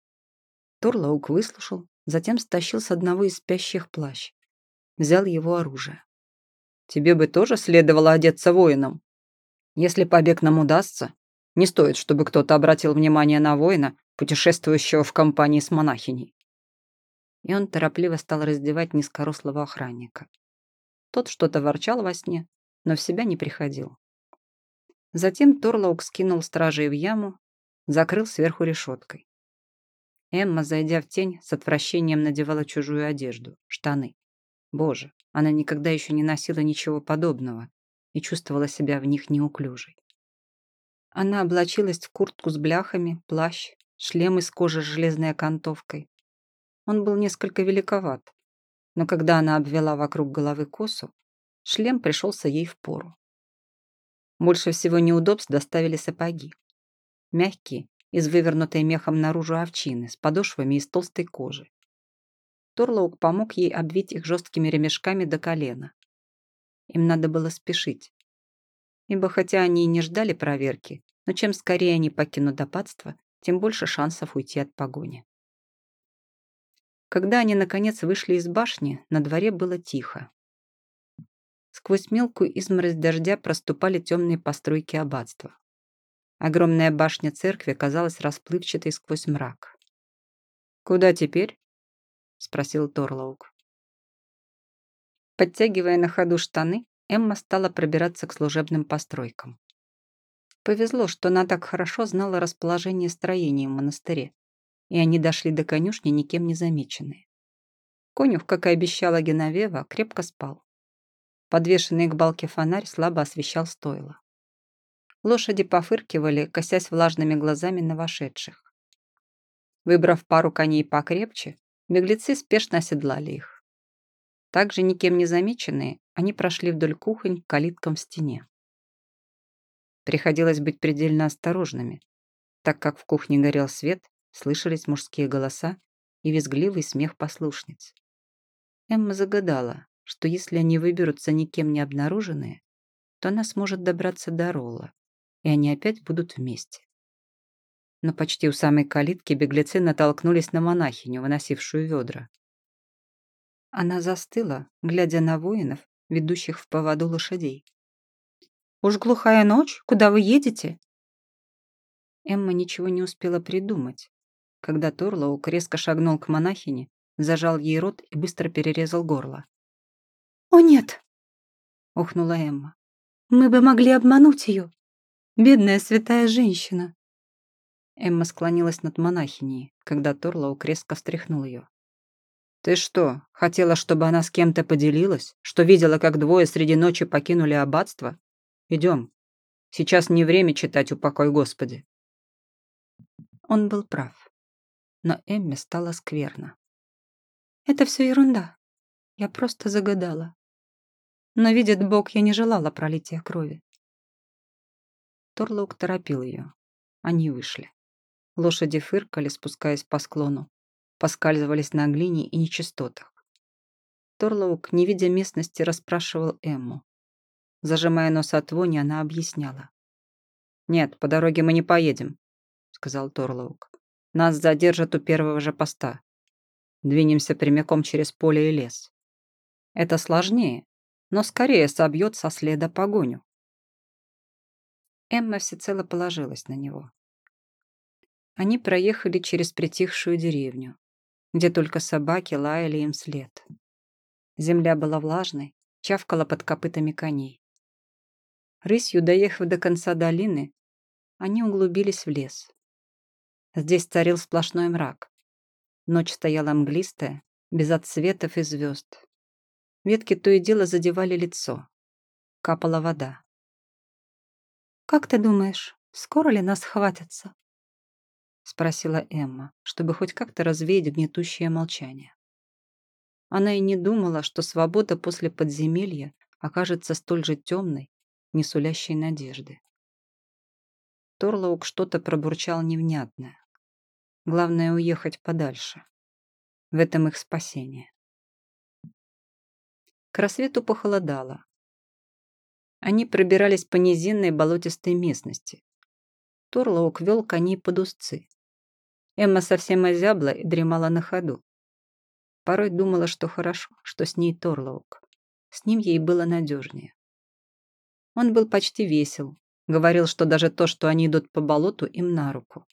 Торлаук выслушал, затем стащил с одного из спящих плащ. Взял его оружие. «Тебе бы тоже следовало одеться воином. Если побег нам удастся, не стоит, чтобы кто-то обратил внимание на воина, путешествующего в компании с монахиней». И он торопливо стал раздевать низкорослого охранника. Тот что-то ворчал во сне, но в себя не приходил. Затем Торлаук скинул стражей в яму, закрыл сверху решеткой. Эмма, зайдя в тень, с отвращением надевала чужую одежду, штаны. Боже, она никогда еще не носила ничего подобного и чувствовала себя в них неуклюжей. Она облачилась в куртку с бляхами, плащ, шлем из кожи с железной окантовкой. Он был несколько великоват, но когда она обвела вокруг головы косу, шлем пришелся ей в пору. Больше всего неудобств доставили сапоги. Мягкие, из вывернутой мехом наружу овчины, с подошвами из толстой кожи. Торлоук помог ей обвить их жесткими ремешками до колена. Им надо было спешить. Ибо хотя они и не ждали проверки, но чем скорее они покинут аббатство, тем больше шансов уйти от погони. Когда они, наконец, вышли из башни, на дворе было тихо. Сквозь мелкую изморозь дождя проступали темные постройки аббатства. Огромная башня церкви казалась расплывчатой сквозь мрак. «Куда теперь?» — спросил Торлоук. Подтягивая на ходу штаны, Эмма стала пробираться к служебным постройкам. Повезло, что она так хорошо знала расположение строений в монастыре, и они дошли до конюшни никем не замеченные. Конюх, как и обещала Геновева, крепко спал. Подвешенный к балке фонарь слабо освещал стойло. Лошади пофыркивали, косясь влажными глазами на вошедших. Выбрав пару коней покрепче, беглецы спешно оседлали их. Также никем не замеченные, они прошли вдоль кухонь к калиткам в стене. Приходилось быть предельно осторожными, так как в кухне горел свет, слышались мужские голоса и визгливый смех послушниц. Эмма загадала, что если они выберутся никем не обнаруженные, то она сможет добраться до Ролла, и они опять будут вместе. Но почти у самой калитки беглецы натолкнулись на монахиню, выносившую ведра. Она застыла, глядя на воинов, ведущих в поводу лошадей. «Уж глухая ночь, куда вы едете?» Эмма ничего не успела придумать, когда Торлоук резко шагнул к монахине, зажал ей рот и быстро перерезал горло. «О нет!» — ухнула Эмма. «Мы бы могли обмануть ее. Бедная святая женщина!» Эмма склонилась над монахиней, когда Торлоук резко встряхнул ее. «Ты что, хотела, чтобы она с кем-то поделилась? Что видела, как двое среди ночи покинули аббатство? Идем. Сейчас не время читать «Упокой Господи». Он был прав. Но Эмме стало скверно. «Это все ерунда. Я просто загадала. Но, видит Бог, я не желала пролития крови. Торлоук торопил ее. Они вышли. Лошади фыркали, спускаясь по склону. Поскальзывались на глине и нечистотах. Торлоук, не видя местности, расспрашивал Эмму. Зажимая нос от вони, она объясняла. «Нет, по дороге мы не поедем», — сказал Торлоук. «Нас задержат у первого же поста. Двинемся прямиком через поле и лес. Это сложнее, но скорее собьет со следа погоню. Эмма всецело положилась на него. Они проехали через притихшую деревню, где только собаки лаяли им вслед. Земля была влажной, чавкала под копытами коней. Рысью доехав до конца долины, они углубились в лес. Здесь царил сплошной мрак. Ночь стояла мглистая, без отсветов и звезд. Ветки то и дело задевали лицо. Капала вода. «Как ты думаешь, скоро ли нас хватится?» Спросила Эмма, чтобы хоть как-то развеять гнетущее молчание. Она и не думала, что свобода после подземелья окажется столь же темной, не сулящей надежды. Торлоук что-то пробурчал невнятное. Главное уехать подальше. В этом их спасение. К рассвету похолодало. Они пробирались по низинной болотистой местности. Торлоук вел коней под узцы. Эмма совсем озябла и дремала на ходу. Порой думала, что хорошо, что с ней Торлоук. С ним ей было надежнее. Он был почти весел, говорил, что даже то, что они идут по болоту, им на руку.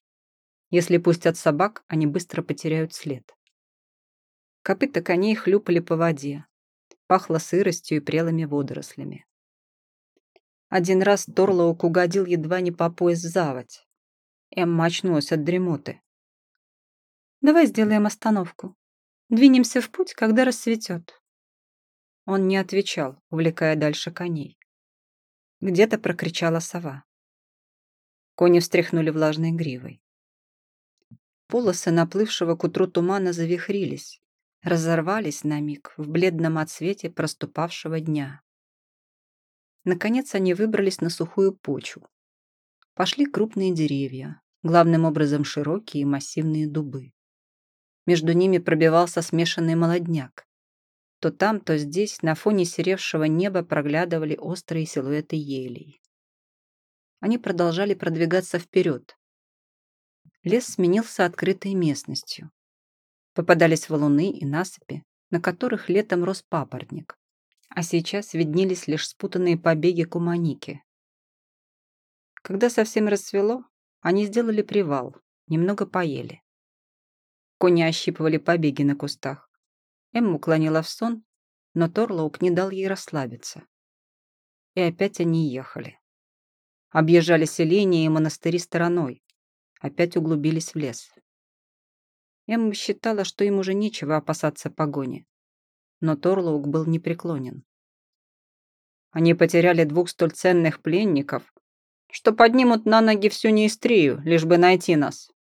Если пустят собак, они быстро потеряют след. Копыта коней хлюпали по воде. Пахло сыростью и прелыми водорослями. Один раз Торлоук угодил едва не по пояс заводь. Эмма очнулась от дремоты. «Давай сделаем остановку. Двинемся в путь, когда рассветет». Он не отвечал, увлекая дальше коней. Где-то прокричала сова. Кони встряхнули влажной гривой. Полосы наплывшего к утру тумана завихрились, разорвались на миг в бледном отсвете проступавшего дня. Наконец они выбрались на сухую почву. Пошли крупные деревья, главным образом широкие и массивные дубы. Между ними пробивался смешанный молодняк. То там, то здесь на фоне серевшего неба проглядывали острые силуэты елей. Они продолжали продвигаться вперед. Лес сменился открытой местностью. Попадались валуны и насыпи, на которых летом рос папоротник, а сейчас виднелись лишь спутанные побеги куманики. Когда совсем рассвело, они сделали привал, немного поели. Кони ощипывали побеги на кустах. Эмму клонила в сон, но Торлоук не дал ей расслабиться. И опять они ехали. Объезжали селения и монастыри стороной. Опять углубились в лес. Эмма считала, что им уже нечего опасаться погони. Но Торлоук был непреклонен. Они потеряли двух столь ценных пленников, что поднимут на ноги всю неистрию, лишь бы найти нас.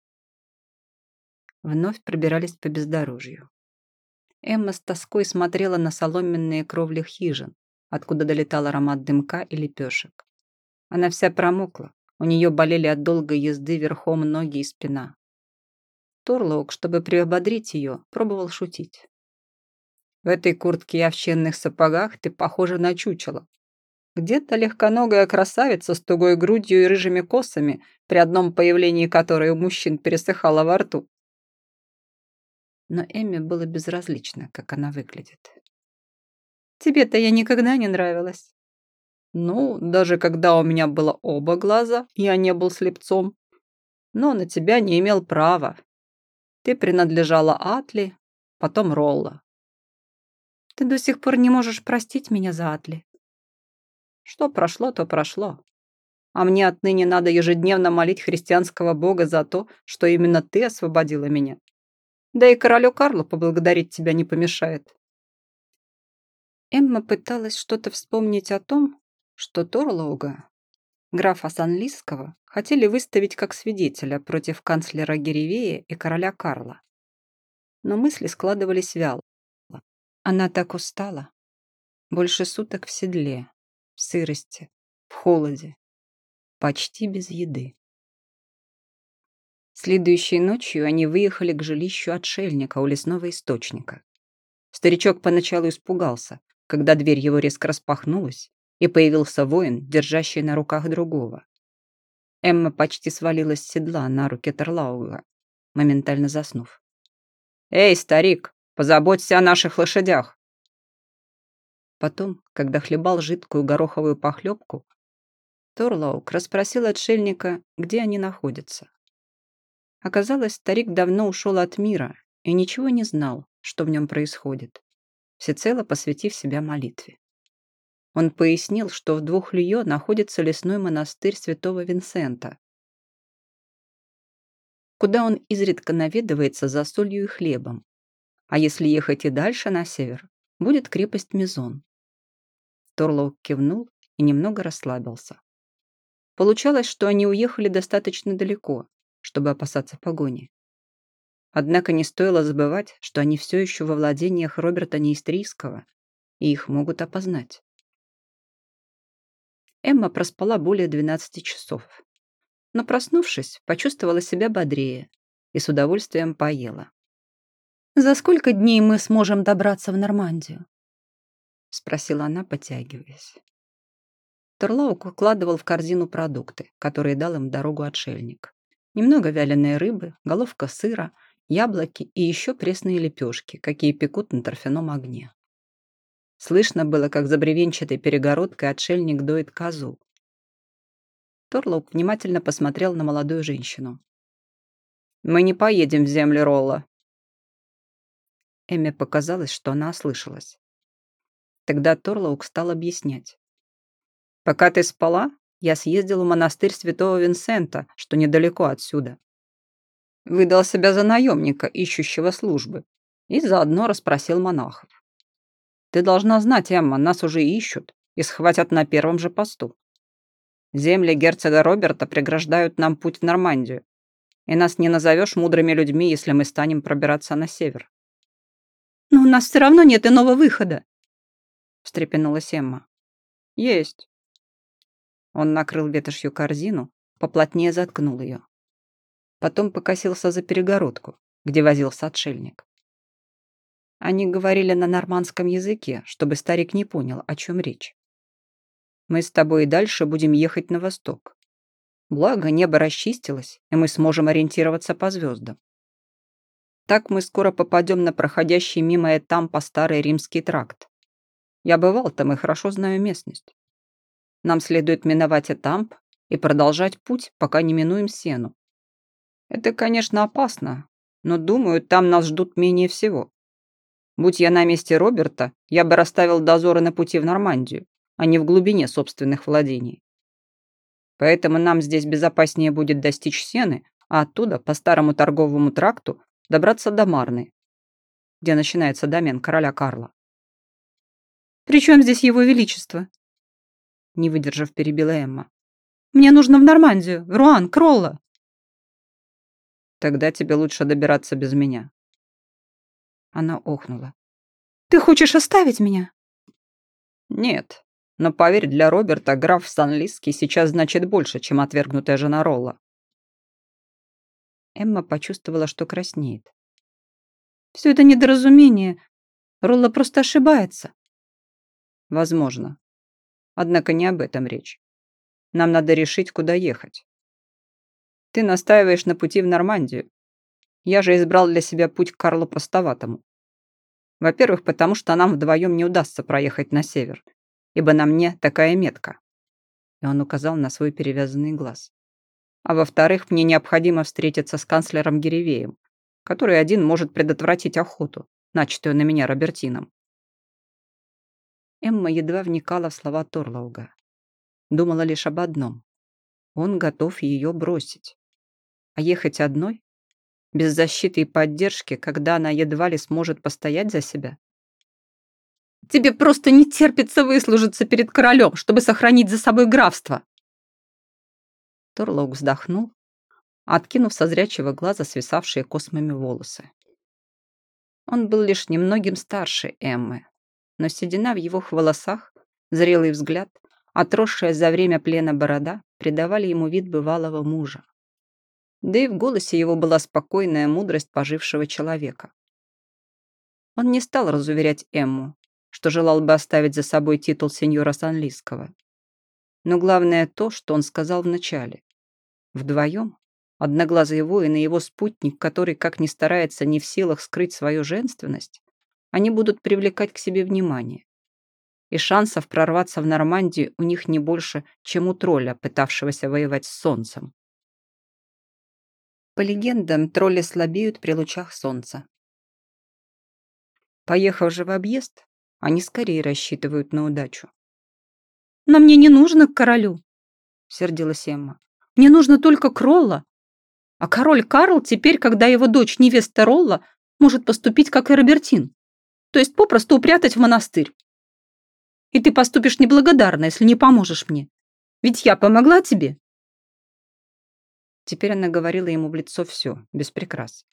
Вновь пробирались по бездорожью. Эмма с тоской смотрела на соломенные кровли хижин, откуда долетал аромат дымка и лепешек. Она вся промокла, у нее болели от долгой езды верхом ноги и спина. Торлоук, чтобы приободрить ее, пробовал шутить. «В этой куртке и овчинных сапогах ты похожа на чучело. Где-то легконогая красавица с тугой грудью и рыжими косами, при одном появлении которой у мужчин пересыхала во рту». Но Эмме было безразлично, как она выглядит. «Тебе-то я никогда не нравилась». «Ну, даже когда у меня было оба глаза, я не был слепцом. Но на тебя не имел права, ты принадлежала Атли, потом Ролла. Ты до сих пор не можешь простить меня за Атли. Что прошло, то прошло. А мне отныне надо ежедневно молить христианского бога за то, что именно ты освободила меня. Да и королю Карлу поблагодарить тебя не помешает. Эмма пыталась что-то вспомнить о том, что Торлоуга, графа Санлисского, хотели выставить как свидетеля против канцлера Геревея и короля Карла. Но мысли складывались вяло. Она так устала. Больше суток в седле, в сырости, в холоде, почти без еды. Следующей ночью они выехали к жилищу отшельника у лесного источника. Старичок поначалу испугался, когда дверь его резко распахнулась, и появился воин, держащий на руках другого. Эмма почти свалилась с седла на руки Терлауга, моментально заснув. «Эй, старик, позаботься о наших лошадях!» Потом, когда хлебал жидкую гороховую похлебку, Торлаук расспросил отшельника, где они находятся. Оказалось, старик давно ушел от мира и ничего не знал, что в нем происходит, всецело посвятив себя молитве. Он пояснил, что в двух Льё находится лесной монастырь святого Винсента, куда он изредка наведывается за солью и хлебом. А если ехать и дальше на север, будет крепость Мизон. Торлоу кивнул и немного расслабился. Получалось, что они уехали достаточно далеко, чтобы опасаться погони. Однако не стоило забывать, что они все еще во владениях Роберта Неистрийского, и их могут опознать. Эмма проспала более 12 часов. Но проснувшись, почувствовала себя бодрее и с удовольствием поела. «За сколько дней мы сможем добраться в Нормандию?» — спросила она, потягиваясь. Терлаук укладывал в корзину продукты, которые дал им дорогу отшельник. Немного вяленой рыбы, головка сыра, яблоки и еще пресные лепешки, какие пекут на торфяном огне. Слышно было, как за бревенчатой перегородкой отшельник доит козу. Торлоук внимательно посмотрел на молодую женщину. «Мы не поедем в землю Ролла». Эмме показалось, что она ослышалась. Тогда Торлоук стал объяснять. «Пока ты спала, я съездил в монастырь святого Винсента, что недалеко отсюда. Выдал себя за наемника, ищущего службы, и заодно расспросил монахов. Ты должна знать, Эмма, нас уже ищут и схватят на первом же посту. Земли герцога Роберта преграждают нам путь в Нормандию, и нас не назовешь мудрыми людьми, если мы станем пробираться на север. «Но у нас все равно нет иного выхода», — встрепенулась Эмма. «Есть». Он накрыл ветошью корзину, поплотнее заткнул ее. Потом покосился за перегородку, где возился отшельник. Они говорили на нормандском языке, чтобы старик не понял, о чем речь. Мы с тобой и дальше будем ехать на восток. Благо, небо расчистилось, и мы сможем ориентироваться по звездам. Так мы скоро попадем на проходящий мимо Этам по старый римский тракт. Я бывал там и хорошо знаю местность. Нам следует миновать Этамп и продолжать путь, пока не минуем Сену. Это, конечно, опасно, но, думаю, там нас ждут менее всего. Будь я на месте Роберта, я бы расставил дозоры на пути в Нормандию, а не в глубине собственных владений. Поэтому нам здесь безопаснее будет достичь Сены, а оттуда, по старому торговому тракту, добраться до Марны, где начинается домен короля Карла. «При чем здесь его величество?» Не выдержав, перебила Эмма. «Мне нужно в Нормандию, в Руан, Кролла». «Тогда тебе лучше добираться без меня», она охнула. «Ты хочешь оставить меня?» «Нет, но поверь, для Роберта граф Санлиский сейчас значит больше, чем отвергнутая жена Ролла». Эмма почувствовала, что краснеет. «Все это недоразумение. Ролла просто ошибается». «Возможно. Однако не об этом речь. Нам надо решить, куда ехать. Ты настаиваешь на пути в Нормандию. Я же избрал для себя путь к Карлу Постоватому. Во-первых, потому что нам вдвоем не удастся проехать на север, ибо на мне такая метка. И он указал на свой перевязанный глаз. А во-вторых, мне необходимо встретиться с канцлером Гиревеем, который один может предотвратить охоту, начатую на меня Робертином. Эмма едва вникала в слова Торлауга. Думала лишь об одном. Он готов ее бросить. А ехать одной без защиты и поддержки, когда она едва ли сможет постоять за себя? Тебе просто не терпится выслужиться перед королем, чтобы сохранить за собой графство. Торлоук вздохнул, откинув со зрячего глаза свисавшие космами волосы. Он был лишь немногим старше Эммы, но седина в его волосах, зрелый взгляд, отросшая за время плена борода, придавали ему вид бывалого мужа. Да и в голосе его была спокойная мудрость пожившего человека. Он не стал разуверять Эмму, что желал бы оставить за собой титул сеньора Санлийского. Но главное то, что он сказал вначале. Вдвоем, одноглазый воин и его спутник, который, как ни старается, не в силах скрыть свою женственность, они будут привлекать к себе внимание. И шансов прорваться в Нормандию у них не больше, чем у тролля, пытавшегося воевать с солнцем. По легендам, тролли слабеют при лучах солнца. Поехав же в объезд, они скорее рассчитывают на удачу. «Но мне не нужно к королю», — сердилась Эмма. «Мне нужно только Кролла. А король Карл теперь, когда его дочь невеста Ролла, может поступить, как и Робертин, то есть попросту упрятать в монастырь. И ты поступишь неблагодарно, если не поможешь мне. Ведь я помогла тебе, Теперь она говорила ему в лицо все, без прикрас.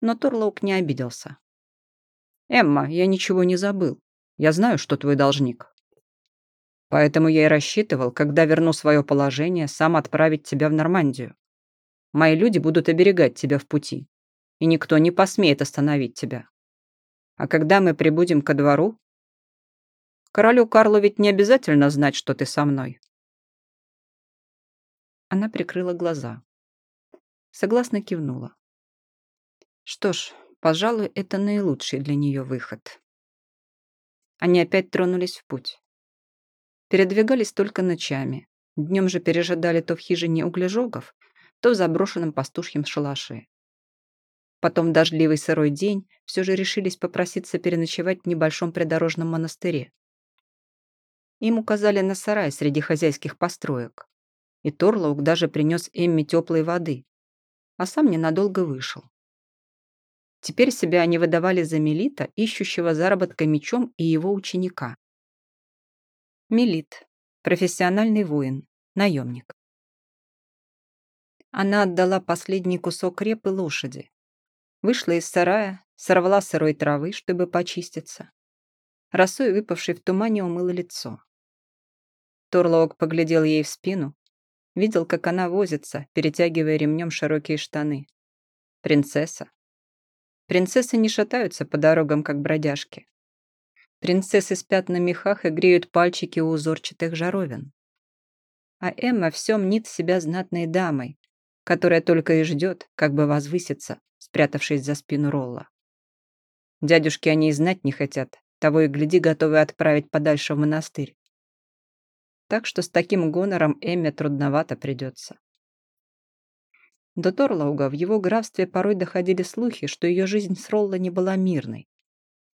Но Торлоук не обиделся. «Эмма, я ничего не забыл. Я знаю, что твой должник. Поэтому я и рассчитывал, когда верну свое положение, сам отправить тебя в Нормандию. Мои люди будут оберегать тебя в пути, и никто не посмеет остановить тебя. А когда мы прибудем ко двору, королю Карлу ведь не обязательно знать, что ты со мной. Она прикрыла глаза. Согласно кивнула. Что ж, пожалуй, это наилучший для нее выход. Они опять тронулись в путь. Передвигались только ночами. Днем же пережидали то в хижине углежогов, то в заброшенном пастушьем шалаше. Потом дождливый сырой день все же решились попроситься переночевать в небольшом придорожном монастыре. Им указали на сарай среди хозяйских построек. И Торлоук даже принес Эмми теплой воды, а сам ненадолго вышел. Теперь себя они выдавали за Мелита, ищущего заработка мечом и его ученика. Мелит. Профессиональный воин. Наемник. Она отдала последний кусок репы лошади. Вышла из сарая, сорвала сырой травы, чтобы почиститься. Росой, выпавшей в тумане, умыла лицо. Торлоок поглядел ей в спину, видел, как она возится, перетягивая ремнем широкие штаны. Принцесса. Принцессы не шатаются по дорогам, как бродяжки. Принцессы спят на мехах и греют пальчики у узорчатых жаровин. А Эмма все мнит себя знатной дамой, которая только и ждет, как бы возвыситься, спрятавшись за спину Ролла. Дядюшки они и знать не хотят, того и гляди, готовы отправить подальше в монастырь. Так что с таким гонором Эмме трудновато придется. До Торлауга в его графстве порой доходили слухи, что ее жизнь с Ролла не была мирной.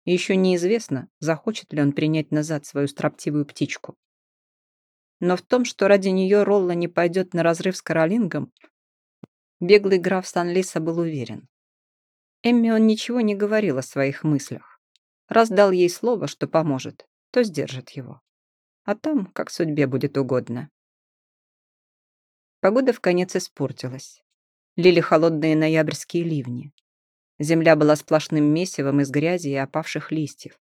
И еще неизвестно, захочет ли он принять назад свою строптивую птичку. Но в том, что ради нее Ролла не пойдет на разрыв с Каролингом, беглый граф Сан-Лиса был уверен. Эмми он ничего не говорил о своих мыслях. Раз дал ей слово, что поможет, то сдержит его. А там, как судьбе будет угодно. Погода в конец испортилась. Лили холодные ноябрьские ливни. Земля была сплошным месивом из грязи и опавших листьев.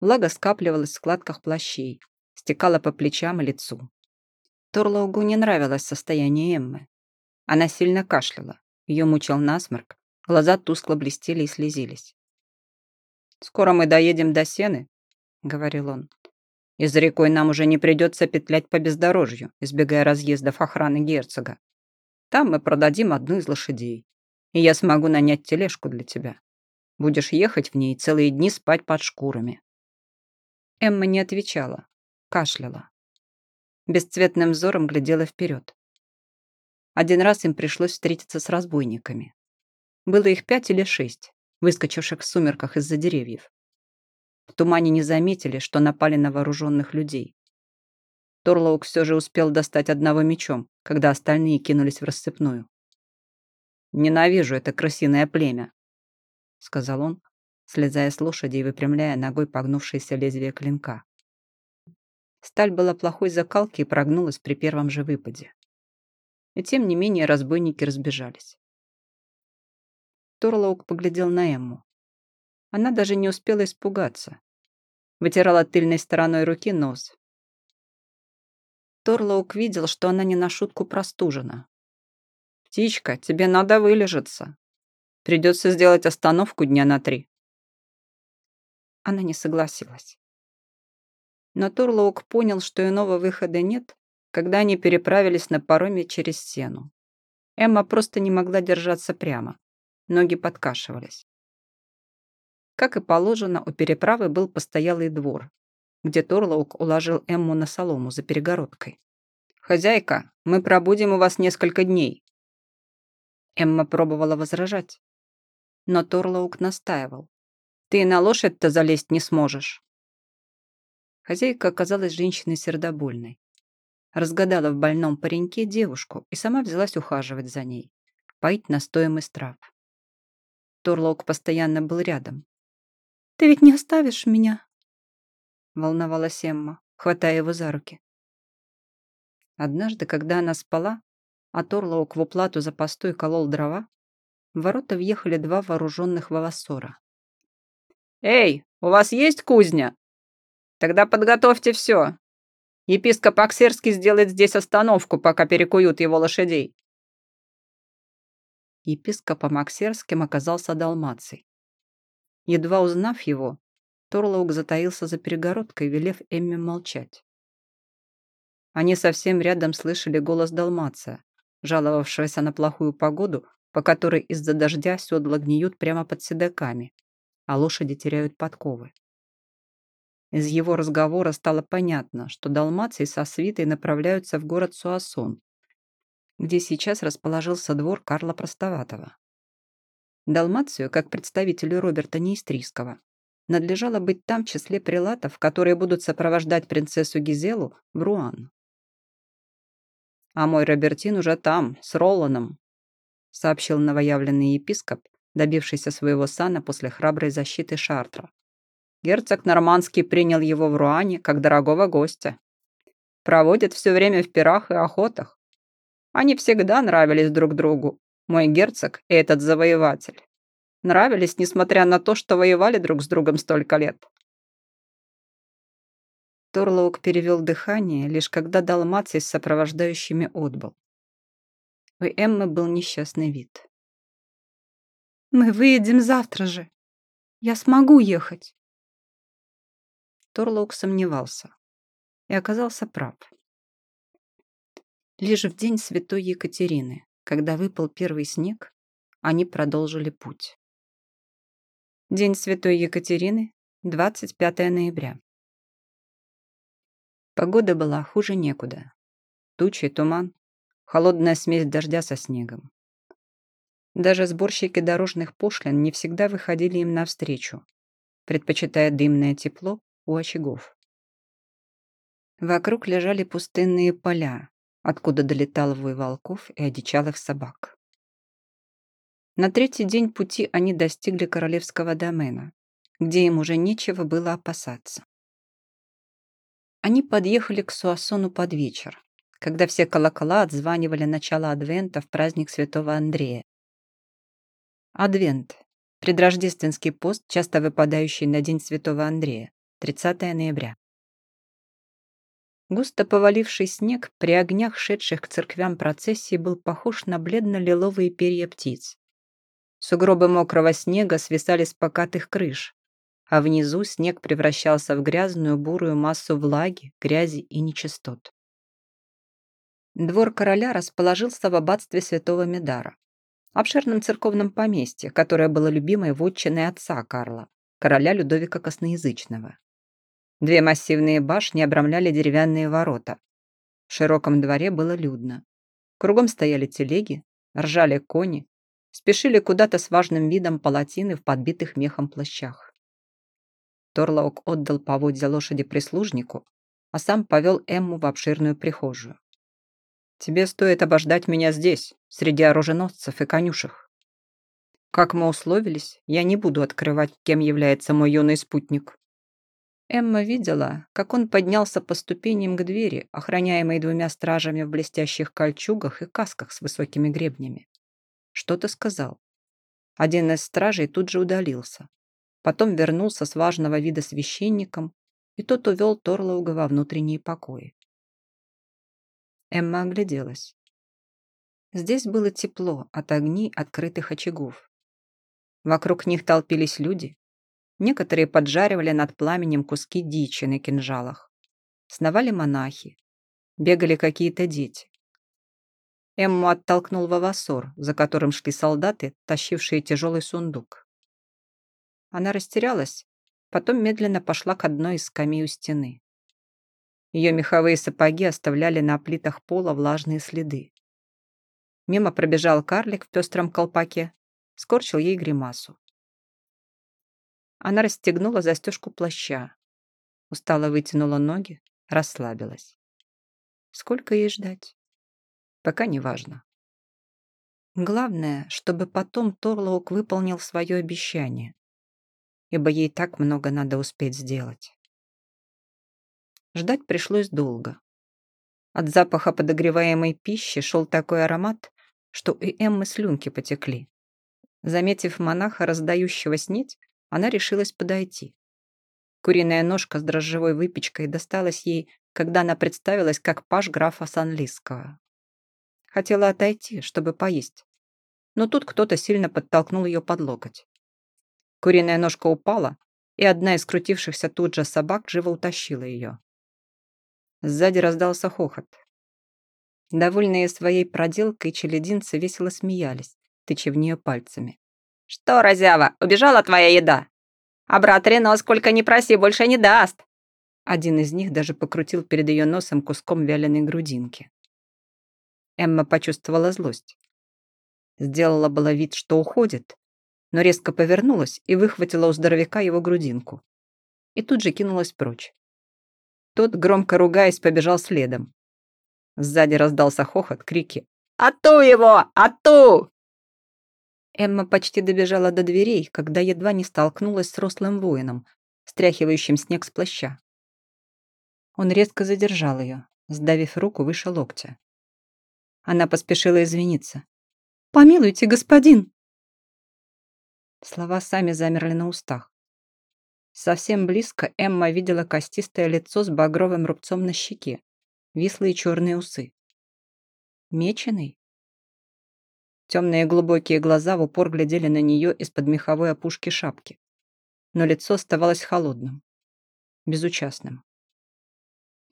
Влага скапливалась в складках плащей, стекала по плечам и лицу. Торлоугу не нравилось состояние Эммы. Она сильно кашляла, ее мучил насморк, глаза тускло блестели и слезились. «Скоро мы доедем до Сены», — говорил он. «И за рекой нам уже не придется петлять по бездорожью, избегая разъездов охраны герцога. Там мы продадим одну из лошадей, и я смогу нанять тележку для тебя. Будешь ехать в ней целые дни спать под шкурами». Эмма не отвечала, кашляла. Бесцветным взором глядела вперед. Один раз им пришлось встретиться с разбойниками. Было их пять или шесть, выскочивших в сумерках из-за деревьев. В тумане не заметили, что напали на вооруженных людей. Торлоук все же успел достать одного мечом, когда остальные кинулись в рассыпную. «Ненавижу это крысиное племя», — сказал он, слезая с лошади и выпрямляя ногой погнувшееся лезвие клинка. Сталь была плохой закалки и прогнулась при первом же выпаде. И тем не менее разбойники разбежались. Торлоук поглядел на Эмму. Она даже не успела испугаться. Вытирала тыльной стороной руки нос, Торлоук видел, что она не на шутку простужена. «Птичка, тебе надо вылежаться. Придется сделать остановку дня на три». Она не согласилась. Но Торлоук понял, что иного выхода нет, когда они переправились на пароме через сену. Эмма просто не могла держаться прямо. Ноги подкашивались. Как и положено, у переправы был постоялый двор, где Торлоук уложил Эмму на солому за перегородкой. «Хозяйка, мы пробудем у вас несколько дней». Эмма пробовала возражать. Но Торлоук настаивал. «Ты на лошадь-то залезть не сможешь». Хозяйка оказалась женщиной сердобольной. Разгадала в больном пареньке девушку и сама взялась ухаживать за ней, поить настоем из трав. Торлоук постоянно был рядом. «Ты ведь не оставишь меня?» волновалась Эмма, хватая его за руки. Однажды, когда она спала, а Торлоук в уплату за постой колол дрова, в ворота въехали два вооруженных волосора. «Эй, у вас есть кузня? Тогда подготовьте все. Епископ Аксерский сделает здесь остановку, пока перекуют его лошадей». Епископом Аксерским оказался Далмаций. Едва узнав его, Торлоук затаился за перегородкой, велев Эмме молчать. Они совсем рядом слышали голос Далмация, жаловавшегося на плохую погоду, по которой из-за дождя седла гниют прямо под седоками, а лошади теряют подковы. Из его разговора стало понятно, что Далмаций со свитой направляются в город Суасон, где сейчас расположился двор Карла Простоватого. Далмацию, как представителю Роберта Неистрийского, надлежало быть там в числе прилатов, которые будут сопровождать принцессу Гизелу в Руан. «А мой Робертин уже там, с Роланом», сообщил новоявленный епископ, добившийся своего сана после храброй защиты Шартра. Герцог Нормандский принял его в Руане как дорогого гостя. Проводит все время в пирах и охотах. Они всегда нравились друг другу, мой герцог и этот завоеватель. Нравились, несмотря на то, что воевали друг с другом столько лет. Торлоук перевел дыхание, лишь когда Далмаций с сопровождающими отбыл. У Эммы был несчастный вид. «Мы выедем завтра же. Я смогу ехать». Торлоук сомневался и оказался прав. Лишь в день святой Екатерины, когда выпал первый снег, они продолжили путь. День святой Екатерины, 25 ноября. Погода была хуже некуда. Тучи, туман, холодная смесь дождя со снегом. Даже сборщики дорожных пошлин не всегда выходили им навстречу, предпочитая дымное тепло у очагов. Вокруг лежали пустынные поля, откуда долетал вой волков и одичалых собак. На третий день пути они достигли королевского домена, где им уже нечего было опасаться. Они подъехали к Суассону под вечер, когда все колокола отзванивали начало Адвента в праздник Святого Андрея. Адвент – предрождественский пост, часто выпадающий на День Святого Андрея, 30 ноября. Густо поваливший снег при огнях шедших к церквям процессии был похож на бледно-лиловые перья птиц. Сугробы мокрого снега свисали с покатых крыш, а внизу снег превращался в грязную бурую массу влаги, грязи и нечистот. Двор короля расположился в аббатстве святого Медара, обширном церковном поместье, которое было любимой вотчиной отца Карла, короля Людовика Косноязычного. Две массивные башни обрамляли деревянные ворота. В широком дворе было людно. Кругом стояли телеги, ржали кони, спешили куда-то с важным видом палатины в подбитых мехом плащах. Торлаук отдал поводья лошади прислужнику, а сам повел Эмму в обширную прихожую. «Тебе стоит обождать меня здесь, среди оруженосцев и конюшек. Как мы условились, я не буду открывать, кем является мой юный спутник». Эмма видела, как он поднялся по ступеням к двери, охраняемой двумя стражами в блестящих кольчугах и касках с высокими гребнями. Что-то сказал. Один из стражей тут же удалился. Потом вернулся с важного вида священником, и тот увел Торлауга во внутренние покои. Эмма огляделась. Здесь было тепло от огней открытых очагов. Вокруг них толпились люди. Некоторые поджаривали над пламенем куски дичи на кинжалах. Сновали монахи. Бегали какие-то дети. Эмму оттолкнул Вавасор, за которым шли солдаты, тащившие тяжелый сундук. Она растерялась, потом медленно пошла к одной из скамей у стены. Ее меховые сапоги оставляли на плитах пола влажные следы. Мимо пробежал карлик в пестром колпаке, скорчил ей гримасу. Она расстегнула застежку плаща, устало вытянула ноги, расслабилась. Сколько ей ждать? Пока не важно. Главное, чтобы потом Торлоук выполнил свое обещание, ибо ей так много надо успеть сделать. Ждать пришлось долго. От запаха подогреваемой пищи шел такой аромат, что и Эммы слюнки потекли. Заметив монаха, раздающего снеть, она решилась подойти. Куриная ножка с дрожжевой выпечкой досталась ей, когда она представилась как паж графа Санлисского. Хотела отойти, чтобы поесть. Но тут кто-то сильно подтолкнул ее под локоть. Куриная ножка упала, и одна из крутившихся тут же собак живо утащила ее. Сзади раздался хохот. Довольные своей проделкой челединцы весело смеялись, тыча в нее пальцами. «Что, разява, убежала твоя еда? А брат Рено, сколько ни проси, больше не даст!» Один из них даже покрутил перед ее носом куском вяленой грудинки. Эмма почувствовала злость. Сделала было вид, что уходит, но резко повернулась и выхватила у здоровяка его грудинку. И тут же кинулась прочь. Тот, громко ругаясь, побежал следом. Сзади раздался хохот, крики «Ату его! Ату!» Эмма почти добежала до дверей, когда едва не столкнулась с рослым воином, стряхивающим снег с плаща. Он резко задержал ее, сдавив руку выше локтя. Она поспешила извиниться. «Помилуйте, господин!» Слова сами замерли на устах. Совсем близко Эмма видела костистое лицо с багровым рубцом на щеке, вислые черные усы. Меченый? Темные глубокие глаза в упор глядели на нее из-под меховой опушки шапки. Но лицо оставалось холодным, безучастным.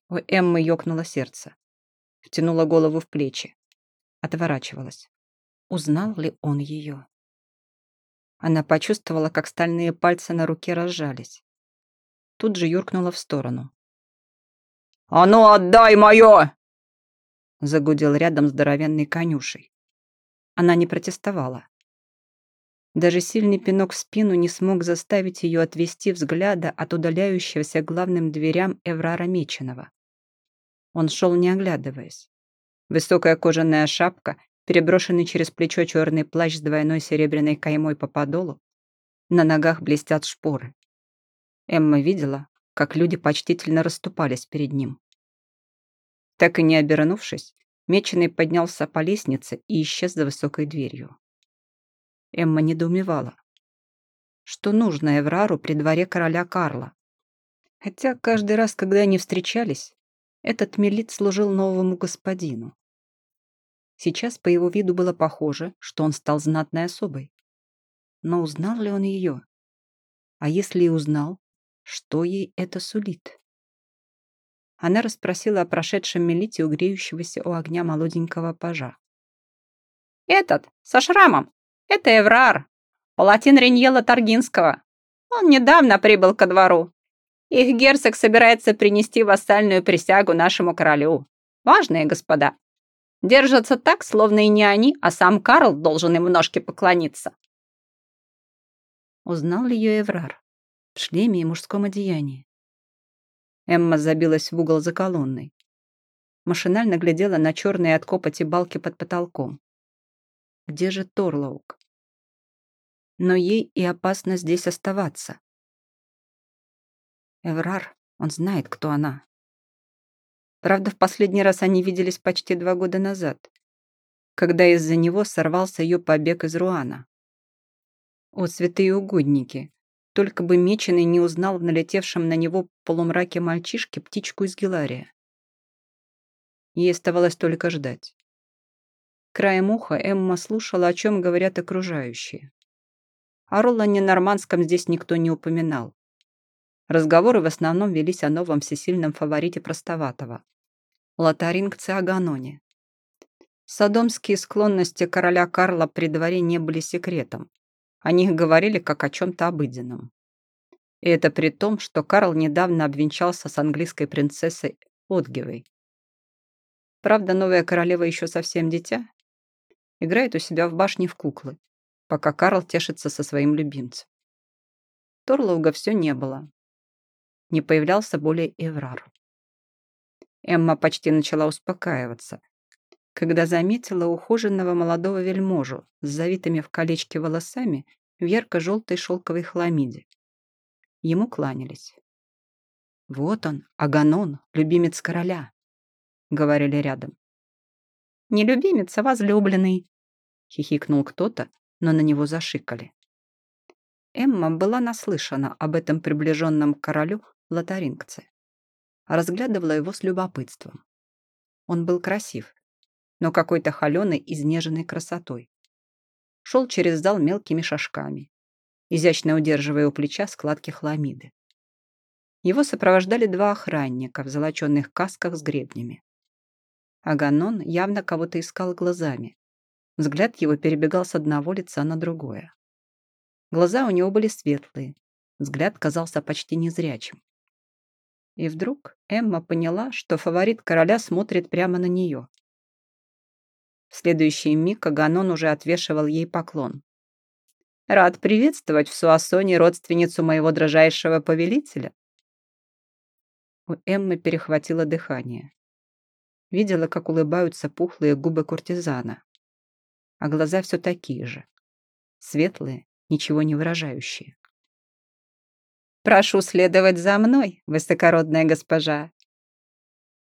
У Эммы ёкнуло сердце. Втянула голову в плечи. Отворачивалась. Узнал ли он ее? Она почувствовала, как стальные пальцы на руке разжались. Тут же юркнула в сторону. «А ну, отдай мое!» Загудел рядом здоровенный конюшей. Она не протестовала. Даже сильный пинок в спину не смог заставить ее отвести взгляда от удаляющегося главным дверям Эврара Меченого. Он шел не оглядываясь. Высокая кожаная шапка переброшенный через плечо черный плащ с двойной серебряной каймой по подолу. На ногах блестят шпоры. Эмма видела, как люди почтительно расступались перед ним. Так и не обернувшись, Меченый поднялся по лестнице и исчез за высокой дверью. Эмма недоумевала. Что нужно Эврару при дворе короля Карла? Хотя каждый раз, когда они встречались, этот милит служил новому господину. Сейчас по его виду было похоже, что он стал знатной особой. Но узнал ли он ее? А если и узнал, что ей это сулит? Она расспросила о прошедшем мелите угреющегося у огня молоденького пажа. «Этот, со шрамом, это Эврар, палатин Реньела Таргинского. Он недавно прибыл ко двору. Их герцог собирается принести вассальную присягу нашему королю. Важные господа. Держатся так, словно и не они, а сам Карл должен им в ножки поклониться. Узнал ли ее Эврар? В шлеме и мужском одеянии. Эмма забилась в угол за колонной. Машинально глядела на черные от копоти балки под потолком. Где же Торлоук? Но ей и опасно здесь оставаться. Эврар, он знает, кто она. Правда, в последний раз они виделись почти два года назад, когда из-за него сорвался ее побег из Руана. О, святые угодники! Только бы Меченый не узнал в налетевшем на него полумраке мальчишке птичку из Гелария. Ей оставалось только ждать. Краем уха Эмма слушала, о чем говорят окружающие. О Ролане Нормандском здесь никто не упоминал. Разговоры в основном велись о новом всесильном фаворите Простоватого. Лотарингце Аганоне. Содомские склонности короля Карла при дворе не были секретом. О них говорили как о чем-то обыденном. И это при том, что Карл недавно обвенчался с английской принцессой Отгивой. Правда, новая королева еще совсем дитя. Играет у себя в башне в куклы, пока Карл тешится со своим любимцем. Торлауга все не было. Не появлялся более Эврар. Эмма почти начала успокаиваться, когда заметила ухоженного молодого вельможу с завитыми в колечке волосами в ярко-желтой шелковой хламиде. Ему кланялись. Вот он, Аганон, любимец короля. говорили рядом. «Не любимец, а возлюбленный», — хихикнул кто-то, но на него зашикали. Эмма была наслышана об этом приближенном королю лотарингце. Разглядывала его с любопытством. Он был красив, но какой-то холеной, изнеженной красотой. Шел через зал мелкими шажками, изящно удерживая у плеча складки хламиды. Его сопровождали два охранника в золоченных касках с гребнями. Аганон явно кого-то искал глазами. Взгляд его перебегал с одного лица на другое. Глаза у него были светлые, взгляд казался почти незрячим. И вдруг Эмма поняла, что фаворит короля смотрит прямо на нее. В следующий миг Аганон уже отвешивал ей поклон. «Рад приветствовать в Суассоне родственницу моего дрожайшего повелителя». У Эммы перехватило дыхание. Видела, как улыбаются пухлые губы куртизана. А глаза все такие же. Светлые, ничего не выражающие. «Прошу следовать за мной, высокородная госпожа.